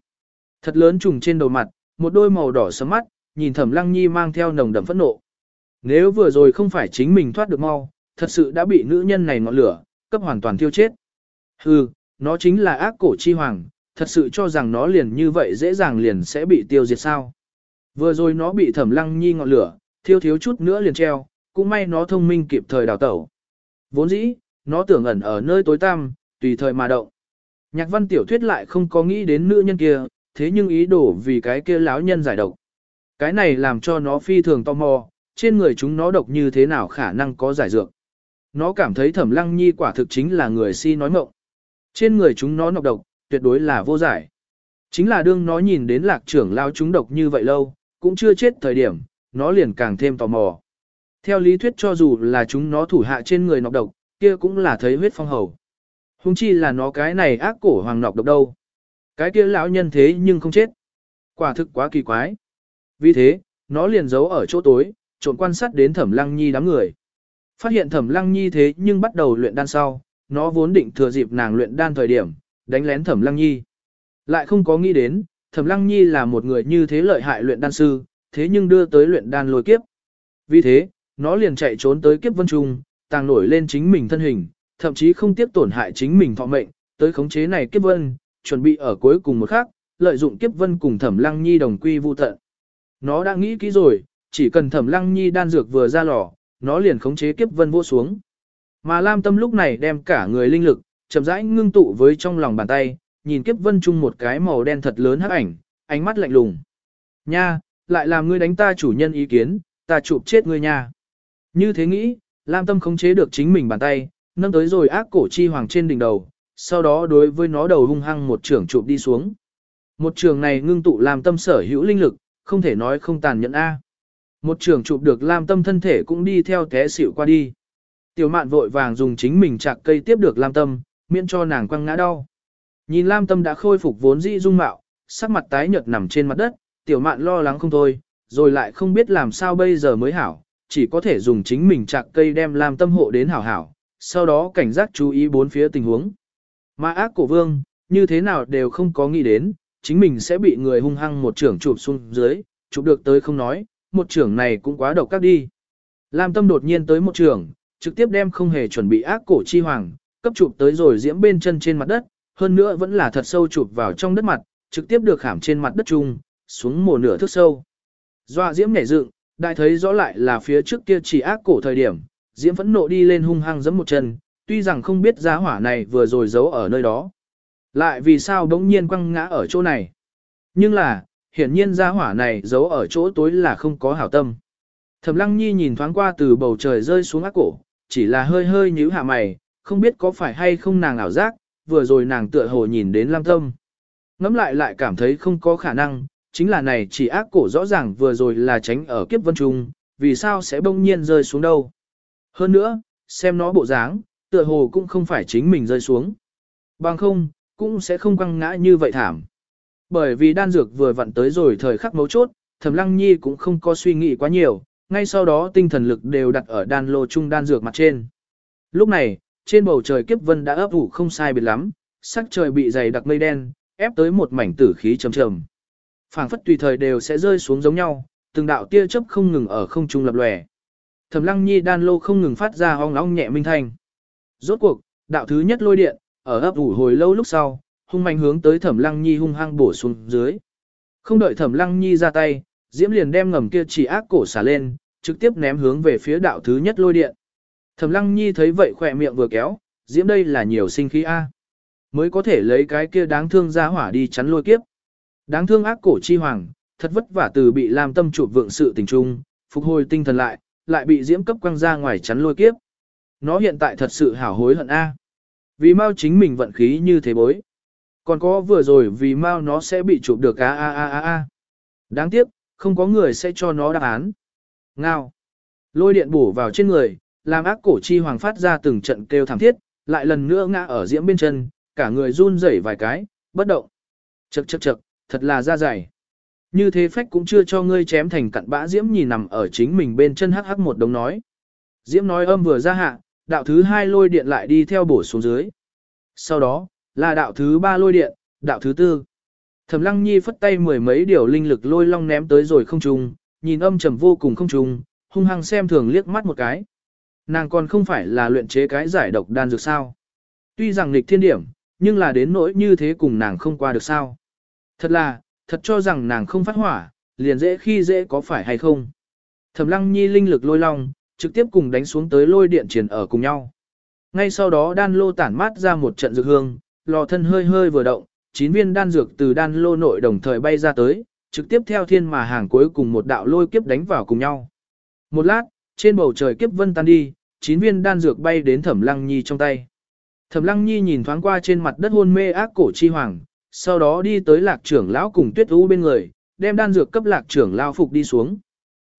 Thật lớn trùng trên đầu mặt, một đôi màu đỏ sẫm mắt, nhìn Thẩm Lăng Nhi mang theo nồng đậm phẫn nộ. Nếu vừa rồi không phải chính mình thoát được mau, thật sự đã bị nữ nhân này ngọn lửa, cấp hoàn toàn thiêu chết. Hừ, nó chính là ác cổ chi hoàng, thật sự cho rằng nó liền như vậy dễ dàng liền sẽ bị tiêu diệt sao. Vừa rồi nó bị thẩm lăng nhi ngọn lửa, thiêu thiếu chút nữa liền treo, cũng may nó thông minh kịp thời đào tẩu. Vốn dĩ, nó tưởng ẩn ở nơi tối tăm, tùy thời mà động. Nhạc văn tiểu thuyết lại không có nghĩ đến nữ nhân kia, thế nhưng ý đồ vì cái kia láo nhân giải độc. Cái này làm cho nó phi thường tò mò, trên người chúng nó độc như thế nào khả năng có giải dược. Nó cảm thấy thẩm lăng nhi quả thực chính là người si nói mộng. Trên người chúng nó nọc độc, tuyệt đối là vô giải. Chính là đương nó nhìn đến lạc trưởng lao chúng độc như vậy lâu, cũng chưa chết thời điểm, nó liền càng thêm tò mò. Theo lý thuyết cho dù là chúng nó thủ hạ trên người nọc độc, kia cũng là thấy huyết phong hầu. Hùng chi là nó cái này ác cổ hoàng nọc độc đâu. Cái kia lão nhân thế nhưng không chết. Quả thực quá kỳ quái. Vì thế, nó liền giấu ở chỗ tối, trộn quan sát đến thẩm lăng nhi đám người. Phát hiện thẩm lăng nhi thế nhưng bắt đầu luyện đan sau, nó vốn định thừa dịp nàng luyện đan thời điểm, đánh lén thẩm lăng nhi. Lại không có nghĩ đến, thẩm lăng nhi là một người như thế lợi hại luyện đan sư, thế nhưng đưa tới luyện đan lôi kiếp. Vì thế, nó liền chạy trốn tới kiếp vân trung, tàng nổi lên chính mình thân hình, thậm chí không tiếp tổn hại chính mình thọ mệnh, tới khống chế này kiếp vân, chuẩn bị ở cuối cùng một khắc, lợi dụng kiếp vân cùng thẩm lăng nhi đồng quy vu tận. Nó đã nghĩ kỹ rồi, chỉ cần thẩm lăng nhi đan dược vừa ra lò, nó liền khống chế kiếp vân vô xuống. Mà Lam Tâm lúc này đem cả người linh lực, chậm rãi ngưng tụ với trong lòng bàn tay, nhìn kiếp vân Trung một cái màu đen thật lớn hắc ảnh, ánh mắt lạnh lùng. Nha, lại làm ngươi đánh ta chủ nhân ý kiến, ta chụp chết ngươi nha. Như thế nghĩ, Lam Tâm khống chế được chính mình bàn tay, nâng tới rồi ác cổ chi hoàng trên đỉnh đầu, sau đó đối với nó đầu hung hăng một trường chụp đi xuống. Một trường này ngưng tụ Lam Tâm sở hữu linh lực, không thể nói không tàn nhẫn A. Một trường chụp được Lam Tâm thân thể cũng đi theo té xỉu qua đi. Tiểu mạn vội vàng dùng chính mình chạc cây tiếp được Lam Tâm, miễn cho nàng quăng ngã đau. Nhìn Lam Tâm đã khôi phục vốn dĩ dung mạo, sắc mặt tái nhợt nằm trên mặt đất, tiểu mạn lo lắng không thôi, rồi lại không biết làm sao bây giờ mới hảo, chỉ có thể dùng chính mình chạc cây đem Lam Tâm hộ đến hảo hảo, sau đó cảnh giác chú ý bốn phía tình huống. Mà ác cổ vương, như thế nào đều không có nghĩ đến, chính mình sẽ bị người hung hăng một trưởng chụp xuống dưới, chụp được tới không nói, một trưởng này cũng quá độc các đi. Lam Tâm đột nhiên tới một trưởng, trực tiếp đem không hề chuẩn bị ác cổ chi hoàng, cấp chụp tới rồi diễm bên chân trên mặt đất, hơn nữa vẫn là thật sâu chụp vào trong đất mặt, trực tiếp được khảm trên mặt đất chung, xuống một nửa thước sâu. Dọa diễm nhảy dựng, đại thấy rõ lại là phía trước kia chỉ ác cổ thời điểm, diễm phẫn nộ đi lên hung hăng giẫm một chân, tuy rằng không biết giá hỏa này vừa rồi giấu ở nơi đó. Lại vì sao đống nhiên quăng ngã ở chỗ này. Nhưng là, hiển nhiên giá hỏa này giấu ở chỗ tối là không có hảo tâm. Thẩm lăng nhi nhìn thoáng qua từ bầu trời rơi xuống ác cổ, chỉ là hơi hơi nhíu hạ mày, không biết có phải hay không nàng ảo giác, vừa rồi nàng tựa hồ nhìn đến Lam Tâm. Ngắm lại lại cảm thấy không có khả năng, chính là này chỉ ác cổ rõ ràng vừa rồi là tránh ở kiếp vân trung, vì sao sẽ bỗng nhiên rơi xuống đâu. Hơn nữa, xem nó bộ dáng, tựa hồ cũng không phải chính mình rơi xuống. Bằng không, cũng sẽ không quăng ngã như vậy thảm. Bởi vì đan dược vừa vặn tới rồi thời khắc mấu chốt, Thẩm Lăng Nhi cũng không có suy nghĩ quá nhiều, ngay sau đó tinh thần lực đều đặt ở đan lô trung đan dược mặt trên. Lúc này, trên bầu trời kiếp vân đã ấp ủ không sai biệt lắm, sắc trời bị dày đặc mây đen, ép tới một mảnh tử khí trầm trầm. Phảng phất tùy thời đều sẽ rơi xuống giống nhau, từng đạo tia chớp không ngừng ở không trung lập lòe. Thẩm Lăng Nhi đan lô không ngừng phát ra ong ong nhẹ minh thanh. Rốt cuộc, đạo thứ nhất lôi điện, ở ấp ủ hồi lâu lúc sau, hung mạnh hướng tới Thẩm Lăng Nhi hung hăng bổ xuống dưới. Không đợi Thẩm Lăng Nhi ra tay, Diễm liền đem ngầm kia chỉ ác cổ xả lên, trực tiếp ném hướng về phía đạo thứ nhất lôi điện. Thẩm Lăng Nhi thấy vậy khỏe miệng vừa kéo, Diễm đây là nhiều sinh khí a, mới có thể lấy cái kia đáng thương ra hỏa đi chắn lôi kiếp. Đáng thương ác cổ chi hoàng, thật vất vả từ bị làm tâm chụp vượng sự tình trung, phục hồi tinh thần lại, lại bị Diễm cấp quăng ra ngoài chắn lôi kiếp. Nó hiện tại thật sự hảo hối hận a. Vì mau chính mình vận khí như thế bối. Còn có vừa rồi vì mau nó sẽ bị chụp được a a a a a. Đáng tiếc, không có người sẽ cho nó đáp án. Ngao. Lôi điện bổ vào trên người, làm ác cổ chi hoàng phát ra từng trận kêu thảm thiết, lại lần nữa ngã ở diễm bên chân, cả người run rẩy vài cái, bất động. Chậc chậc chậc, thật là da dày. Như thế phách cũng chưa cho ngươi chém thành cặn bã diễm nhìn nằm ở chính mình bên chân hắc hắc một đống nói. Diễm nói âm vừa ra hạ, đạo thứ hai lôi điện lại đi theo bổ xuống dưới. Sau đó, là đạo thứ ba lôi điện, đạo thứ tư. Thẩm lăng nhi phất tay mười mấy điều linh lực lôi long ném tới rồi không trùng, nhìn âm trầm vô cùng không trùng, hung hăng xem thường liếc mắt một cái. Nàng còn không phải là luyện chế cái giải độc đan dược sao. Tuy rằng nghịch thiên điểm, nhưng là đến nỗi như thế cùng nàng không qua được sao. Thật là, thật cho rằng nàng không phát hỏa, liền dễ khi dễ có phải hay không. Thẩm lăng nhi linh lực lôi long, trực tiếp cùng đánh xuống tới lôi điện triển ở cùng nhau. Ngay sau đó đan lô tản mát ra một trận dược hương, lò thân hơi hơi vừa động, chín viên đan dược từ đan lô nội đồng thời bay ra tới, trực tiếp theo thiên mà hàng cuối cùng một đạo lôi kiếp đánh vào cùng nhau. Một lát, trên bầu trời kiếp vân tan đi, chín viên đan dược bay đến Thẩm Lăng Nhi trong tay. Thẩm Lăng Nhi nhìn thoáng qua trên mặt đất hôn mê ác cổ chi hoàng, sau đó đi tới lạc trưởng lão cùng tuyết u bên người, đem đan dược cấp lạc trưởng lão phục đi xuống.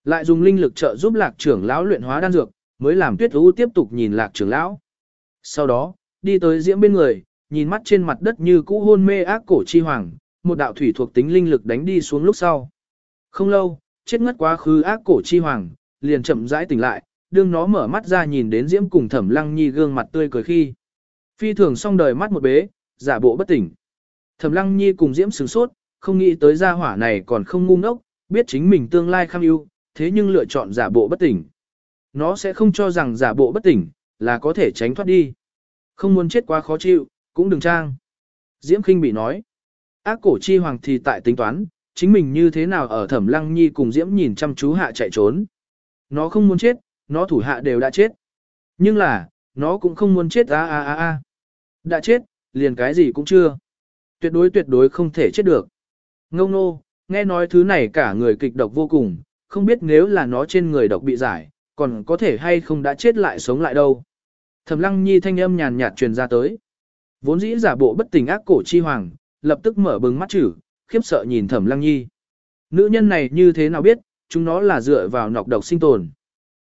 Lại dùng linh lực trợ giúp lạc trưởng lão luyện hóa đan dược, mới làm tuyết u tiếp tục nhìn lạc trưởng lão. Sau đó, đi tới diễm bên người, nhìn mắt trên mặt đất như cũ hôn mê ác cổ chi hoàng, một đạo thủy thuộc tính linh lực đánh đi xuống lúc sau. Không lâu, chết ngất quá khứ ác cổ chi hoàng, liền chậm rãi tỉnh lại, đương nó mở mắt ra nhìn đến diễm cùng thẩm lăng nhi gương mặt tươi cười khi. Phi thường xong đời mắt một bế, giả bộ bất tỉnh. Thẩm lăng nhi cùng diễm sửng sốt, không nghĩ tới gia hỏa này còn không ngu ngốc, biết chính mình tương lai kham ưu, thế nhưng lựa chọn giả bộ bất tỉnh. Nó sẽ không cho rằng giả bộ bất tỉnh, là có thể tránh thoát đi. Không muốn chết quá khó chịu, cũng đừng trang. Diễm khinh bị nói. Ác cổ chi hoàng thì tại tính toán, chính mình như thế nào ở thẩm lăng nhi cùng Diễm nhìn chăm chú hạ chạy trốn. Nó không muốn chết, nó thủ hạ đều đã chết. Nhưng là, nó cũng không muốn chết a a a a. Đã chết, liền cái gì cũng chưa. Tuyệt đối tuyệt đối không thể chết được. Ngông nô, nghe nói thứ này cả người kịch độc vô cùng, không biết nếu là nó trên người độc bị giải, còn có thể hay không đã chết lại sống lại đâu. Thẩm lăng nhi thanh âm nhàn nhạt truyền ra tới. Vốn dĩ giả bộ bất tỉnh ác cổ chi hoàng, lập tức mở bừng mắt chữ, khiếp sợ nhìn thẩm lăng nhi. Nữ nhân này như thế nào biết, chúng nó là dựa vào nọc độc sinh tồn.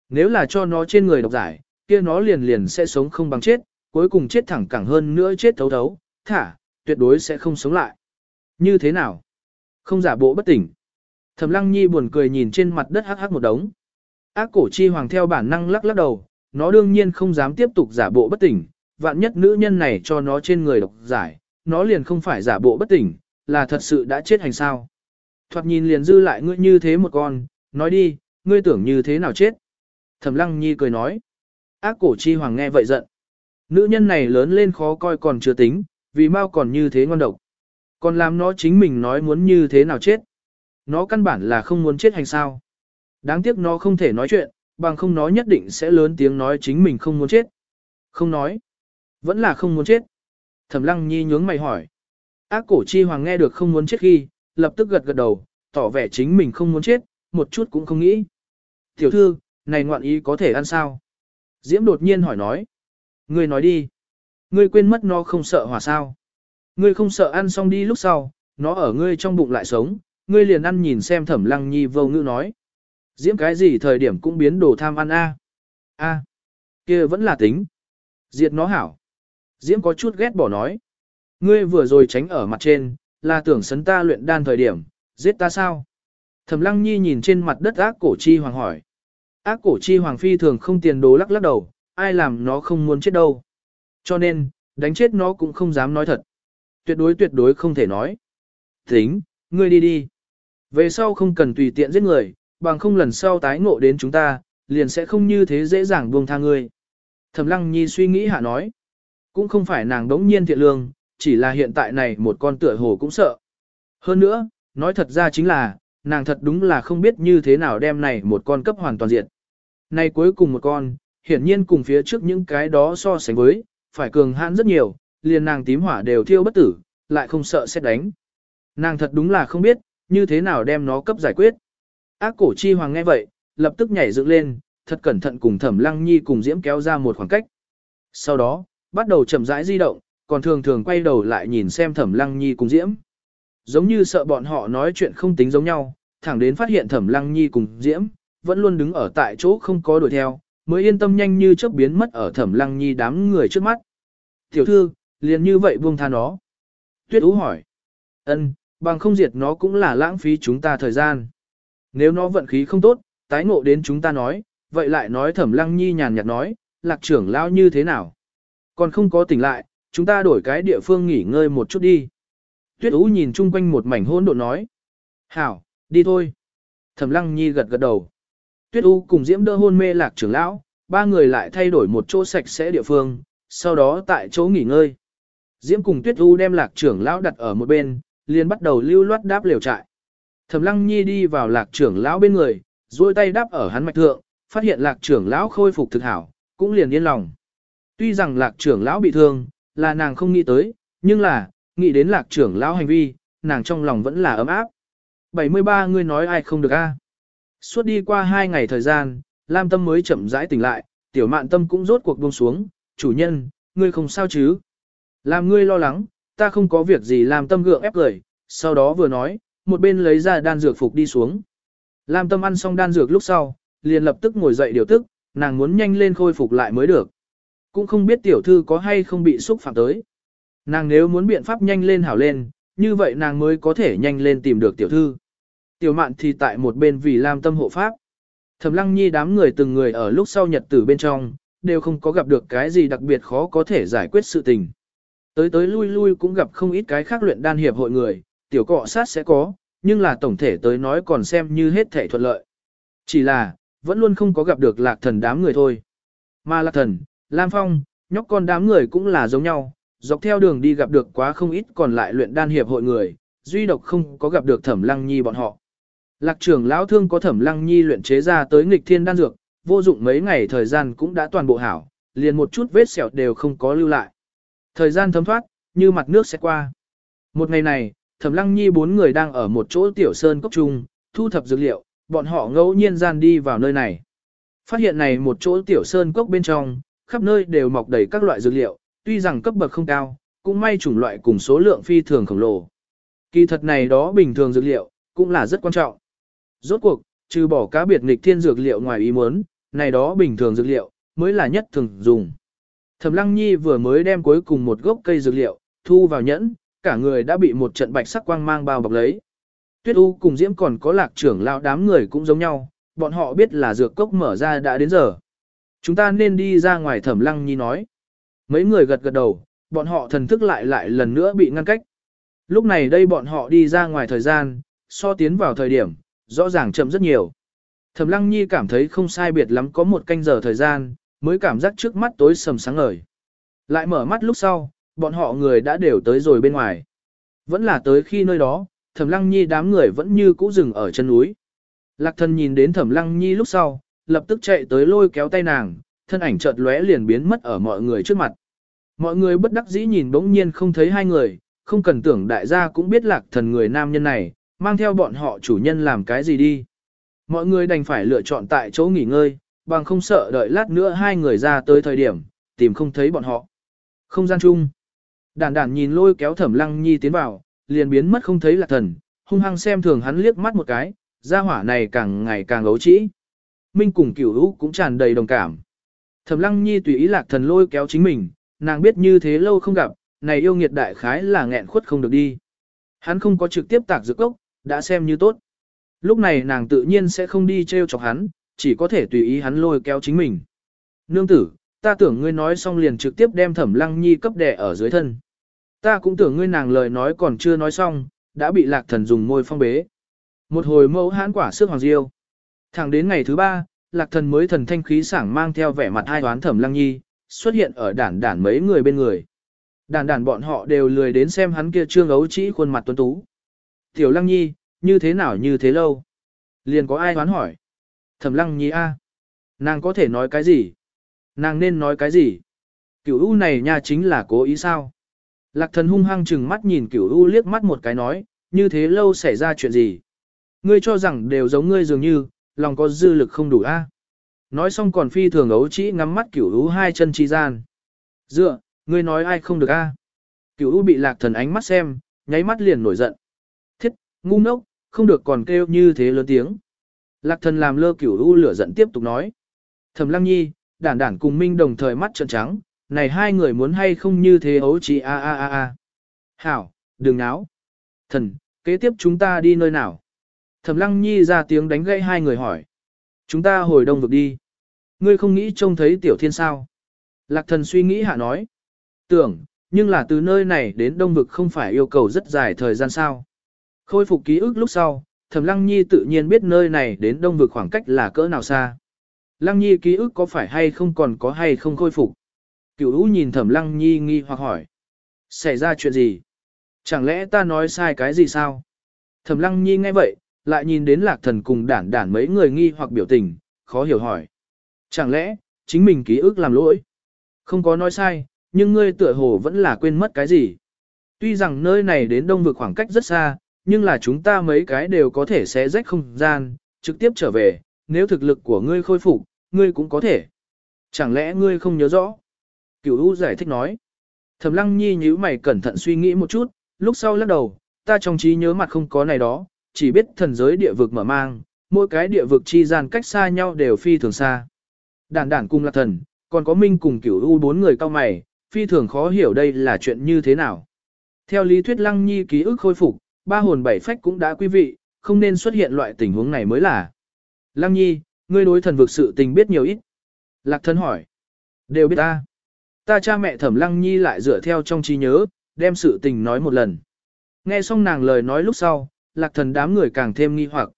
Nếu là cho nó trên người độc giải, kia nó liền liền sẽ sống không bằng chết, cuối cùng chết thẳng cẳng hơn nữa chết thấu thấu, thả, tuyệt đối sẽ không sống lại. Như thế nào? Không giả bộ bất tỉnh. Thẩm lăng nhi buồn cười nhìn trên mặt đất hắc hắc một đống. Ác cổ chi hoàng theo bản năng lắc lắc đầu, nó đương nhiên không dám tiếp tục giả bộ bất tỉnh, vạn nhất nữ nhân này cho nó trên người độc giải, nó liền không phải giả bộ bất tỉnh, là thật sự đã chết hành sao. Thoạt nhìn liền dư lại ngươi như thế một con, nói đi, ngươi tưởng như thế nào chết. Thẩm lăng nhi cười nói. Ác cổ chi hoàng nghe vậy giận. Nữ nhân này lớn lên khó coi còn chưa tính, vì mau còn như thế ngon độc. Còn làm nó chính mình nói muốn như thế nào chết. Nó căn bản là không muốn chết hành sao. Đáng tiếc nó không thể nói chuyện, bằng không nó nhất định sẽ lớn tiếng nói chính mình không muốn chết. Không nói. Vẫn là không muốn chết. Thẩm lăng nhi nhướng mày hỏi. Ác cổ chi hoàng nghe được không muốn chết khi, lập tức gật gật đầu, tỏ vẻ chính mình không muốn chết, một chút cũng không nghĩ. Tiểu thư, này ngoạn ý có thể ăn sao? Diễm đột nhiên hỏi nói. Ngươi nói đi. Ngươi quên mất nó không sợ hỏa sao. Ngươi không sợ ăn xong đi lúc sau, nó ở ngươi trong bụng lại sống, ngươi liền ăn nhìn xem thẩm lăng nhi vô ngữ nói. Diễm cái gì thời điểm cũng biến đồ tham ăn a a kia vẫn là tính. Diệt nó hảo. Diễm có chút ghét bỏ nói. Ngươi vừa rồi tránh ở mặt trên, là tưởng sấn ta luyện đan thời điểm, giết ta sao? Thẩm lăng nhi nhìn trên mặt đất ác cổ chi hoàng hỏi. Ác cổ chi hoàng phi thường không tiền đồ lắc lắc đầu, ai làm nó không muốn chết đâu. Cho nên, đánh chết nó cũng không dám nói thật. Tuyệt đối tuyệt đối không thể nói. Tính, ngươi đi đi. Về sau không cần tùy tiện giết người, bằng không lần sau tái ngộ đến chúng ta, liền sẽ không như thế dễ dàng buông tha ngươi. Thẩm lăng nhi suy nghĩ hạ nói. Cũng không phải nàng đống nhiên thiện lương, chỉ là hiện tại này một con tựa hồ cũng sợ. Hơn nữa, nói thật ra chính là, nàng thật đúng là không biết như thế nào đem này một con cấp hoàn toàn diện. Này cuối cùng một con, hiển nhiên cùng phía trước những cái đó so sánh với, phải cường hãn rất nhiều, liền nàng tím hỏa đều thiêu bất tử, lại không sợ xét đánh. Nàng thật đúng là không biết, như thế nào đem nó cấp giải quyết. Ác cổ chi hoàng nghe vậy, lập tức nhảy dựng lên, thật cẩn thận cùng thẩm lăng nhi cùng diễm kéo ra một khoảng cách. Sau đó, bắt đầu chậm rãi di động, còn thường thường quay đầu lại nhìn xem thẩm lăng nhi cùng diễm. Giống như sợ bọn họ nói chuyện không tính giống nhau, thẳng đến phát hiện thẩm lăng nhi cùng diễm, vẫn luôn đứng ở tại chỗ không có đuổi theo, mới yên tâm nhanh như chớp biến mất ở thẩm lăng nhi đám người trước mắt. Tiểu thư, liền như vậy buông tha nó. Tuyết Ú hỏi. ân bằng không diệt nó cũng là lãng phí chúng ta thời gian. Nếu nó vận khí không tốt, tái ngộ đến chúng ta nói, vậy lại nói thẩm lăng nhi nhàn nhạt nói, lạc trưởng lao như thế nào. Còn không có tỉnh lại, chúng ta đổi cái địa phương nghỉ ngơi một chút đi. Tuyết Ú nhìn chung quanh một mảnh hỗn độn nói. Hảo, đi thôi. Thẩm Lăng Nhi gật gật đầu. Tuyết U cùng Diễm đỡ hôn mê lạc trưởng lão, ba người lại thay đổi một chỗ sạch sẽ địa phương, sau đó tại chỗ nghỉ ngơi. Diễm cùng Tuyết U đem lạc trưởng lão đặt ở một bên, liền bắt đầu lưu loát đáp liều trại. Thẩm Lăng Nhi đi vào lạc trưởng lão bên người, duỗi tay đáp ở hắn mạch thượng, phát hiện lạc trưởng lão khôi phục thực hảo, cũng liền yên lòng. Tuy rằng lạc trưởng lão bị thương, là nàng không nghĩ tới, nhưng là, nghĩ đến lạc trưởng lão hành vi, nàng trong lòng vẫn là ấm áp. 73 ngươi nói ai không được a? Suốt đi qua hai ngày thời gian, Lam Tâm mới chậm rãi tỉnh lại, tiểu mạn tâm cũng rốt cuộc buông xuống, chủ nhân, ngươi không sao chứ? Làm ngươi lo lắng, ta không có việc gì làm tâm gượng ép cười, sau đó vừa nói, một bên lấy ra đan dược phục đi xuống. Lam tâm ăn xong đan dược lúc sau, liền lập tức ngồi dậy điều tức, nàng muốn nhanh lên khôi phục lại mới được. Cũng không biết tiểu thư có hay không bị xúc phạm tới. Nàng nếu muốn biện pháp nhanh lên hảo lên, như vậy nàng mới có thể nhanh lên tìm được tiểu thư. Tiểu mạn thì tại một bên vì làm tâm hộ pháp. Thẩm lăng nhi đám người từng người ở lúc sau nhật tử bên trong, đều không có gặp được cái gì đặc biệt khó có thể giải quyết sự tình. Tới tới lui lui cũng gặp không ít cái khác luyện đan hiệp hội người, tiểu cọ sát sẽ có, nhưng là tổng thể tới nói còn xem như hết thể thuận lợi. Chỉ là, vẫn luôn không có gặp được lạc thần đám người thôi. Mà lạc thần, Lam Phong, nhóc con đám người cũng là giống nhau, dọc theo đường đi gặp được quá không ít còn lại luyện đan hiệp hội người, duy độc không có gặp được thẩm lăng nhi bọn họ. Lạc trưởng lão thương có thẩm lăng nhi luyện chế ra tới nghịch thiên đan dược, vô dụng mấy ngày thời gian cũng đã toàn bộ hảo, liền một chút vết sẹo đều không có lưu lại. Thời gian thấm thoát, như mặt nước sẽ qua. Một ngày này, Thẩm Lăng Nhi bốn người đang ở một chỗ tiểu sơn cốc trung, thu thập dược liệu, bọn họ ngẫu nhiên gian đi vào nơi này. Phát hiện này một chỗ tiểu sơn cốc bên trong, khắp nơi đều mọc đầy các loại dược liệu, tuy rằng cấp bậc không cao, cũng may chủng loại cùng số lượng phi thường khổng lồ. Kỳ thật này đó bình thường dược liệu, cũng là rất quan trọng. Rốt cuộc, trừ bỏ cá biệt nghịch thiên dược liệu ngoài ý muốn, này đó bình thường dược liệu, mới là nhất thường dùng. Thẩm Lăng Nhi vừa mới đem cuối cùng một gốc cây dược liệu, thu vào nhẫn, cả người đã bị một trận bạch sắc quang mang bao bọc lấy. Tuyết U cùng Diễm còn có lạc trưởng lão đám người cũng giống nhau, bọn họ biết là dược cốc mở ra đã đến giờ. Chúng ta nên đi ra ngoài Thẩm Lăng Nhi nói. Mấy người gật gật đầu, bọn họ thần thức lại lại lần nữa bị ngăn cách. Lúc này đây bọn họ đi ra ngoài thời gian, so tiến vào thời điểm, rõ ràng chậm rất nhiều. Thẩm Lăng Nhi cảm thấy không sai biệt lắm có một canh giờ thời gian, mới cảm giác trước mắt tối sầm sáng ngời. Lại mở mắt lúc sau, bọn họ người đã đều tới rồi bên ngoài. Vẫn là tới khi nơi đó, Thẩm Lăng Nhi đám người vẫn như cũ dừng ở chân núi. Lạc thần nhìn đến Thẩm Lăng Nhi lúc sau, lập tức chạy tới lôi kéo tay nàng, thân ảnh chợt lóe liền biến mất ở mọi người trước mặt. Mọi người bất đắc dĩ nhìn bỗng nhiên không thấy hai người, không cần tưởng đại gia cũng biết lạc thần người nam nhân này, mang theo bọn họ chủ nhân làm cái gì đi. Mọi người đành phải lựa chọn tại chỗ nghỉ ngơi, bằng không sợ đợi lát nữa hai người ra tới thời điểm, tìm không thấy bọn họ. Không gian chung. Đản đản nhìn lôi kéo thẩm lăng nhi tiến vào, liền biến mất không thấy lạc thần, hung hăng xem thường hắn liếc mắt một cái, gia hỏa này càng ngày càng ấu trĩ. Minh cùng cửu lũ cũng tràn đầy đồng cảm. Thẩm lăng nhi tùy ý lạc thần lôi kéo chính mình, nàng biết như thế lâu không gặp, này yêu nghiệt đại khái là nghẹn khuất không được đi. Hắn không có trực tiếp tạc dược ốc, đã xem như tốt. Lúc này nàng tự nhiên sẽ không đi treo chọc hắn, chỉ có thể tùy ý hắn lôi kéo chính mình. Nương tử, ta tưởng ngươi nói xong liền trực tiếp đem thẩm lăng nhi cấp đẻ ở dưới thân. Ta cũng tưởng ngươi nàng lời nói còn chưa nói xong, đã bị lạc thần dùng môi phong bế. Một hồi mẫu hãn quả sức hoàng diêu. Thẳng đến ngày thứ ba, lạc thần mới thần thanh khí sảng mang theo vẻ mặt hai toán thẩm lăng nhi, xuất hiện ở đản đản mấy người bên người. Đản đản bọn họ đều lười đến xem hắn kia trương ấu trĩ khuôn mặt tuấn tú. Tiểu lăng nhi, như thế nào như thế lâu? Liền có ai đoán hỏi. Thẩm lăng nhi a, Nàng có thể nói cái gì? Nàng nên nói cái gì? Cửu U này nha chính là cố ý sao? Lạc thần hung hăng chừng mắt nhìn cửu U liếc mắt một cái nói, như thế lâu xảy ra chuyện gì? Ngươi cho rằng đều giống ngươi dường như, lòng có dư lực không đủ a. Nói xong còn phi thường ấu chỉ ngắm mắt cửu ú hai chân chi gian. Dựa, ngươi nói ai không được a? Cửu ú bị lạc thần ánh mắt xem, nháy mắt liền nổi giận. Thiết, ngu ngốc, không được còn kêu như thế lớn tiếng. Lạc thần làm lơ cửu ú lửa giận tiếp tục nói. Thẩm lăng nhi, đản đản cùng minh đồng thời mắt trợn trắng, này hai người muốn hay không như thế ấu chỉ a a a a. Hảo, đừng náo. Thần, kế tiếp chúng ta đi nơi nào? Thẩm lăng nhi ra tiếng đánh gãy hai người hỏi. Chúng ta hồi đông vực đi. Ngươi không nghĩ trông thấy tiểu thiên sao? Lạc thần suy nghĩ hạ nói. Tưởng, nhưng là từ nơi này đến đông vực không phải yêu cầu rất dài thời gian sao. Khôi phục ký ức lúc sau, Thẩm Lăng Nhi tự nhiên biết nơi này đến đông vực khoảng cách là cỡ nào xa. Lăng Nhi ký ức có phải hay không còn có hay không khôi phục. Cửu Ú nhìn Thẩm Lăng Nhi nghi hoặc hỏi. Xảy ra chuyện gì? Chẳng lẽ ta nói sai cái gì sao? Thẩm Lăng Nhi nghe vậy, lại nhìn đến lạc thần cùng đản đản mấy người nghi hoặc biểu tình, khó hiểu hỏi. Chẳng lẽ, chính mình ký ức làm lỗi? Không có nói sai, nhưng ngươi tựa hồ vẫn là quên mất cái gì? Tuy rằng nơi này đến đông vực khoảng cách rất xa, nhưng là chúng ta mấy cái đều có thể xé rách không gian, trực tiếp trở về, nếu thực lực của ngươi khôi phục, ngươi cũng có thể. Chẳng lẽ ngươi không nhớ rõ? Cửu U giải thích nói. Thẩm Lăng Nhi nhíu mày cẩn thận suy nghĩ một chút, lúc sau lắc đầu, ta trong trí nhớ mặt không có này đó, chỉ biết thần giới địa vực mở mang, mỗi cái địa vực chi gian cách xa nhau đều phi thường xa. Đản đản cùng là thần, còn có Minh cùng Cửu U bốn người cao mày, phi thường khó hiểu đây là chuyện như thế nào. Theo lý thuyết Lăng Nhi ký ức khôi phục, ba hồn bảy phách cũng đã quý vị, không nên xuất hiện loại tình huống này mới là. Lăng Nhi, ngươi đối thần vực sự tình biết nhiều ít. Lạc thân hỏi. Đều biết ta. Ta cha mẹ thẩm Lăng Nhi lại dựa theo trong trí nhớ, đem sự tình nói một lần. Nghe xong nàng lời nói lúc sau, lạc thần đám người càng thêm nghi hoặc.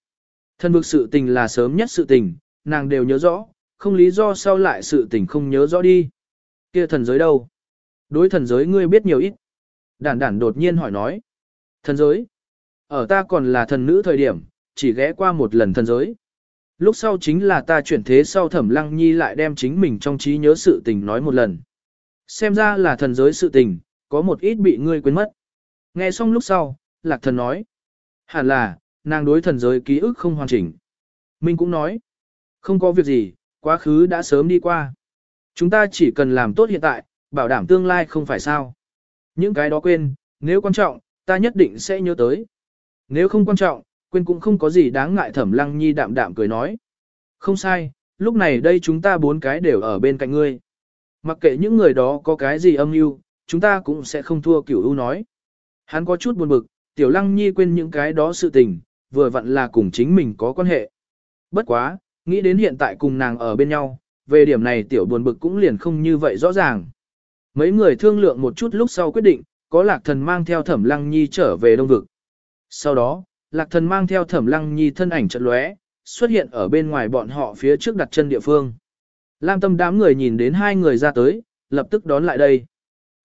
Thần vực sự tình là sớm nhất sự tình, nàng đều nhớ rõ, không lý do sao lại sự tình không nhớ rõ đi. Kia thần giới đâu? Đối thần giới ngươi biết nhiều ít. Đản đản đột nhiên hỏi nói. Thần giới? Ở ta còn là thần nữ thời điểm, chỉ ghé qua một lần thần giới. Lúc sau chính là ta chuyển thế sau thẩm lăng nhi lại đem chính mình trong trí nhớ sự tình nói một lần. Xem ra là thần giới sự tình, có một ít bị ngươi quên mất. Nghe xong lúc sau, lạc thần nói. Hẳn là, nàng đối thần giới ký ức không hoàn chỉnh. Minh cũng nói. Không có việc gì, quá khứ đã sớm đi qua. Chúng ta chỉ cần làm tốt hiện tại, bảo đảm tương lai không phải sao. Những cái đó quên, nếu quan trọng, ta nhất định sẽ nhớ tới. Nếu không quan trọng, quên cũng không có gì đáng ngại thẩm lăng nhi đạm đạm cười nói. Không sai, lúc này đây chúng ta bốn cái đều ở bên cạnh ngươi. Mặc kệ những người đó có cái gì âm mưu, chúng ta cũng sẽ không thua cửu ưu nói. Hắn có chút buồn bực, tiểu lăng nhi quên những cái đó sự tình, vừa vặn là cùng chính mình có quan hệ. Bất quá, nghĩ đến hiện tại cùng nàng ở bên nhau, về điểm này tiểu buồn bực cũng liền không như vậy rõ ràng. Mấy người thương lượng một chút lúc sau quyết định, có lạc thần mang theo thẩm lăng nhi trở về đông vực. Sau đó, lạc thần mang theo thẩm lăng nhi thân ảnh trận lóe, xuất hiện ở bên ngoài bọn họ phía trước đặt chân địa phương. Lam tâm đám người nhìn đến hai người ra tới, lập tức đón lại đây.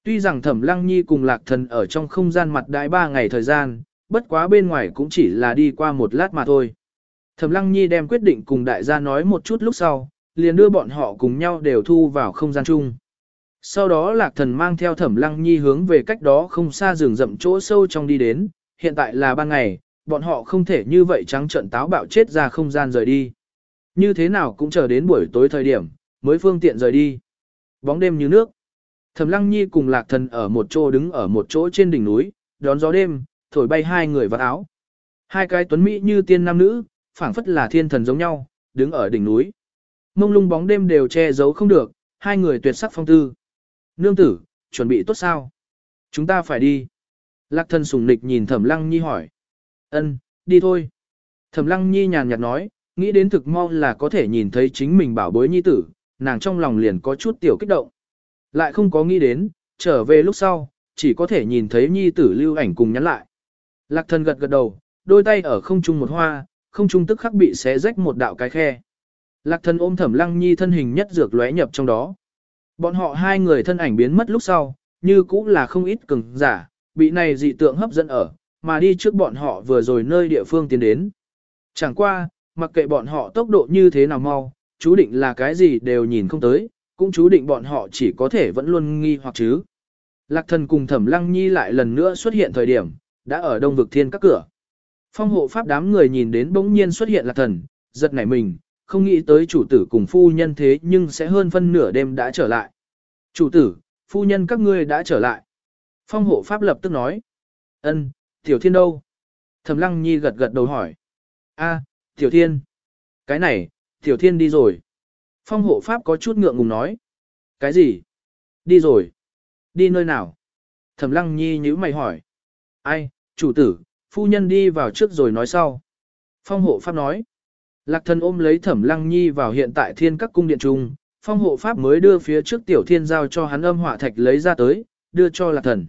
Tuy rằng thẩm lăng nhi cùng lạc thần ở trong không gian mặt đại ba ngày thời gian, bất quá bên ngoài cũng chỉ là đi qua một lát mà thôi. Thẩm lăng nhi đem quyết định cùng đại gia nói một chút lúc sau, liền đưa bọn họ cùng nhau đều thu vào không gian chung. Sau đó lạc thần mang theo thẩm lăng nhi hướng về cách đó không xa rừng rậm chỗ sâu trong đi đến, hiện tại là ban ngày, bọn họ không thể như vậy trắng trận táo bạo chết ra không gian rời đi. Như thế nào cũng chờ đến buổi tối thời điểm, mới phương tiện rời đi. Bóng đêm như nước. Thẩm lăng nhi cùng lạc thần ở một chỗ đứng ở một chỗ trên đỉnh núi, đón gió đêm, thổi bay hai người vào áo. Hai cái tuấn mỹ như tiên nam nữ, phảng phất là thiên thần giống nhau, đứng ở đỉnh núi. Mông lung bóng đêm đều che giấu không được, hai người tuyệt sắc phong tư. Nương tử, chuẩn bị tốt sao? Chúng ta phải đi. Lạc thần sùng nịch nhìn thẩm lăng nhi hỏi. Ân, đi thôi. Thẩm lăng nhi nhàn nhạt nói, nghĩ đến thực mau là có thể nhìn thấy chính mình bảo bối nhi tử, nàng trong lòng liền có chút tiểu kích động. Lại không có nghĩ đến, trở về lúc sau, chỉ có thể nhìn thấy nhi tử lưu ảnh cùng nhắn lại. Lạc thần gật gật đầu, đôi tay ở không trung một hoa, không trung tức khắc bị xé rách một đạo cái khe. Lạc thần ôm thẩm lăng nhi thân hình nhất dược lóe nhập trong đó. Bọn họ hai người thân ảnh biến mất lúc sau, như cũng là không ít cứng giả, bị này dị tượng hấp dẫn ở, mà đi trước bọn họ vừa rồi nơi địa phương tiến đến. Chẳng qua, mặc kệ bọn họ tốc độ như thế nào mau, chú định là cái gì đều nhìn không tới, cũng chú định bọn họ chỉ có thể vẫn luôn nghi hoặc chứ. Lạc thần cùng thẩm lăng nhi lại lần nữa xuất hiện thời điểm, đã ở đông vực thiên các cửa. Phong hộ pháp đám người nhìn đến bỗng nhiên xuất hiện lạc thần, giật nảy mình, không nghĩ tới chủ tử cùng phu nhân thế nhưng sẽ hơn phân nửa đêm đã trở lại. Chủ tử, phu nhân các ngươi đã trở lại. Phong hộ pháp lập tức nói. ân, tiểu thiên đâu? Thẩm lăng nhi gật gật đầu hỏi. a, tiểu thiên. Cái này, tiểu thiên đi rồi. Phong hộ pháp có chút ngượng ngùng nói. Cái gì? Đi rồi. Đi nơi nào? Thẩm lăng nhi nhíu mày hỏi. Ai, chủ tử, phu nhân đi vào trước rồi nói sau. Phong hộ pháp nói. Lạc thần ôm lấy thẩm lăng nhi vào hiện tại thiên các cung điện trung, phong hộ pháp mới đưa phía trước tiểu thiên giao cho hắn âm hỏa thạch lấy ra tới, đưa cho lạc thần.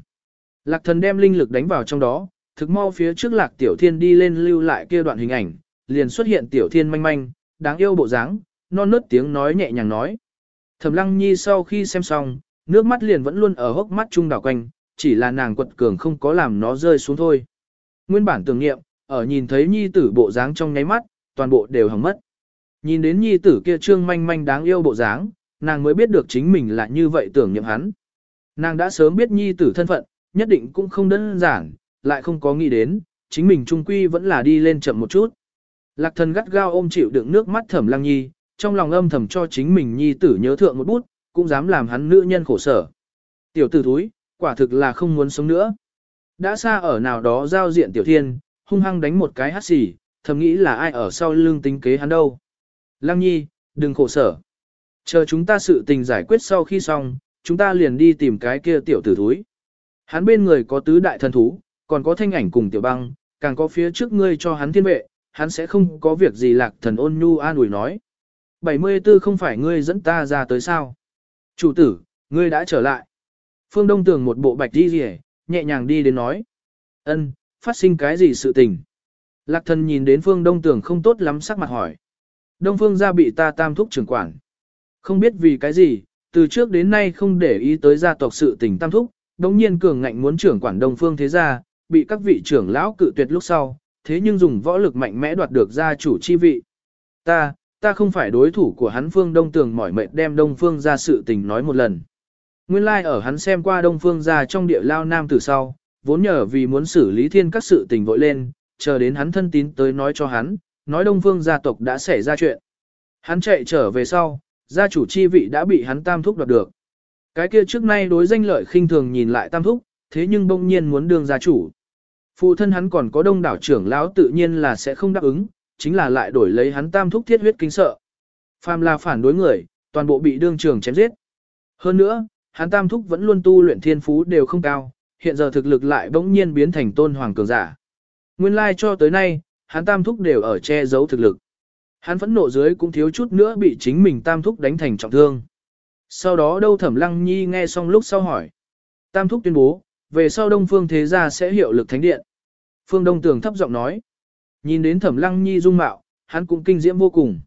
Lạc thần đem linh lực đánh vào trong đó, thực mau phía trước lạc tiểu thiên đi lên lưu lại kia đoạn hình ảnh, liền xuất hiện tiểu thiên manh manh, đáng yêu bộ dáng, non nớt tiếng nói nhẹ nhàng nói. Thẩm lăng nhi sau khi xem xong, nước mắt liền vẫn luôn ở hốc mắt trung đảo quanh, chỉ là nàng quật cường không có làm nó rơi xuống thôi. Nguyên bản tưởng niệm, ở nhìn thấy nhi tử bộ dáng trong nháy mắt, toàn bộ đều hỏng mất. Nhìn đến nhi tử kia trương manh manh đáng yêu bộ dáng, nàng mới biết được chính mình là như vậy tưởng niệm hắn. Nàng đã sớm biết nhi tử thân phận, nhất định cũng không đơn giản, lại không có nghĩ đến, chính mình trung quy vẫn là đi lên chậm một chút. Lạc thần gắt gao ôm chịu đựng nước mắt thẩm lăng nhi, trong lòng âm thầm cho chính mình nhi tử nhớ thượng một bút, cũng dám làm hắn nữ nhân khổ sở. Tiểu tử thúi, quả thực là không muốn sống nữa. Đã xa ở nào đó giao diện tiểu thiên, hung hăng đánh một cái hát xì, thầm nghĩ là ai ở sau lưng tính kế hắn đâu. Lăng nhi, đừng khổ sở. Chờ chúng ta sự tình giải quyết sau khi xong, chúng ta liền đi tìm cái kia tiểu tử thúi. Hắn bên người có tứ đại thần thú, còn có thanh ảnh cùng tiểu băng, càng có phía trước ngươi cho hắn thiên vệ, hắn sẽ không có việc gì lạc thần ôn nhu an ủi nói. 74 không phải ngươi dẫn ta ra tới sao? Chủ tử, ngươi đã trở lại. Phương Đông Tường một bộ bạch đi rỉ, nhẹ nhàng đi đến nói. ân, phát sinh cái gì sự tình? Lạc thần nhìn đến Phương Đông Tường không tốt lắm sắc mặt hỏi. Đông Phương gia bị ta tam thúc trưởng quản. Không biết vì cái gì, từ trước đến nay không để ý tới gia tộc sự tình tam thúc, đồng nhiên cường ngạnh muốn trưởng quản Đông Phương thế gia, bị các vị trưởng lão cự tuyệt lúc sau, thế nhưng dùng võ lực mạnh mẽ đoạt được gia chủ chi vị. Ta, ta không phải đối thủ của hắn Phương Đông Tường mỏi mệt đem Đông Phương ra sự tình nói một lần. Nguyên lai like ở hắn xem qua Đông Phương ra trong địa lao nam từ sau, vốn nhờ vì muốn xử lý thiên các sự tình vội lên, chờ đến hắn thân tín tới nói cho hắn, nói Đông Phương gia tộc đã xảy ra chuyện. Hắn chạy trở về sau, gia chủ chi vị đã bị hắn tam thúc đoạt được. Cái kia trước nay đối danh lợi khinh thường nhìn lại tam thúc, thế nhưng bỗng nhiên muốn đương gia chủ. Phụ thân hắn còn có đông đảo trưởng lão tự nhiên là sẽ không đáp ứng, chính là lại đổi lấy hắn tam thúc thiết huyết kinh sợ. Phàm là phản đối người, toàn bộ bị đương trường chém giết. Hơn nữa, hắn tam thúc vẫn luôn tu luyện thiên phú đều không cao, hiện giờ thực lực lại bỗng nhiên biến thành tôn hoàng cường giả. Nguyên lai cho tới nay, hắn tam thúc đều ở che giấu thực lực. Hắn phẫn nộ dưới cũng thiếu chút nữa bị chính mình tam thúc đánh thành trọng thương. Sau đó đâu thẩm lăng nhi nghe xong lúc sau hỏi. Tam thúc tuyên bố, về sau đông phương thế gia sẽ hiệu lực thánh điện. Phương Đông Tường thấp giọng nói. Nhìn đến thẩm lăng nhi dung mạo, hắn cũng kinh diễm vô cùng.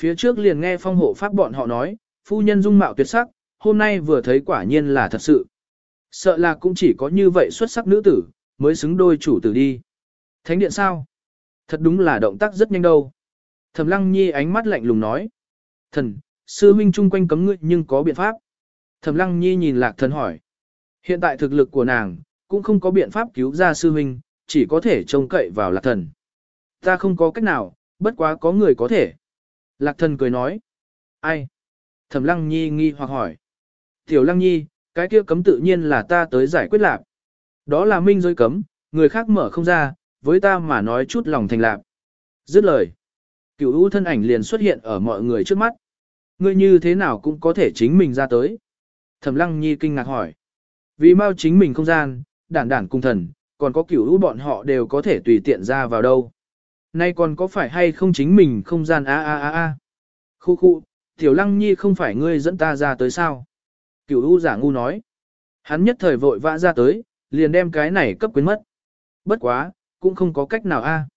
Phía trước liền nghe phong hộ pháp bọn họ nói, phu nhân dung mạo tuyệt sắc, hôm nay vừa thấy quả nhiên là thật sự. Sợ là cũng chỉ có như vậy xuất sắc nữ tử, mới xứng đôi chủ tử đi. Thánh điện sao? Thật đúng là động tác rất nhanh đâu. Thẩm lăng nhi ánh mắt lạnh lùng nói. Thần, sư huynh chung quanh cấm ngươi nhưng có biện pháp. Thẩm lăng nhi nhìn lạc thần hỏi. Hiện tại thực lực của nàng, cũng không có biện pháp cứu ra sư huynh, chỉ có thể trông cậy vào lạc thần. Ta không có cách nào, bất quá có người có thể. Lạc thần cười nói. Ai? Thẩm lăng nhi nghi hoặc hỏi. Tiểu lăng nhi, cái kia cấm tự nhiên là ta tới giải quyết lạc. Đó là minh giới cấm, người khác mở không ra, với ta mà nói chút lòng thành lạc. Dứt lời. Cửu u thân ảnh liền xuất hiện ở mọi người trước mắt. Ngươi như thế nào cũng có thể chính mình ra tới. Thẩm lăng nhi kinh ngạc hỏi. Vì mau chính mình không gian, đản đản cung thần, còn có cửu u bọn họ đều có thể tùy tiện ra vào đâu. Nay còn có phải hay không chính mình không gian a a a a. Khu khu, tiểu lăng nhi không phải ngươi dẫn ta ra tới sao. Cửu u giả ngu nói. Hắn nhất thời vội vã ra tới, liền đem cái này cấp quyến mất. Bất quá, cũng không có cách nào a.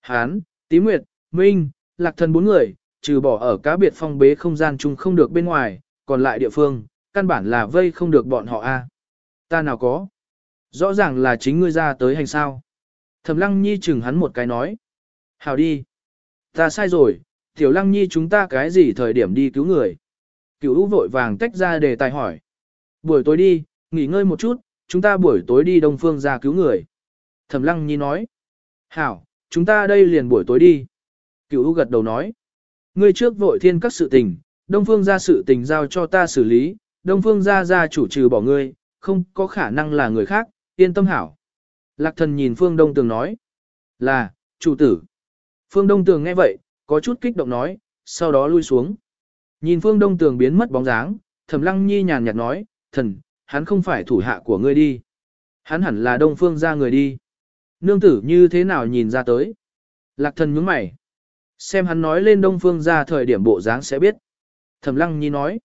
Hắn, Tí Nguyệt, Minh, Lạc Thần bốn người, trừ bỏ ở cá biệt phong bế không gian chung không được bên ngoài, còn lại địa phương, căn bản là vây không được bọn họ a. Ta nào có. Rõ ràng là chính ngươi ra tới hành sao. Thẩm Lăng Nhi chừng hắn một cái nói. Hào đi. Ta sai rồi, Tiểu Lăng Nhi chúng ta cái gì thời điểm đi cứu người. Cửu Ú vội vàng tách ra để tài hỏi. Buổi tối đi, nghỉ ngơi một chút, chúng ta buổi tối đi Đông Phương ra cứu người. Thẩm Lăng Nhi nói. Hảo, chúng ta đây liền buổi tối đi. Cửu Ú gật đầu nói. Ngươi trước vội thiên các sự tình, Đông Phương ra sự tình giao cho ta xử lý, Đông Phương ra ra chủ trừ bỏ ngươi, không có khả năng là người khác, yên tâm hảo. Lạc thần nhìn Phương Đông Tường nói. Là, chủ tử. Phương Đông Tường nghe vậy, có chút kích động nói, sau đó lui xuống. Nhìn Phương Đông Tường biến mất bóng dáng, Thẩm Lăng Nhi nhàn nhạt nói, thần, hắn không phải thủ hạ của ngươi đi. Hắn hẳn là Đông Phương ra người đi. Nương tử như thế nào nhìn ra tới. Lạc thần nhướng mày. Xem hắn nói lên Đông Phương ra thời điểm bộ dáng sẽ biết. Thẩm Lăng Nhi nói,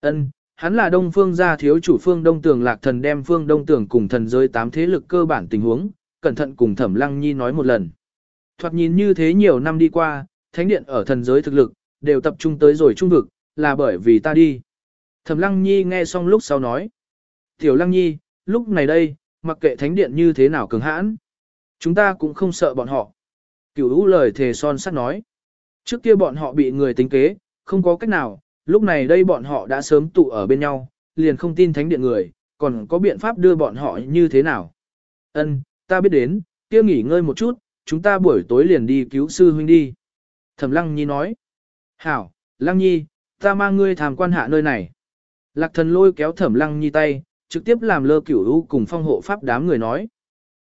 ân, hắn là Đông Phương gia thiếu chủ Phương Đông Tường Lạc Thần đem Phương Đông Tường cùng thần giới tám thế lực cơ bản tình huống, cẩn thận cùng Thẩm Lăng Nhi nói một lần. Thoạt nhìn như thế nhiều năm đi qua, thánh điện ở thần giới thực lực, đều tập trung tới rồi trung vực, là bởi vì ta đi. Thẩm Lăng Nhi nghe xong lúc sau nói. Tiểu Lăng Nhi, lúc này đây, mặc kệ thánh điện như thế nào cứng hãn. Chúng ta cũng không sợ bọn họ. Cửu ú lời thề son sắt nói. Trước kia bọn họ bị người tính kế, không có cách nào, lúc này đây bọn họ đã sớm tụ ở bên nhau, liền không tin thánh điện người, còn có biện pháp đưa bọn họ như thế nào. Ân, ta biết đến, kia nghỉ ngơi một chút, chúng ta buổi tối liền đi cứu sư huynh đi. Thẩm Lăng Nhi nói. Hảo, Lăng Nhi, ta mang ngươi tham quan hạ nơi này. Lạc thần lôi kéo Thẩm Lăng Nhi tay, trực tiếp làm lơ cửu u cùng phong hộ pháp đám người nói.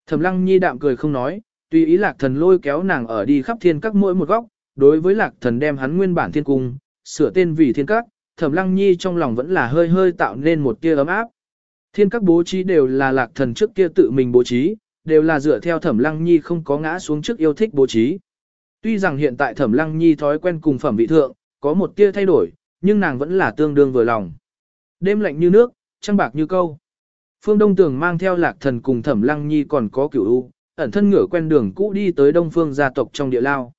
Thẩm Lăng Nhi đạm cười không nói, tùy ý Lạc thần lôi kéo nàng ở đi khắp thiên các mỗi một góc, đối với Lạc thần đem hắn nguyên bản thiên cung, sửa tên vì thiên các, Thẩm Lăng Nhi trong lòng vẫn là hơi hơi tạo nên một tia ấm áp. Thiên các bố trí đều là Lạc thần trước kia tự mình bố trí, đều là dựa theo Thẩm Lăng Nhi không có ngã xuống trước yêu thích bố trí. Tuy rằng hiện tại Thẩm Lăng Nhi thói quen cùng phẩm vị thượng, có một tia thay đổi, nhưng nàng vẫn là tương đương vừa lòng. Đêm lạnh như nước, trăng bạc như câu. Phương Đông Tường mang theo Lạc Thần cùng Thẩm Lăng Nhi còn có Cửu U, ẩn thân ngửa quen đường cũ đi tới Đông Phương gia tộc trong địa lao.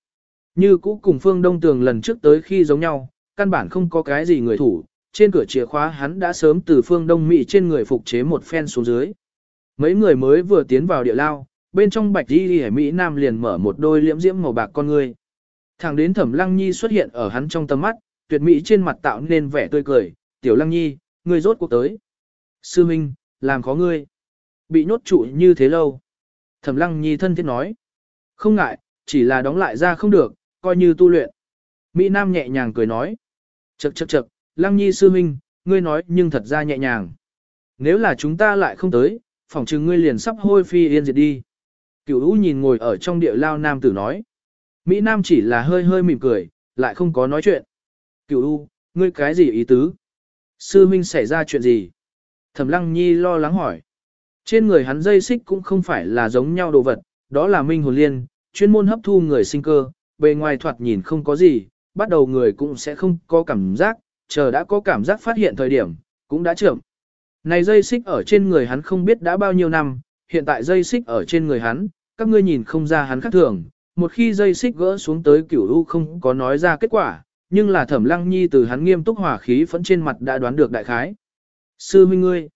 Như cũ cùng Phương Đông Tường lần trước tới khi giống nhau, căn bản không có cái gì người thủ, trên cửa chìa khóa hắn đã sớm từ Phương Đông Mỹ trên người phục chế một phen xuống dưới. Mấy người mới vừa tiến vào địa lao, bên trong bạch y hải Mỹ Nam liền mở một đôi liễm diễm màu bạc con người. Thẳng đến thẩm lăng nhi xuất hiện ở hắn trong tầm mắt, tuyệt mỹ trên mặt tạo nên vẻ tươi cười, tiểu lăng nhi, ngươi rốt cuộc tới. Sư Minh, làm khó ngươi. Bị nhốt trụ như thế lâu. Thẩm lăng nhi thân thiết nói. Không ngại, chỉ là đóng lại ra không được, coi như tu luyện. Mỹ Nam nhẹ nhàng cười nói. Chậc chậc chậc, lăng nhi sư Minh, ngươi nói nhưng thật ra nhẹ nhàng. Nếu là chúng ta lại không tới, phỏng chừng ngươi liền sắp hôi phi yên diệt đi. Cửu U nhìn ngồi ở trong địa lao nam tử nói. Mỹ Nam chỉ là hơi hơi mỉm cười, lại không có nói chuyện. Cửu U, ngươi cái gì ý tứ? Sư Minh xảy ra chuyện gì? Thẩm Lăng Nhi lo lắng hỏi. Trên người hắn dây xích cũng không phải là giống nhau đồ vật, đó là minh hồn liên, chuyên môn hấp thu người sinh cơ, bề ngoài thoạt nhìn không có gì, bắt đầu người cũng sẽ không có cảm giác, chờ đã có cảm giác phát hiện thời điểm, cũng đã trưởng. Này dây xích ở trên người hắn không biết đã bao nhiêu năm, hiện tại dây xích ở trên người hắn, các ngươi nhìn không ra hắn khác thường, một khi dây xích gỡ xuống tới cửu u không có nói ra kết quả, nhưng là thẩm lăng nhi từ hắn nghiêm túc hỏa khí phẫn trên mặt đã đoán được đại khái. Sư Minh ngươi,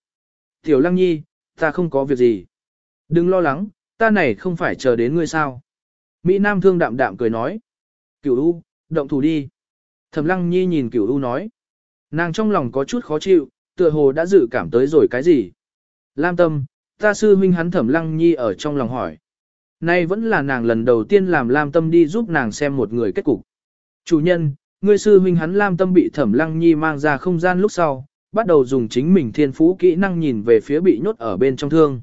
tiểu lăng nhi, ta không có việc gì. Đừng lo lắng, ta này không phải chờ đến ngươi sao. Mỹ Nam thương đạm đạm cười nói. Cửu u, động thủ đi. Thẩm lăng nhi nhìn cửu u nói. Nàng trong lòng có chút khó chịu, tựa hồ đã dự cảm tới rồi cái gì. Lam tâm, ta sư huynh hắn thẩm lăng nhi ở trong lòng hỏi. Nay vẫn là nàng lần đầu tiên làm Lam tâm đi giúp nàng xem một người kết cục. Chủ nhân, ngươi sư huynh hắn Lam tâm bị thẩm lăng nhi mang ra không gian lúc sau, bắt đầu dùng chính mình thiên phú kỹ năng nhìn về phía bị nhốt ở bên trong thương.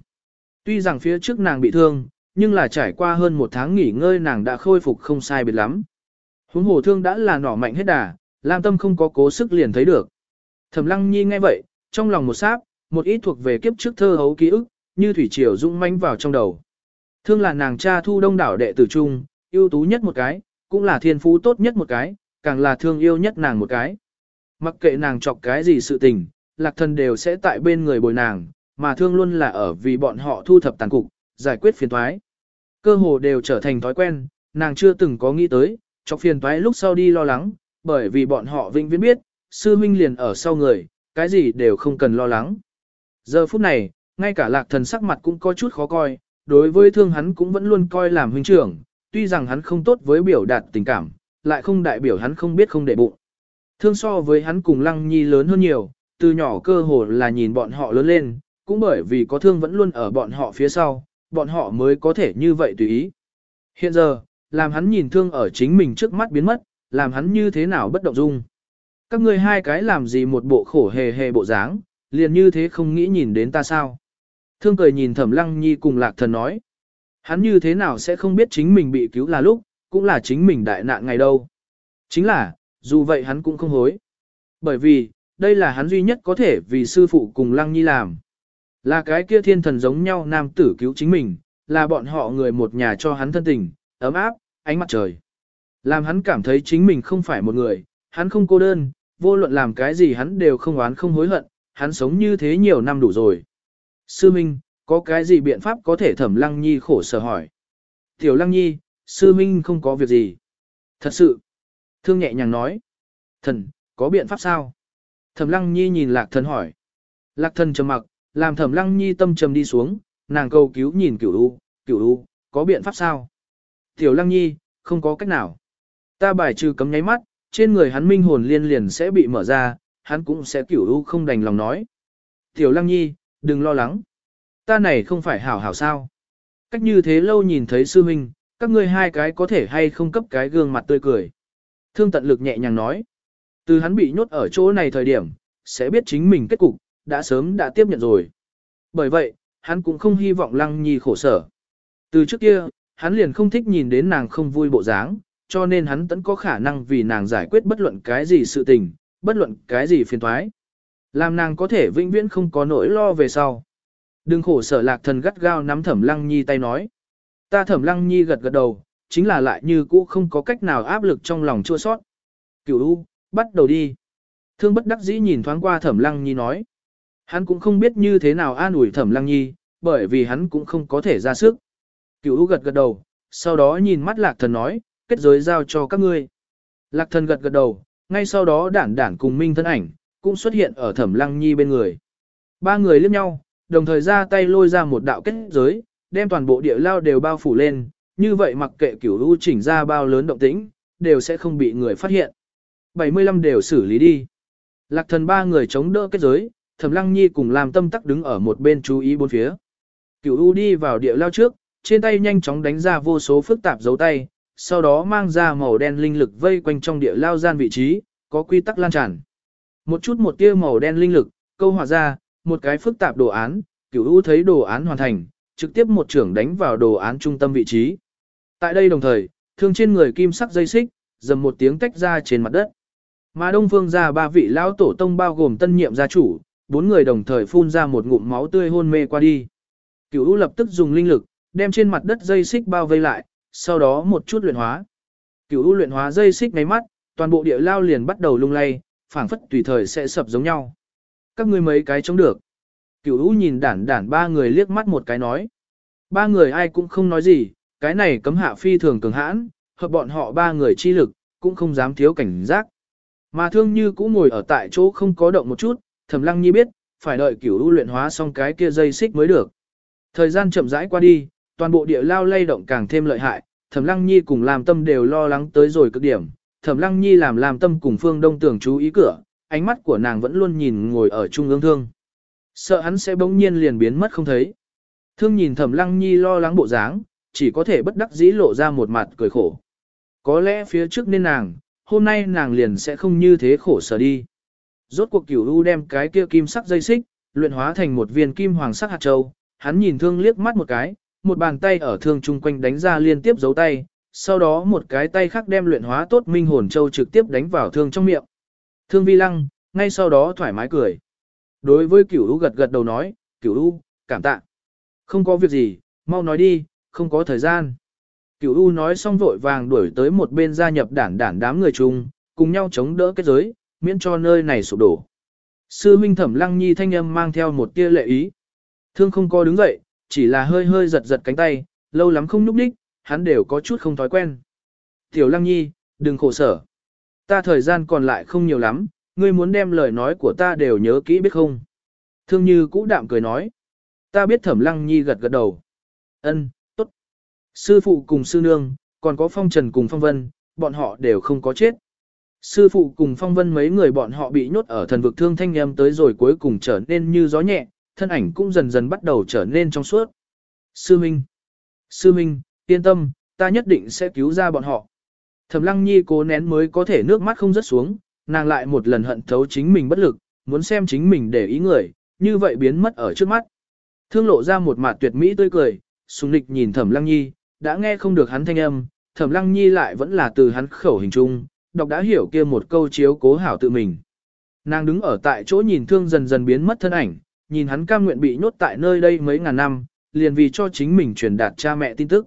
Tuy rằng phía trước nàng bị thương, nhưng là trải qua hơn một tháng nghỉ ngơi nàng đã khôi phục không sai biệt lắm. Huống hồ thương đã là nỏ mạnh hết đà, Lam tâm không có cố sức liền thấy được. Thẩm Lăng Nhi nghe vậy, trong lòng một sáp, một ít thuộc về kiếp trước thơ hấu ký ức, như thủy triều dũng manh vào trong đầu. Thương là nàng cha thu đông đảo đệ tử trung, ưu tú nhất một cái, cũng là thiên phú tốt nhất một cái, càng là thương yêu nhất nàng một cái. Mặc kệ nàng chọc cái gì sự tình, lạc thần đều sẽ tại bên người bồi nàng, mà thương luôn là ở vì bọn họ thu thập tàn cục, giải quyết phiền toái. Cơ hồ đều trở thành thói quen, nàng chưa từng có nghĩ tới, chọc phiền toái lúc sau đi lo lắng, bởi vì bọn họ vĩnh viễn biết, sư huynh liền ở sau người, cái gì đều không cần lo lắng. Giờ phút này, ngay cả lạc thần sắc mặt cũng có chút khó coi, đối với thương hắn cũng vẫn luôn coi làm huynh trưởng, tuy rằng hắn không tốt với biểu đạt tình cảm, lại không đại biểu hắn không biết không để bụng. Thương so với hắn cùng lăng nhi lớn hơn nhiều, từ nhỏ cơ hồ là nhìn bọn họ lớn lên, cũng bởi vì có thương vẫn luôn ở bọn họ phía sau, bọn họ mới có thể như vậy tùy ý. Hiện giờ, làm hắn nhìn thương ở chính mình trước mắt biến mất, làm hắn như thế nào bất động dung. Các ngươi hai cái làm gì một bộ khổ hề hề bộ dáng, liền như thế không nghĩ nhìn đến ta sao. Thương cười nhìn thẩm lăng nhi cùng lạc thần nói. Hắn như thế nào sẽ không biết chính mình bị cứu là lúc, cũng là chính mình đại nạn ngày đâu. Chính là, dù vậy hắn cũng không hối. Bởi vì, đây là hắn duy nhất có thể vì sư phụ cùng lăng nhi làm. Là cái kia thiên thần giống nhau nam tử cứu chính mình, là bọn họ người một nhà cho hắn thân tình, ấm áp, ánh mặt trời. Làm hắn cảm thấy chính mình không phải một người, hắn không cô đơn, vô luận làm cái gì hắn đều không oán không hối hận, hắn sống như thế nhiều năm đủ rồi. Sư Minh, có cái gì biện pháp có thể thẩm Lăng Nhi khổ sở hỏi. Tiểu Lăng Nhi, Sư Minh không có việc gì. Thật sự. Thương nhẹ nhàng nói. Thần, có biện pháp sao? Thẩm Lăng Nhi nhìn Lạc Thần hỏi. Lạc Thần trầm mặc, làm Thẩm Lăng Nhi tâm trầm đi xuống, nàng cầu cứu nhìn Cửu U, Cửu U, có biện pháp sao? Tiểu Lăng Nhi, không có cách nào. Ta bài trừ cấm nháy mắt, trên người hắn minh hồn liên liền sẽ bị mở ra, hắn cũng sẽ kiểu U không đành lòng nói. Tiểu Lăng Nhi, đừng lo lắng. Ta này không phải hảo hảo sao. Cách như thế lâu nhìn thấy sư huynh, các ngươi hai cái có thể hay không cấp cái gương mặt tươi cười. Thương tận lực nhẹ nhàng nói. Từ hắn bị nhốt ở chỗ này thời điểm, sẽ biết chính mình kết cục, đã sớm đã tiếp nhận rồi. Bởi vậy, hắn cũng không hy vọng Lăng Nhi khổ sở. Từ trước kia, hắn liền không thích nhìn đến nàng không vui bộ dáng, cho nên hắn tẫn có khả năng vì nàng giải quyết bất luận cái gì sự tình, bất luận cái gì phiền toái. Làm nàng có thể vĩnh viễn không có nỗi lo về sau. Đừng khổ sở lạc thần gắt gao nắm thẩm lăng nhi tay nói. Ta thẩm lăng nhi gật gật đầu, chính là lại như cũ không có cách nào áp lực trong lòng chua sót. Cửu U, bắt đầu đi. Thương bất đắc dĩ nhìn thoáng qua thẩm lăng nhi nói. Hắn cũng không biết như thế nào an ủi thẩm lăng nhi, bởi vì hắn cũng không có thể ra sức. Cửu U gật gật đầu, sau đó nhìn mắt lạc thần nói, kết giới giao cho các ngươi. Lạc thần gật gật đầu, ngay sau đó đản đản cùng minh thân ảnh, cũng xuất hiện ở thẩm lăng nhi bên người. Ba người liếc nhau, đồng thời ra tay lôi ra một đạo kết giới, đem toàn bộ địa lao đều bao phủ lên, như vậy mặc kệ cửu u chỉnh ra bao lớn động tĩnh, đều sẽ không bị người phát hiện. 75 đều xử lý đi. Lạc thần ba người chống đỡ kết giới, thẩm lăng nhi cùng làm tâm tắc đứng ở một bên chú ý bốn phía. Cửu u đi vào địa lao trước, trên tay nhanh chóng đánh ra vô số phức tạp dấu tay, sau đó mang ra màu đen linh lực vây quanh trong địa lao gian vị trí, có quy tắc lan tràn. Một chút một tia màu đen linh lực, câu hòa ra, một cái phức tạp đồ án, cửu u thấy đồ án hoàn thành, trực tiếp một trưởng đánh vào đồ án trung tâm vị trí. Tại đây đồng thời, thương trên người kim sắc dây xích, dầm một tiếng tách ra trên mặt đất. Mà Đông Phương ra ba vị lão tổ tông bao gồm tân nhiệm gia chủ, bốn người đồng thời phun ra một ngụm máu tươi hôn mê qua đi. Cửu U lập tức dùng linh lực, đem trên mặt đất dây xích bao vây lại, sau đó một chút luyện hóa. Cửu U luyện hóa dây xích ngay mắt, toàn bộ địa lao liền bắt đầu lung lay, phảng phất tùy thời sẽ sập giống nhau. Các ngươi mấy cái chống được. Cửu U nhìn đản đản ba người liếc mắt một cái nói. Ba người ai cũng không nói gì, cái này cấm hạ phi thường cường hãn, hợp bọn họ ba người chi lực, cũng không dám thiếu cảnh giác. Mà thương như cũng ngồi ở tại chỗ không có động một chút, thẩm lăng nhi biết, phải đợi cửu u luyện hóa xong cái kia dây xích mới được. Thời gian chậm rãi qua đi, toàn bộ địa lao lay động càng thêm lợi hại, thẩm lăng nhi cùng làm tâm đều lo lắng tới rồi cực điểm. Thẩm lăng nhi làm làm tâm cùng phương đông tưởng chú ý cửa, ánh mắt của nàng vẫn luôn nhìn ngồi ở trung ương thương. Sợ hắn sẽ bỗng nhiên liền biến mất không thấy. Thương nhìn thẩm lăng nhi lo lắng bộ dáng, chỉ có thể bất đắc dĩ lộ ra một mặt cười khổ. Có lẽ phía trước nên nàng, hôm nay nàng liền sẽ không như thế khổ sở đi. Rốt cuộc cửu u đem cái kia kim sắc dây xích, luyện hóa thành một viên kim hoàng sắc hạt châu, hắn nhìn thương liếc mắt một cái, một bàn tay ở thương chung quanh đánh ra liên tiếp dấu tay, sau đó một cái tay khác đem luyện hóa tốt minh hồn châu trực tiếp đánh vào thương trong miệng. Thương vi lăng, ngay sau đó thoải mái cười. Đối với cửu u gật gật đầu nói, cửu u, cảm tạ. Không có việc gì, mau nói đi, không có thời gian. Cửu U nói xong vội vàng đuổi tới một bên gia nhập đản đản đám người chung, cùng nhau chống đỡ kết giới, miễn cho nơi này sụp đổ. Sư huynh Thẩm Lăng Nhi thanh âm mang theo một tia lệ ý. Thương không có đứng dậy, chỉ là hơi hơi giật giật cánh tay, lâu lắm không núp đích, hắn đều có chút không thói quen. Tiểu Lăng Nhi, đừng khổ sở. Ta thời gian còn lại không nhiều lắm, ngươi muốn đem lời nói của ta đều nhớ kỹ biết không? Thương Như cũ đạm cười nói. Ta biết Thẩm Lăng Nhi gật gật đầu. Ân, tốt. Sư phụ cùng sư nương, còn có Phong Trần cùng Phong Vân, bọn họ đều không có chết. Sư phụ cùng Phong Vân mấy người bọn họ bị nhốt ở thần vực thương thanh em tới rồi cuối cùng trở nên như gió nhẹ, thân ảnh cũng dần dần bắt đầu trở nên trong suốt. Sư Minh, Sư Minh, yên tâm, ta nhất định sẽ cứu ra bọn họ. Thẩm Lăng Nhi cố nén mới có thể nước mắt không rớt xuống, nàng lại một lần hận thấu chính mình bất lực, muốn xem chính mình để ý người, như vậy biến mất ở trước mắt. Thương lộ ra một mặt tuyệt mỹ tươi cười, sùng lịch nhìn Thẩm Lăng Nhi, đã nghe không được hắn thanh âm, Thẩm Lăng Nhi lại vẫn là từ hắn khẩu hình trung, đọc đã hiểu kia một câu chiếu cố hảo tự mình. Nàng đứng ở tại chỗ nhìn thương dần dần biến mất thân ảnh, nhìn hắn cam nguyện bị nhốt tại nơi đây mấy ngàn năm, liền vì cho chính mình truyền đạt cha mẹ tin tức.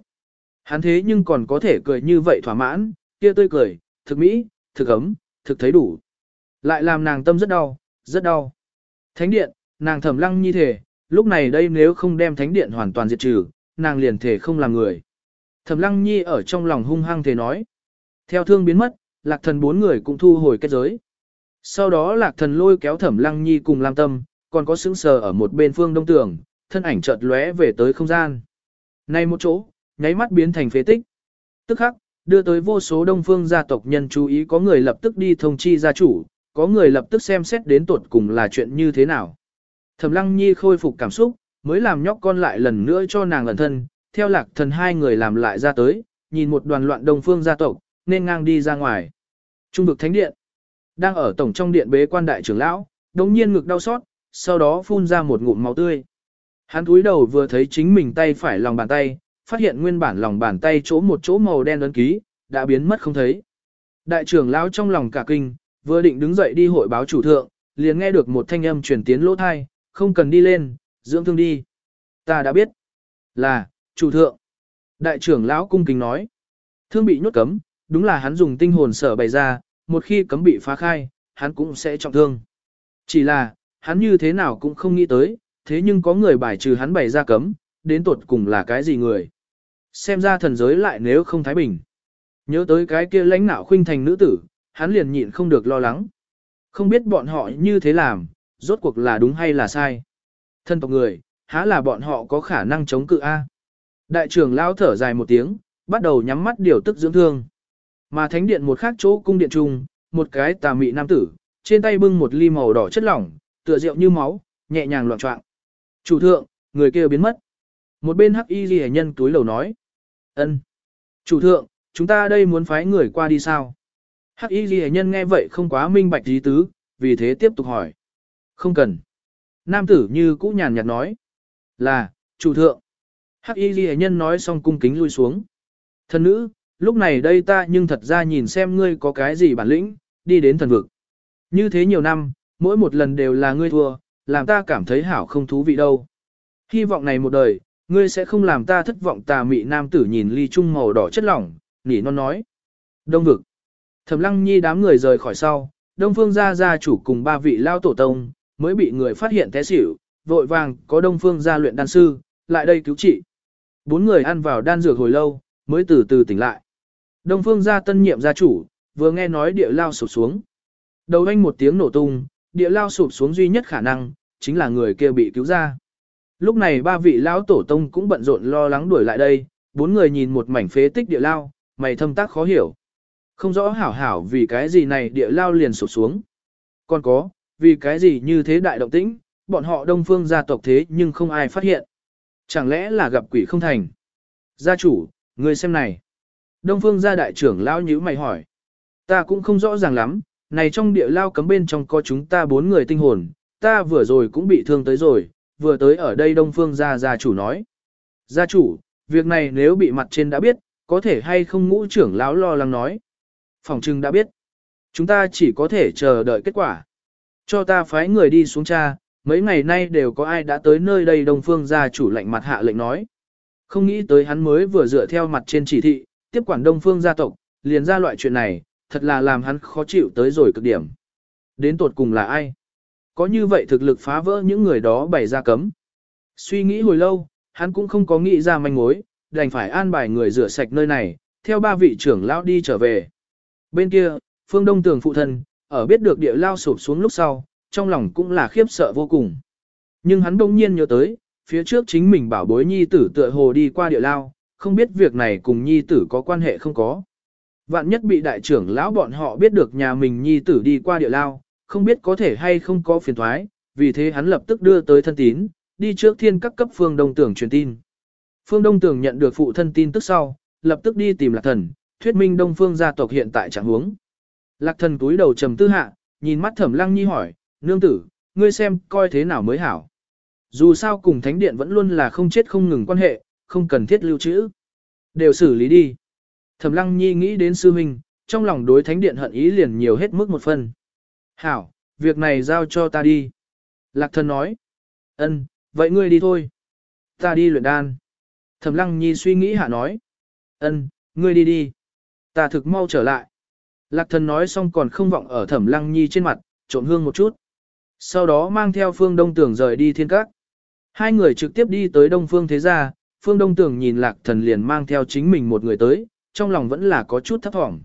Hắn thế nhưng còn có thể cười như vậy thỏa mãn, kia tươi cười, thực mỹ, thực ấm, thực thấy đủ. Lại làm nàng tâm rất đau, rất đau. Thánh điện, nàng thẩm lăng như thể, lúc này đây nếu không đem thánh điện hoàn toàn diệt trừ, nàng liền thể không làm người. Thẩm lăng nhi ở trong lòng hung hăng thể nói. Theo thương biến mất, lạc thần bốn người cũng thu hồi kết giới. Sau đó lạc thần lôi kéo thẩm lăng nhi cùng lam tâm, còn có sững sờ ở một bên phương đông tường, thân ảnh chợt lóe về tới không gian. Nay một chỗ, nháy mắt biến thành phế tích. Tức khắc, đưa tới vô số đông phương gia tộc nhân chú ý có người lập tức đi thông chi gia chủ, có người lập tức xem xét đến tuột cùng là chuyện như thế nào. Thẩm Lăng Nhi khôi phục cảm xúc, mới làm nhóc con lại lần nữa cho nàng lần thân, theo lạc thần hai người làm lại ra tới, nhìn một đoàn loạn đông phương gia tộc, nên ngang đi ra ngoài. Trung vực thánh điện, đang ở tổng trong điện bế quan đại trưởng lão, đống nhiên ngực đau xót, sau đó phun ra một ngụm máu tươi. Hắn cúi đầu vừa thấy chính mình tay phải lòng bàn tay, phát hiện nguyên bản lòng bàn tay chỗ một chỗ màu đen ấn ký, đã biến mất không thấy. Đại trưởng lão trong lòng cả kinh, vừa định đứng dậy đi hội báo chủ thượng, liền nghe được một thanh âm truyền tiến lỗ thai, không cần đi lên, dưỡng thương đi. Ta đã biết. Là, chủ thượng. Đại trưởng lão cung kính nói. Thương bị nhốt cấm, đúng là hắn dùng tinh hồn sở bày ra, một khi cấm bị phá khai, hắn cũng sẽ trọng thương. Chỉ là, hắn như thế nào cũng không nghĩ tới, thế nhưng có người bài trừ hắn bày ra cấm, đến tột cùng là cái gì người. Xem ra thần giới lại nếu không thái bình. Nhớ tới cái kia lãnh nạo khuynh thành nữ tử, hắn liền nhịn không được lo lắng. Không biết bọn họ như thế làm, rốt cuộc là đúng hay là sai. Thân tộc người, há là bọn họ có khả năng chống cự A. Đại trưởng lao thở dài một tiếng, bắt đầu nhắm mắt điều tức dưỡng thương. Mà thánh điện một khác chỗ cung điện trung, một cái tà mị nam tử, trên tay bưng một ly màu đỏ chất lỏng, tựa rượu như máu, nhẹ nhàng loạn trọng. Chủ thượng, người kia biến mất. Một bên hắc y ghi nhân túi lầu nói. ân Chủ thượng, chúng ta đây muốn phái người qua đi sao? Hắc y ghi nhân nghe vậy không quá minh bạch ý tứ, vì thế tiếp tục hỏi. Không cần. Nam tử như cũ nhàn nhạt nói. Là, chủ thượng. Hắc y ghi nhân nói xong cung kính lui xuống. Thần nữ, lúc này đây ta nhưng thật ra nhìn xem ngươi có cái gì bản lĩnh, đi đến thần vực. Như thế nhiều năm, mỗi một lần đều là ngươi thua, làm ta cảm thấy hảo không thú vị đâu. Hy vọng này một đời, ngươi sẽ không làm ta thất vọng tà mị nam tử nhìn ly trung màu đỏ chất lỏng, nỉ non nói. Đông vực. Thẩm lăng nhi đám người rời khỏi sau, đông phương gia gia chủ cùng ba vị lao tổ tông, mới bị người phát hiện té xỉu, vội vàng có đông phương gia luyện đan sư, lại đây cứu trị. Bốn người ăn vào đan dược hồi lâu, mới từ từ tỉnh lại. Đông phương gia tân nhiệm gia chủ, vừa nghe nói địa lao sụp xuống. Đầu anh một tiếng nổ tung, địa lao sụp xuống duy nhất khả năng, chính là người kia bị cứu ra. Lúc này ba vị lão tổ tông cũng bận rộn lo lắng đuổi lại đây, bốn người nhìn một mảnh phế tích địa lao, mày thâm tác khó hiểu. Không rõ hảo hảo vì cái gì này địa lao liền sụp xuống. Còn có, vì cái gì như thế đại động tĩnh, bọn họ đông phương gia tộc thế nhưng không ai phát hiện. Chẳng lẽ là gặp quỷ không thành? Gia chủ, người xem này. Đông phương gia đại trưởng lão nhíu mày hỏi. Ta cũng không rõ ràng lắm, này trong địa lao cấm bên trong có chúng ta bốn người tinh hồn, ta vừa rồi cũng bị thương tới rồi, vừa tới ở đây đông phương gia gia chủ nói. Gia chủ, việc này nếu bị mặt trên đã biết, có thể hay không ngũ trưởng lão lo lắng nói. Phòng trưng đã biết. Chúng ta chỉ có thể chờ đợi kết quả. Cho ta phái người đi xuống cha, mấy ngày nay đều có ai đã tới nơi đây đông phương gia chủ lạnh mặt hạ lệnh nói. Không nghĩ tới hắn mới vừa dựa theo mặt trên chỉ thị, tiếp quản đông phương gia tộc, liền ra loại chuyện này, thật là làm hắn khó chịu tới rồi cực điểm. Đến tột cùng là ai? Có như vậy thực lực phá vỡ những người đó bày ra cấm. Suy nghĩ hồi lâu, hắn cũng không có nghĩ ra manh mối, đành phải an bài người rửa sạch nơi này, theo ba vị trưởng lão đi trở về. Bên kia, phương đông tường phụ thân, ở biết được địa lao sụp xuống lúc sau, trong lòng cũng là khiếp sợ vô cùng. Nhưng hắn đông nhiên nhớ tới, phía trước chính mình bảo bối nhi tử tựa hồ đi qua địa lao, không biết việc này cùng nhi tử có quan hệ không có. Vạn nhất bị đại trưởng lão bọn họ biết được nhà mình nhi tử đi qua địa lao, không biết có thể hay không có phiền thoái, vì thế hắn lập tức đưa tới thân tín, đi trước thiên các cấp phương đông tưởng truyền tin. Phương Đông Tưởng nhận được phụ thân tin tức sau, lập tức đi tìm Lạc Thần, thuyết minh Đông Phương gia tộc hiện tại trạng huống. Lạc Thần túi đầu trầm tư hạ, nhìn mắt Thẩm Lăng Nhi hỏi, nương tử, ngươi xem coi thế nào mới hảo. Dù sao cùng Thánh Điện vẫn luôn là không chết không ngừng quan hệ, không cần thiết lưu trữ. Đều xử lý đi. Thẩm Lăng Nhi nghĩ đến sư huynh, trong lòng đối Thánh Điện hận ý liền nhiều hết mức một phần. Hảo, việc này giao cho ta đi. Lạc Thần nói. Ân, vậy ngươi đi thôi. Ta đi luyện đan. Thẩm Lăng Nhi suy nghĩ hạ nói. Ân, ngươi đi đi. Ta thực mau trở lại. Lạc thần nói xong còn không vọng ở Thẩm Lăng Nhi trên mặt, trộn hương một chút. Sau đó mang theo Phương Đông Tưởng rời đi thiên các. Hai người trực tiếp đi tới Đông Phương Thế Gia, Phương Đông Tưởng nhìn Lạc thần liền mang theo chính mình một người tới, trong lòng vẫn là có chút thấp thỏm.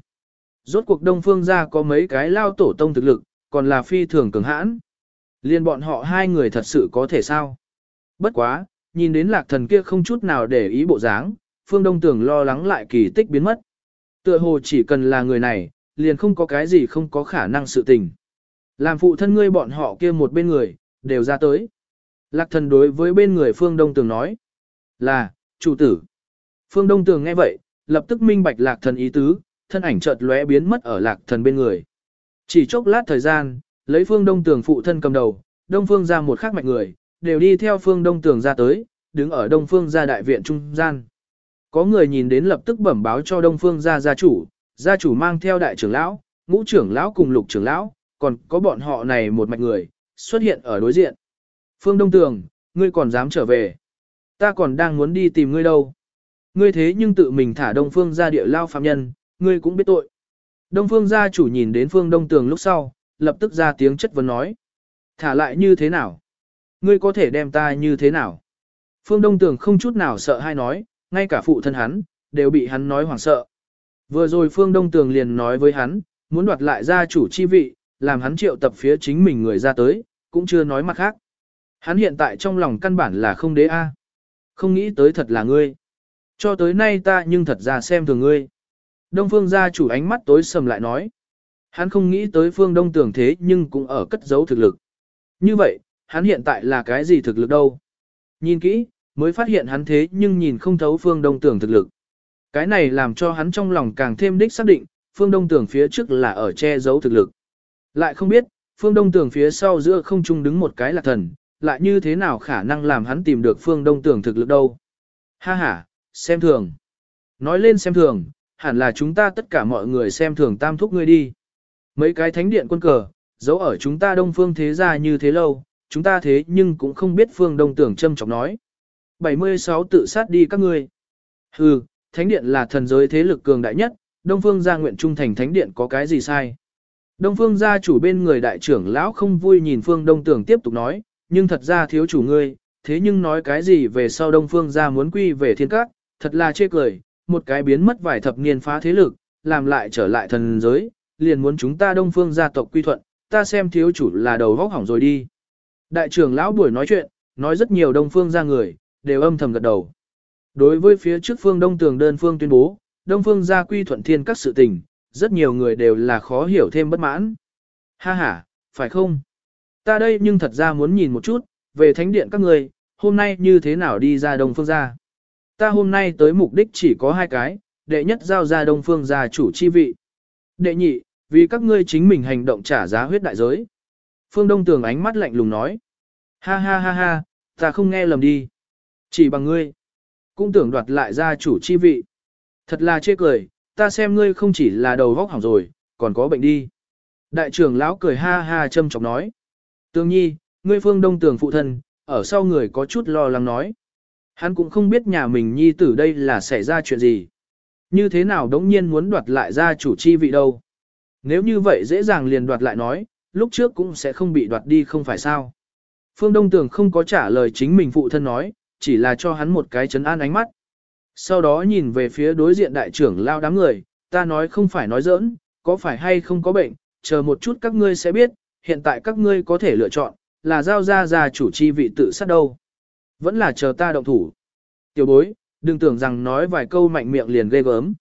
Rốt cuộc Đông Phương Gia có mấy cái lao tổ tông thực lực, còn là phi thường cường hãn. Liên bọn họ hai người thật sự có thể sao? Bất quá, nhìn đến lạc thần kia không chút nào để ý bộ dáng, phương đông tưởng lo lắng lại kỳ tích biến mất. Tựa hồ chỉ cần là người này, liền không có cái gì không có khả năng sự tình. Làm phụ thân ngươi bọn họ kia một bên người, đều ra tới. Lạc thần đối với bên người Phương Đông Tường nói. Là, chủ tử. Phương Đông Tường nghe vậy, lập tức minh bạch lạc thần ý tứ, thân ảnh chợt lóe biến mất ở lạc thần bên người. Chỉ chốc lát thời gian, lấy Phương Đông Tường phụ thân cầm đầu, Đông Phương ra một khắc mạnh người, đều đi theo Phương Đông Tường ra tới, đứng ở Đông Phương gia đại viện trung gian. Có người nhìn đến lập tức bẩm báo cho Đông Phương gia gia chủ, gia chủ mang theo đại trưởng lão, ngũ trưởng lão cùng lục trưởng lão, còn có bọn họ này một mạch người, xuất hiện ở đối diện. Phương Đông Tường, ngươi còn dám trở về. Ta còn đang muốn đi tìm ngươi đâu. Ngươi thế nhưng tự mình thả Đông Phương ra địa lao phạm nhân, ngươi cũng biết tội. Đông Phương gia chủ nhìn đến Phương Đông Tường lúc sau, lập tức ra tiếng chất vấn nói. Thả lại như thế nào? Ngươi có thể đem ta như thế nào? Phương Đông Tường không chút nào sợ hay nói, ngay cả phụ thân hắn, đều bị hắn nói hoảng sợ. Vừa rồi Phương Đông Tường liền nói với hắn, muốn đoạt lại gia chủ chi vị, làm hắn triệu tập phía chính mình người ra tới, cũng chưa nói mặt khác. Hắn hiện tại trong lòng căn bản là không đế a, Không nghĩ tới thật là ngươi. Cho tới nay ta nhưng thật ra xem thường ngươi. Đông phương gia chủ ánh mắt tối sầm lại nói. Hắn không nghĩ tới phương đông tưởng thế nhưng cũng ở cất giấu thực lực. Như vậy, hắn hiện tại là cái gì thực lực đâu? Nhìn kỹ, mới phát hiện hắn thế nhưng nhìn không thấu phương đông tưởng thực lực. Cái này làm cho hắn trong lòng càng thêm đích xác định, phương đông tưởng phía trước là ở che giấu thực lực. Lại không biết, phương đông tưởng phía sau giữa không trung đứng một cái là thần, lại như thế nào khả năng làm hắn tìm được phương đông tưởng thực lực đâu. Ha ha, xem thường. Nói lên xem thường, hẳn là chúng ta tất cả mọi người xem thường tam thúc ngươi đi. Mấy cái thánh điện quân cờ, giấu ở chúng ta đông phương thế gia như thế lâu, chúng ta thế nhưng cũng không biết phương đông tưởng châm chọc nói. 76 tự sát đi các ngươi. Hừ, thánh điện là thần giới thế lực cường đại nhất, đông phương gia nguyện trung thành thánh điện có cái gì sai. Đông phương gia chủ bên người đại trưởng lão không vui nhìn phương đông tưởng tiếp tục nói, nhưng thật ra thiếu chủ ngươi, thế nhưng nói cái gì về sau đông phương gia muốn quy về thiên các, thật là chê cười, một cái biến mất vài thập niên phá thế lực, làm lại trở lại thần giới, liền muốn chúng ta đông phương gia tộc quy thuận, ta xem thiếu chủ là đầu vóc hỏng rồi đi. Đại trưởng lão buổi nói chuyện, nói rất nhiều đông phương gia người, đều âm thầm gật đầu. Đối với phía trước phương đông tường đơn phương tuyên bố, đông phương gia quy thuận thiên các sự tình, rất nhiều người đều là khó hiểu thêm bất mãn. Ha ha, phải không? Ta đây nhưng thật ra muốn nhìn một chút, về thánh điện các người, hôm nay như thế nào đi ra đông phương gia. Ta hôm nay tới mục đích chỉ có hai cái, đệ nhất giao ra đông phương gia chủ chi vị. Đệ nhị, vì các ngươi chính mình hành động trả giá huyết đại giới. Phương Đông Tường ánh mắt lạnh lùng nói. Ha ha ha ha, ta không nghe lầm đi. Chỉ bằng ngươi, cũng tưởng đoạt lại gia chủ chi vị. Thật là chê cười, ta xem ngươi không chỉ là đầu vóc hỏng rồi, còn có bệnh đi. Đại trưởng lão cười ha ha châm chọc nói. Tương nhi, ngươi phương đông tường phụ thân, ở sau người có chút lo lắng nói. Hắn cũng không biết nhà mình nhi tử đây là xảy ra chuyện gì. Như thế nào đống nhiên muốn đoạt lại gia chủ chi vị đâu. Nếu như vậy dễ dàng liền đoạt lại nói, lúc trước cũng sẽ không bị đoạt đi không phải sao. Phương Đông Tường không có trả lời chính mình phụ thân nói, chỉ là cho hắn một cái chấn an ánh mắt. Sau đó nhìn về phía đối diện đại trưởng lao đám người, ta nói không phải nói giỡn, có phải hay không có bệnh, chờ một chút các ngươi sẽ biết, hiện tại các ngươi có thể lựa chọn, là giao ra gia chủ chi vị tự sát đâu. Vẫn là chờ ta động thủ. Tiểu bối, đừng tưởng rằng nói vài câu mạnh miệng liền ghê gớm.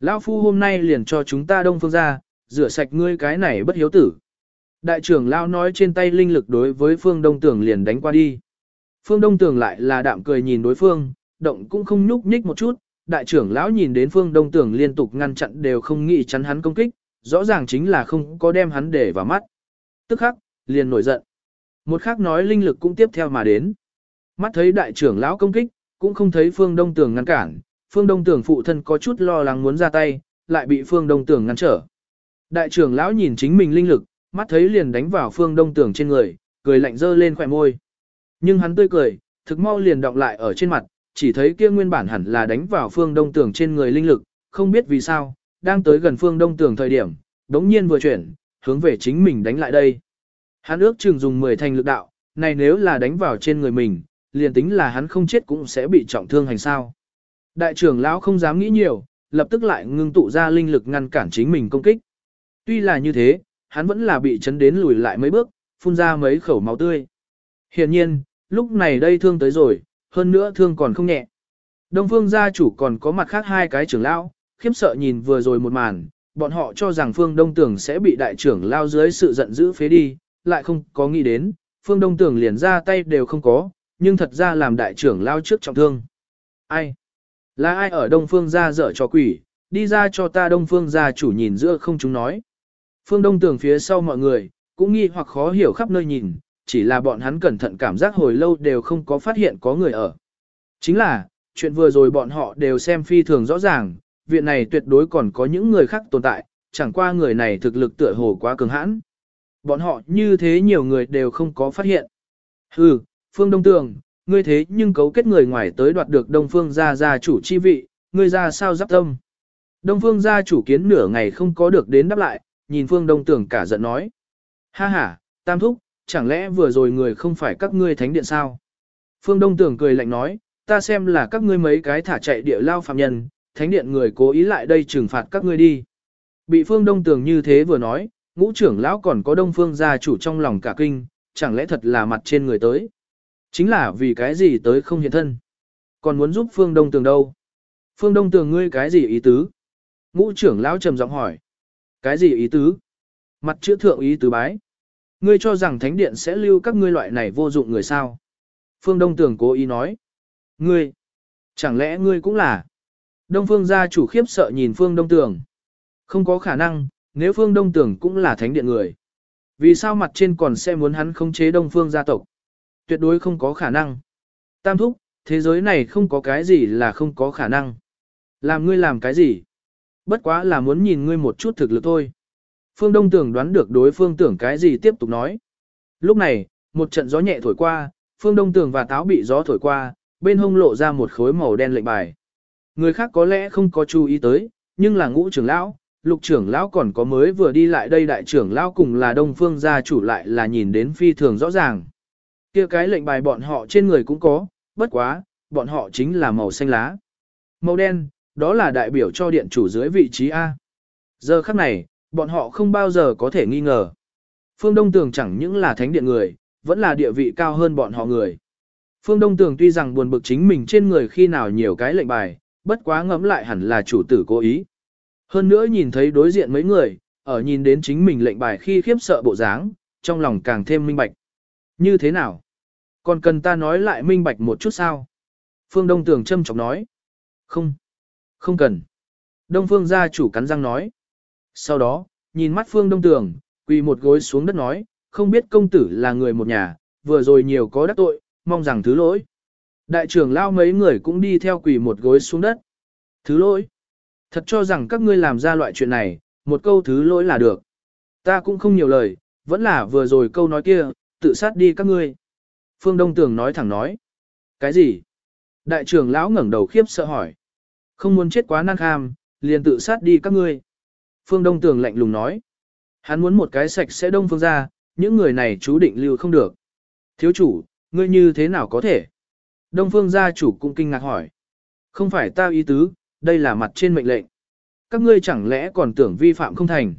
Lão phu hôm nay liền cho chúng ta đông phương ra, rửa sạch ngươi cái này bất hiếu tử. Đại trưởng Lao nói trên tay linh lực đối với phương đông tưởng liền đánh qua đi. Phương đông tưởng lại là đạm cười nhìn đối phương, động cũng không nhúc nhích một chút. Đại trưởng lão nhìn đến phương đông tưởng liên tục ngăn chặn đều không nghĩ chắn hắn công kích, rõ ràng chính là không có đem hắn để vào mắt. Tức khắc, liền nổi giận. Một khắc nói linh lực cũng tiếp theo mà đến. Mắt thấy đại trưởng lão công kích, cũng không thấy Phương Đông Tường ngăn cản, Phương Đông Tường phụ thân có chút lo lắng muốn ra tay, lại bị Phương Đông Tường ngăn trở. Đại trưởng lão nhìn chính mình linh lực, mắt thấy liền đánh vào Phương Đông Tường trên người, cười lạnh dơ lên khỏe môi. Nhưng hắn tươi cười, thực mau liền động lại ở trên mặt, chỉ thấy kia nguyên bản hẳn là đánh vào Phương Đông Tường trên người linh lực, không biết vì sao, đang tới gần Phương Đông Tường thời điểm, đống nhiên vừa chuyển, hướng về chính mình đánh lại đây. Hắn ước chừng dùng 10 thành lực đạo, này nếu là đánh vào trên người mình, liền tính là hắn không chết cũng sẽ bị trọng thương hành sao. Đại trưởng lão không dám nghĩ nhiều, lập tức lại ngưng tụ ra linh lực ngăn cản chính mình công kích. Tuy là như thế, hắn vẫn là bị chấn đến lùi lại mấy bước, phun ra mấy khẩu máu tươi. Hiện nhiên, lúc này đây thương tới rồi, hơn nữa thương còn không nhẹ. Đông phương gia chủ còn có mặt khác hai cái trưởng lão, khiếp sợ nhìn vừa rồi một màn, bọn họ cho rằng phương đông tưởng sẽ bị đại trưởng lao dưới sự giận dữ phế đi, lại không có nghĩ đến, Phương Đông Tường liền ra tay đều không có, nhưng thật ra làm đại trưởng lao trước trọng thương. Ai? Là ai ở Đông Phương gia dở cho quỷ, đi ra cho ta Đông Phương gia chủ nhìn giữa không chúng nói. Phương Đông Tường phía sau mọi người, cũng nghi hoặc khó hiểu khắp nơi nhìn, chỉ là bọn hắn cẩn thận cảm giác hồi lâu đều không có phát hiện có người ở. Chính là, chuyện vừa rồi bọn họ đều xem phi thường rõ ràng, viện này tuyệt đối còn có những người khác tồn tại, chẳng qua người này thực lực tựa hồ quá cường hãn. Bọn họ như thế nhiều người đều không có phát hiện. Hừ, Phương Đông Tường, ngươi thế nhưng cấu kết người ngoài tới đoạt được Đông Phương gia gia chủ chi vị, ngươi ra sao giáp tâm. Đông Phương gia chủ kiến nửa ngày không có được đến đáp lại, nhìn Phương Đông Tường cả giận nói. Ha ha, Tam Thúc, chẳng lẽ vừa rồi người không phải các ngươi thánh điện sao? Phương Đông Tường cười lạnh nói, ta xem là các ngươi mấy cái thả chạy địa lao phạm nhân, thánh điện người cố ý lại đây trừng phạt các ngươi đi. Bị Phương Đông Tường như thế vừa nói, ngũ trưởng lão còn có Đông Phương gia chủ trong lòng cả kinh, chẳng lẽ thật là mặt trên người tới. Chính là vì cái gì tới không hiện thân. Còn muốn giúp Phương Đông Tường đâu? Phương Đông Tường ngươi cái gì ý tứ? Ngũ trưởng lão trầm giọng hỏi. Cái gì ý tứ? Mặt chữ thượng ý tứ bái. Ngươi cho rằng thánh điện sẽ lưu các ngươi loại này vô dụng người sao? Phương Đông Tường cố ý nói. Ngươi, chẳng lẽ ngươi cũng là? Đông Phương gia chủ khiếp sợ nhìn Phương Đông Tường. Không có khả năng, nếu Phương Đông Tường cũng là thánh điện người. Vì sao mặt trên còn sẽ muốn hắn khống chế Đông Phương gia tộc? Tuyệt đối không có khả năng. Tam thúc, thế giới này không có cái gì là không có khả năng. Làm ngươi làm cái gì? Bất quá là muốn nhìn ngươi một chút thực lực thôi. Phương Đông Tường đoán được đối phương tưởng cái gì tiếp tục nói. Lúc này, một trận gió nhẹ thổi qua, Phương Đông Tường và táo bị gió thổi qua, bên hông lộ ra một khối màu đen lệnh bài. Người khác có lẽ không có chú ý tới, nhưng là ngũ trưởng lão, lục trưởng lão còn có mới vừa đi lại đây đại trưởng lão cùng là đông phương gia chủ lại là nhìn đến phi thường rõ ràng kia cái lệnh bài bọn họ trên người cũng có, bất quá, bọn họ chính là màu xanh lá. Màu đen, đó là đại biểu cho điện chủ dưới vị trí A. Giờ khắc này, bọn họ không bao giờ có thể nghi ngờ. Phương Đông Tường chẳng những là thánh điện người, vẫn là địa vị cao hơn bọn họ người. Phương Đông Tường tuy rằng buồn bực chính mình trên người khi nào nhiều cái lệnh bài, bất quá ngẫm lại hẳn là chủ tử cố ý. Hơn nữa nhìn thấy đối diện mấy người, ở nhìn đến chính mình lệnh bài khi khiếp sợ bộ dáng, trong lòng càng thêm minh bạch. Như thế nào? Còn cần ta nói lại minh bạch một chút sao? Phương Đông Tường châm chọc nói. Không. Không cần. Đông Phương gia chủ cắn răng nói. Sau đó, nhìn mắt Phương Đông Tường, quỳ một gối xuống đất nói, không biết công tử là người một nhà, vừa rồi nhiều có đắc tội, mong rằng thứ lỗi. Đại trưởng lao mấy người cũng đi theo quỳ một gối xuống đất. Thứ lỗi. Thật cho rằng các ngươi làm ra loại chuyện này, một câu thứ lỗi là được. Ta cũng không nhiều lời, vẫn là vừa rồi câu nói kia, tự sát đi các ngươi. Phương Đông Tường nói thẳng nói. Cái gì? Đại trưởng lão ngẩng đầu khiếp sợ hỏi. Không muốn chết quá nan kham, liền tự sát đi các ngươi. Phương Đông Tường lạnh lùng nói. Hắn muốn một cái sạch sẽ đông phương ra, những người này chú định lưu không được. Thiếu chủ, ngươi như thế nào có thể? Đông phương gia chủ cũng kinh ngạc hỏi. Không phải ta ý tứ, đây là mặt trên mệnh lệnh. Các ngươi chẳng lẽ còn tưởng vi phạm không thành?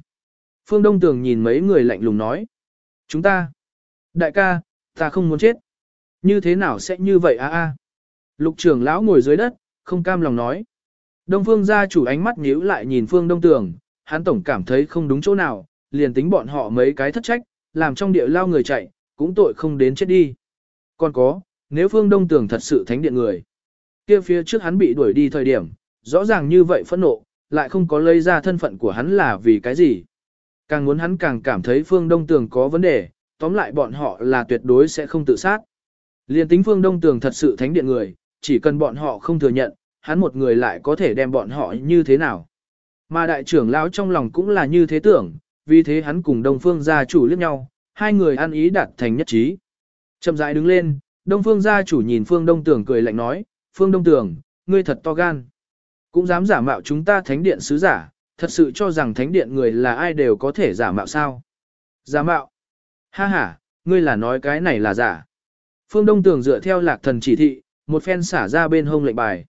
Phương Đông Tường nhìn mấy người lạnh lùng nói. Chúng ta. Đại ca, ta không muốn chết. Như thế nào sẽ như vậy a a? Lục trưởng lão ngồi dưới đất, không cam lòng nói. Đông Phương gia chủ ánh mắt nhíu lại nhìn Phương Đông Tường, hắn tổng cảm thấy không đúng chỗ nào, liền tính bọn họ mấy cái thất trách, làm trong địa lao người chạy, cũng tội không đến chết đi. Còn có, nếu Phương Đông Tường thật sự thánh điện người, kia phía trước hắn bị đuổi đi thời điểm, rõ ràng như vậy phẫn nộ, lại không có lấy ra thân phận của hắn là vì cái gì. Càng muốn hắn càng cảm thấy Phương Đông Tường có vấn đề, tóm lại bọn họ là tuyệt đối sẽ không tự sát. Liên tính Phương Đông Tường thật sự thánh điện người, chỉ cần bọn họ không thừa nhận, hắn một người lại có thể đem bọn họ như thế nào. Mà đại trưởng lão trong lòng cũng là như thế tưởng, vì thế hắn cùng Đông Phương gia chủ liếc nhau, hai người ăn ý đạt thành nhất trí. Chậm rãi đứng lên, Đông Phương gia chủ nhìn Phương Đông Tường cười lạnh nói, Phương Đông Tường, ngươi thật to gan. Cũng dám giả mạo chúng ta thánh điện sứ giả, thật sự cho rằng thánh điện người là ai đều có thể giả mạo sao. Giả mạo. Ha ha, ngươi là nói cái này là giả. Phương Đông Tường dựa theo lạc thần chỉ thị, một phen xả ra bên hông lệnh bài.